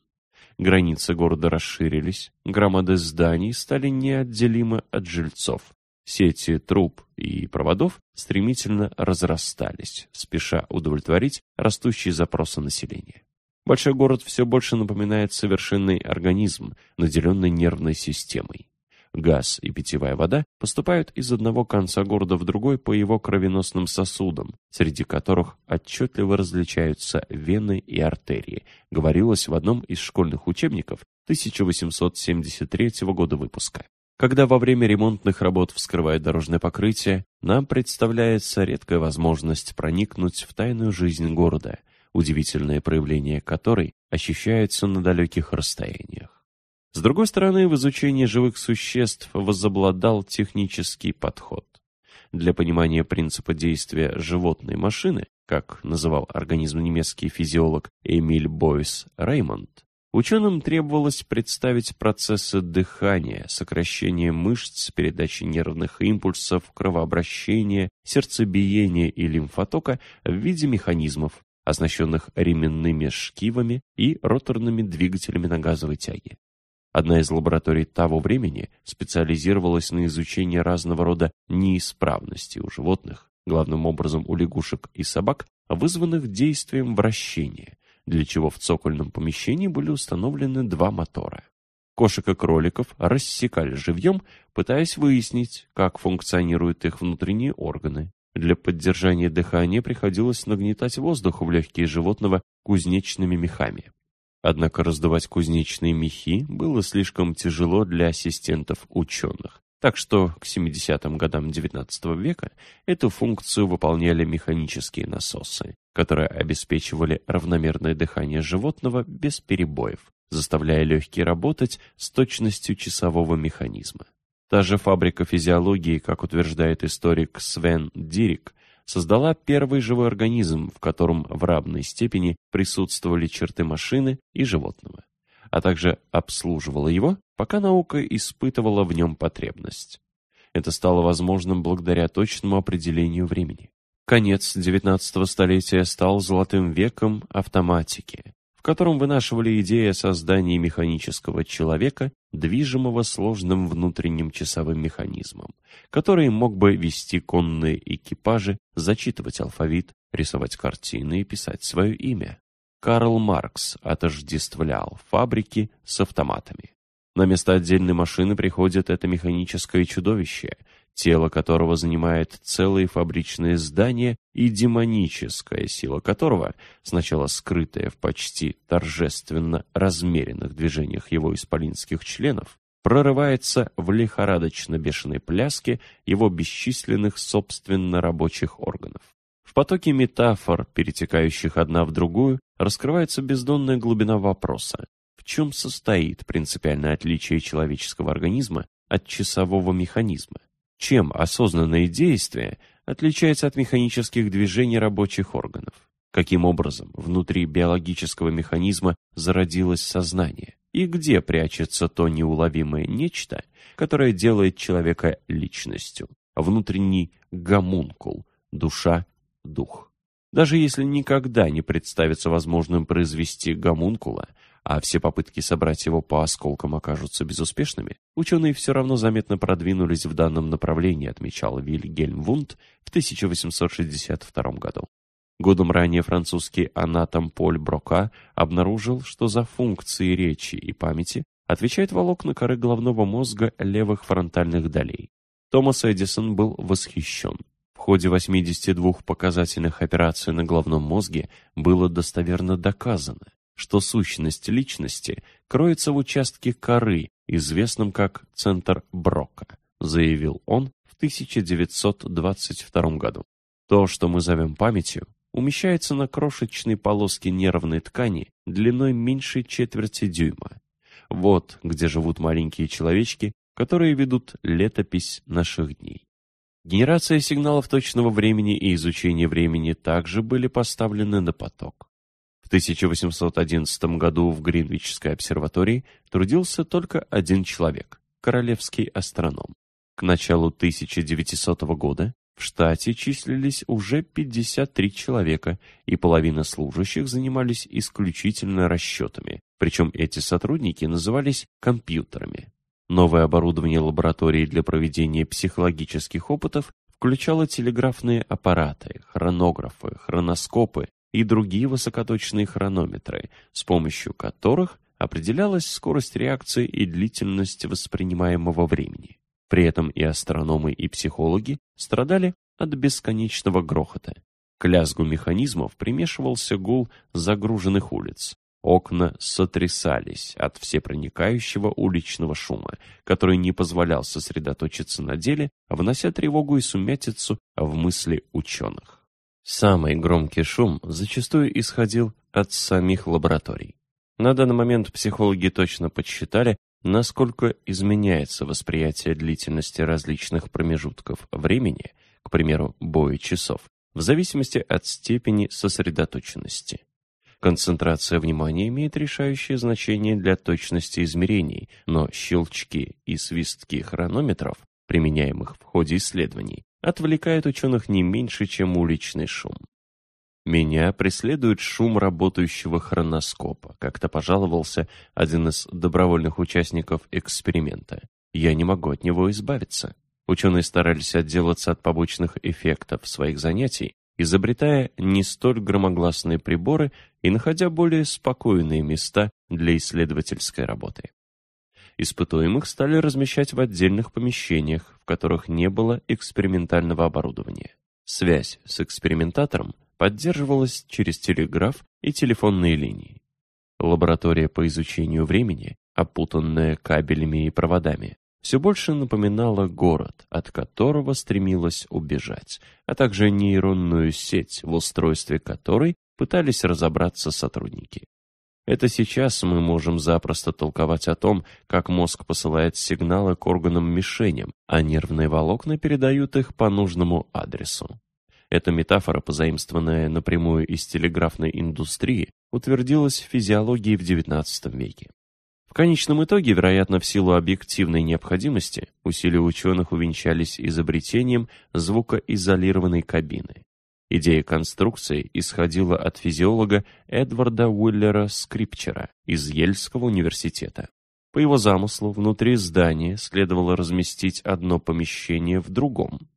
Границы города расширились, громады зданий стали неотделимы от жильцов. Сети труб и проводов стремительно разрастались, спеша удовлетворить растущие запросы населения. Большой город все больше напоминает совершенный организм, наделенный нервной системой. Газ и питьевая вода поступают из одного конца города в другой по его кровеносным сосудам, среди которых отчетливо различаются вены и артерии, говорилось в одном из школьных учебников 1873 года выпуска. Когда во время ремонтных работ вскрывают дорожное покрытие, нам представляется редкая возможность проникнуть в тайную жизнь города, удивительное проявление которой ощущается на далеких расстояниях. С другой стороны, в изучении живых существ возобладал технический подход. Для понимания принципа действия животной машины, как называл организм немецкий физиолог Эмиль Бойс Реймонд, Ученым требовалось представить процессы дыхания, сокращение мышц, передачи нервных импульсов, кровообращения, сердцебиения и лимфотока в виде механизмов, оснащенных ременными шкивами и роторными двигателями на газовой тяге. Одна из лабораторий того времени специализировалась на изучении разного рода неисправностей у животных, главным образом у лягушек и собак, вызванных действием вращения, для чего в цокольном помещении были установлены два мотора. Кошек и кроликов рассекали живьем, пытаясь выяснить, как функционируют их внутренние органы. Для поддержания дыхания приходилось нагнетать воздух в легкие животного кузнечными мехами. Однако раздувать кузнечные мехи было слишком тяжело для ассистентов ученых, так что к 70-м годам XIX века эту функцию выполняли механические насосы, которые обеспечивали равномерное дыхание животного без перебоев, заставляя легкие работать с точностью часового механизма. Та же фабрика физиологии, как утверждает историк Свен Дирик, создала первый живой организм, в котором в равной степени присутствовали черты машины и животного а также обслуживала его, пока наука испытывала в нем потребность. Это стало возможным благодаря точному определению времени. Конец XIX столетия стал золотым веком автоматики, в котором вынашивали идеи о создании механического человека, движимого сложным внутренним часовым механизмом, который мог бы вести конные экипажи, зачитывать алфавит, рисовать картины и писать свое имя. Карл Маркс отождествлял фабрики с автоматами. На место отдельной машины приходит это механическое чудовище, тело которого занимает целые фабричные здания и демоническая сила которого, сначала скрытая в почти торжественно размеренных движениях его исполинских членов, прорывается в лихорадочно-бешеной пляске его бесчисленных собственно рабочих органов. В потоке метафор, перетекающих одна в другую, раскрывается бездонная глубина вопроса. В чем состоит принципиальное отличие человеческого организма от часового механизма? Чем осознанное действие отличается от механических движений рабочих органов? Каким образом внутри биологического механизма зародилось сознание? И где прячется то неуловимое нечто, которое делает человека личностью? Внутренний гомункул, душа дух. Даже если никогда не представится возможным произвести гомункула, а все попытки собрать его по осколкам окажутся безуспешными, ученые все равно заметно продвинулись в данном направлении, отмечал Вильгельм Вунд в 1862 году. Годом ранее французский анатом Поль Брока обнаружил, что за функции речи и памяти отвечает волокна коры головного мозга левых фронтальных долей. Томас Эдисон был восхищен ходе 82 показательных операций на головном мозге было достоверно доказано, что сущность личности кроется в участке коры, известном как центр Брока, заявил он в 1922 году. То, что мы зовем памятью, умещается на крошечной полоске нервной ткани длиной меньше четверти дюйма. Вот где живут маленькие человечки, которые ведут летопись наших дней. Генерация сигналов точного времени и изучение времени также были поставлены на поток. В 1811 году в Гринвичской обсерватории трудился только один человек – королевский астроном. К началу 1900 года в штате числились уже 53 человека, и половина служащих занимались исключительно расчетами, причем эти сотрудники назывались компьютерами. Новое оборудование лаборатории для проведения психологических опытов включало телеграфные аппараты, хронографы, хроноскопы, и другие высокоточные хронометры, с помощью которых определялась скорость реакции и длительность воспринимаемого времени. При этом и астрономы, и психологи страдали от бесконечного грохота. К лязгу механизмов примешивался гул загруженных улиц. Окна сотрясались от всепроникающего уличного шума, который не позволял сосредоточиться на деле, внося тревогу и сумятицу в мысли ученых. Самый громкий шум зачастую исходил от самих лабораторий. На данный момент психологи точно подсчитали, насколько изменяется восприятие длительности различных промежутков времени, к примеру, боя часов, в зависимости от степени сосредоточенности. Концентрация внимания имеет решающее значение для точности измерений, но щелчки и свистки хронометров, применяемых в ходе исследований, отвлекают ученых не меньше, чем уличный шум. Меня преследует шум работающего хроноскопа, как-то пожаловался один из добровольных участников эксперимента. Я не могу от него избавиться. Ученые старались отделаться от побочных эффектов своих занятий, изобретая не столь громогласные приборы и находя более спокойные места для исследовательской работы. Испытуемых стали размещать в отдельных помещениях, в которых не было экспериментального оборудования. Связь с экспериментатором поддерживалась через телеграф и телефонные линии. Лаборатория по изучению времени, опутанная кабелями и проводами, все больше напоминала город, от которого стремилась убежать, а также нейронную сеть, в устройстве которой пытались разобраться сотрудники. Это сейчас мы можем запросто толковать о том, как мозг посылает сигналы к органам-мишеням, а нервные волокна передают их по нужному адресу. Эта метафора, позаимствованная напрямую из телеграфной индустрии, утвердилась в физиологии в XIX веке. В конечном итоге, вероятно, в силу объективной необходимости, усилия ученых увенчались изобретением звукоизолированной кабины. Идея конструкции исходила от физиолога Эдварда Уиллера Скрипчера из Ельского университета. По его замыслу, внутри здания следовало разместить одно помещение в другом,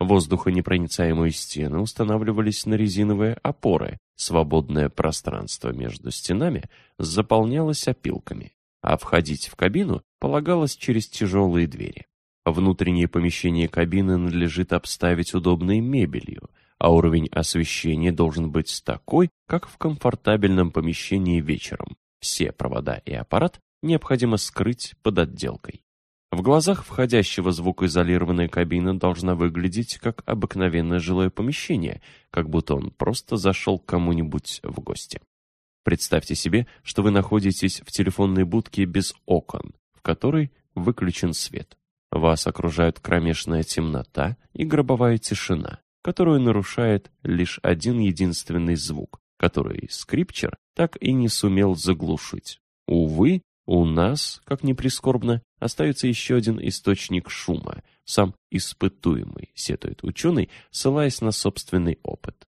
Воздухонепроницаемые стены устанавливались на резиновые опоры, свободное пространство между стенами заполнялось опилками, а входить в кабину полагалось через тяжелые двери. Внутреннее помещение кабины надлежит обставить удобной мебелью, а уровень освещения должен быть такой, как в комфортабельном помещении вечером. Все провода и аппарат необходимо скрыть под отделкой. В глазах входящего звукоизолированная кабина должна выглядеть как обыкновенное жилое помещение, как будто он просто зашел к кому-нибудь в гости. Представьте себе, что вы находитесь в телефонной будке без окон, в которой выключен свет. Вас окружают кромешная темнота и гробовая тишина, которую нарушает лишь один единственный звук, который скрипчер так и не сумел заглушить. Увы, у нас, как ни прискорбно, остается еще один источник шума, сам испытуемый, сетует ученый, ссылаясь на собственный опыт.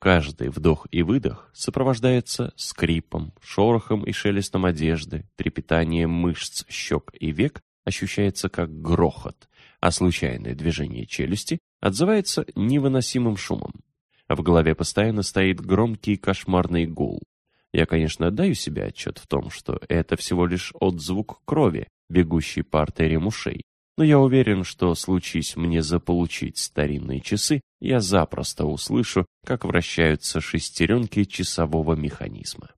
Каждый вдох и выдох сопровождается скрипом, шорохом и шелестом одежды, трепетанием мышц щек и век ощущается как грохот, а случайное движение челюсти отзывается невыносимым шумом. В голове постоянно стоит громкий кошмарный гул. Я, конечно, отдаю себе отчет в том, что это всего лишь отзвук крови, бегущей по артериям ушей. Но я уверен, что случись мне заполучить старинные часы, я запросто услышу, как вращаются шестеренки часового механизма.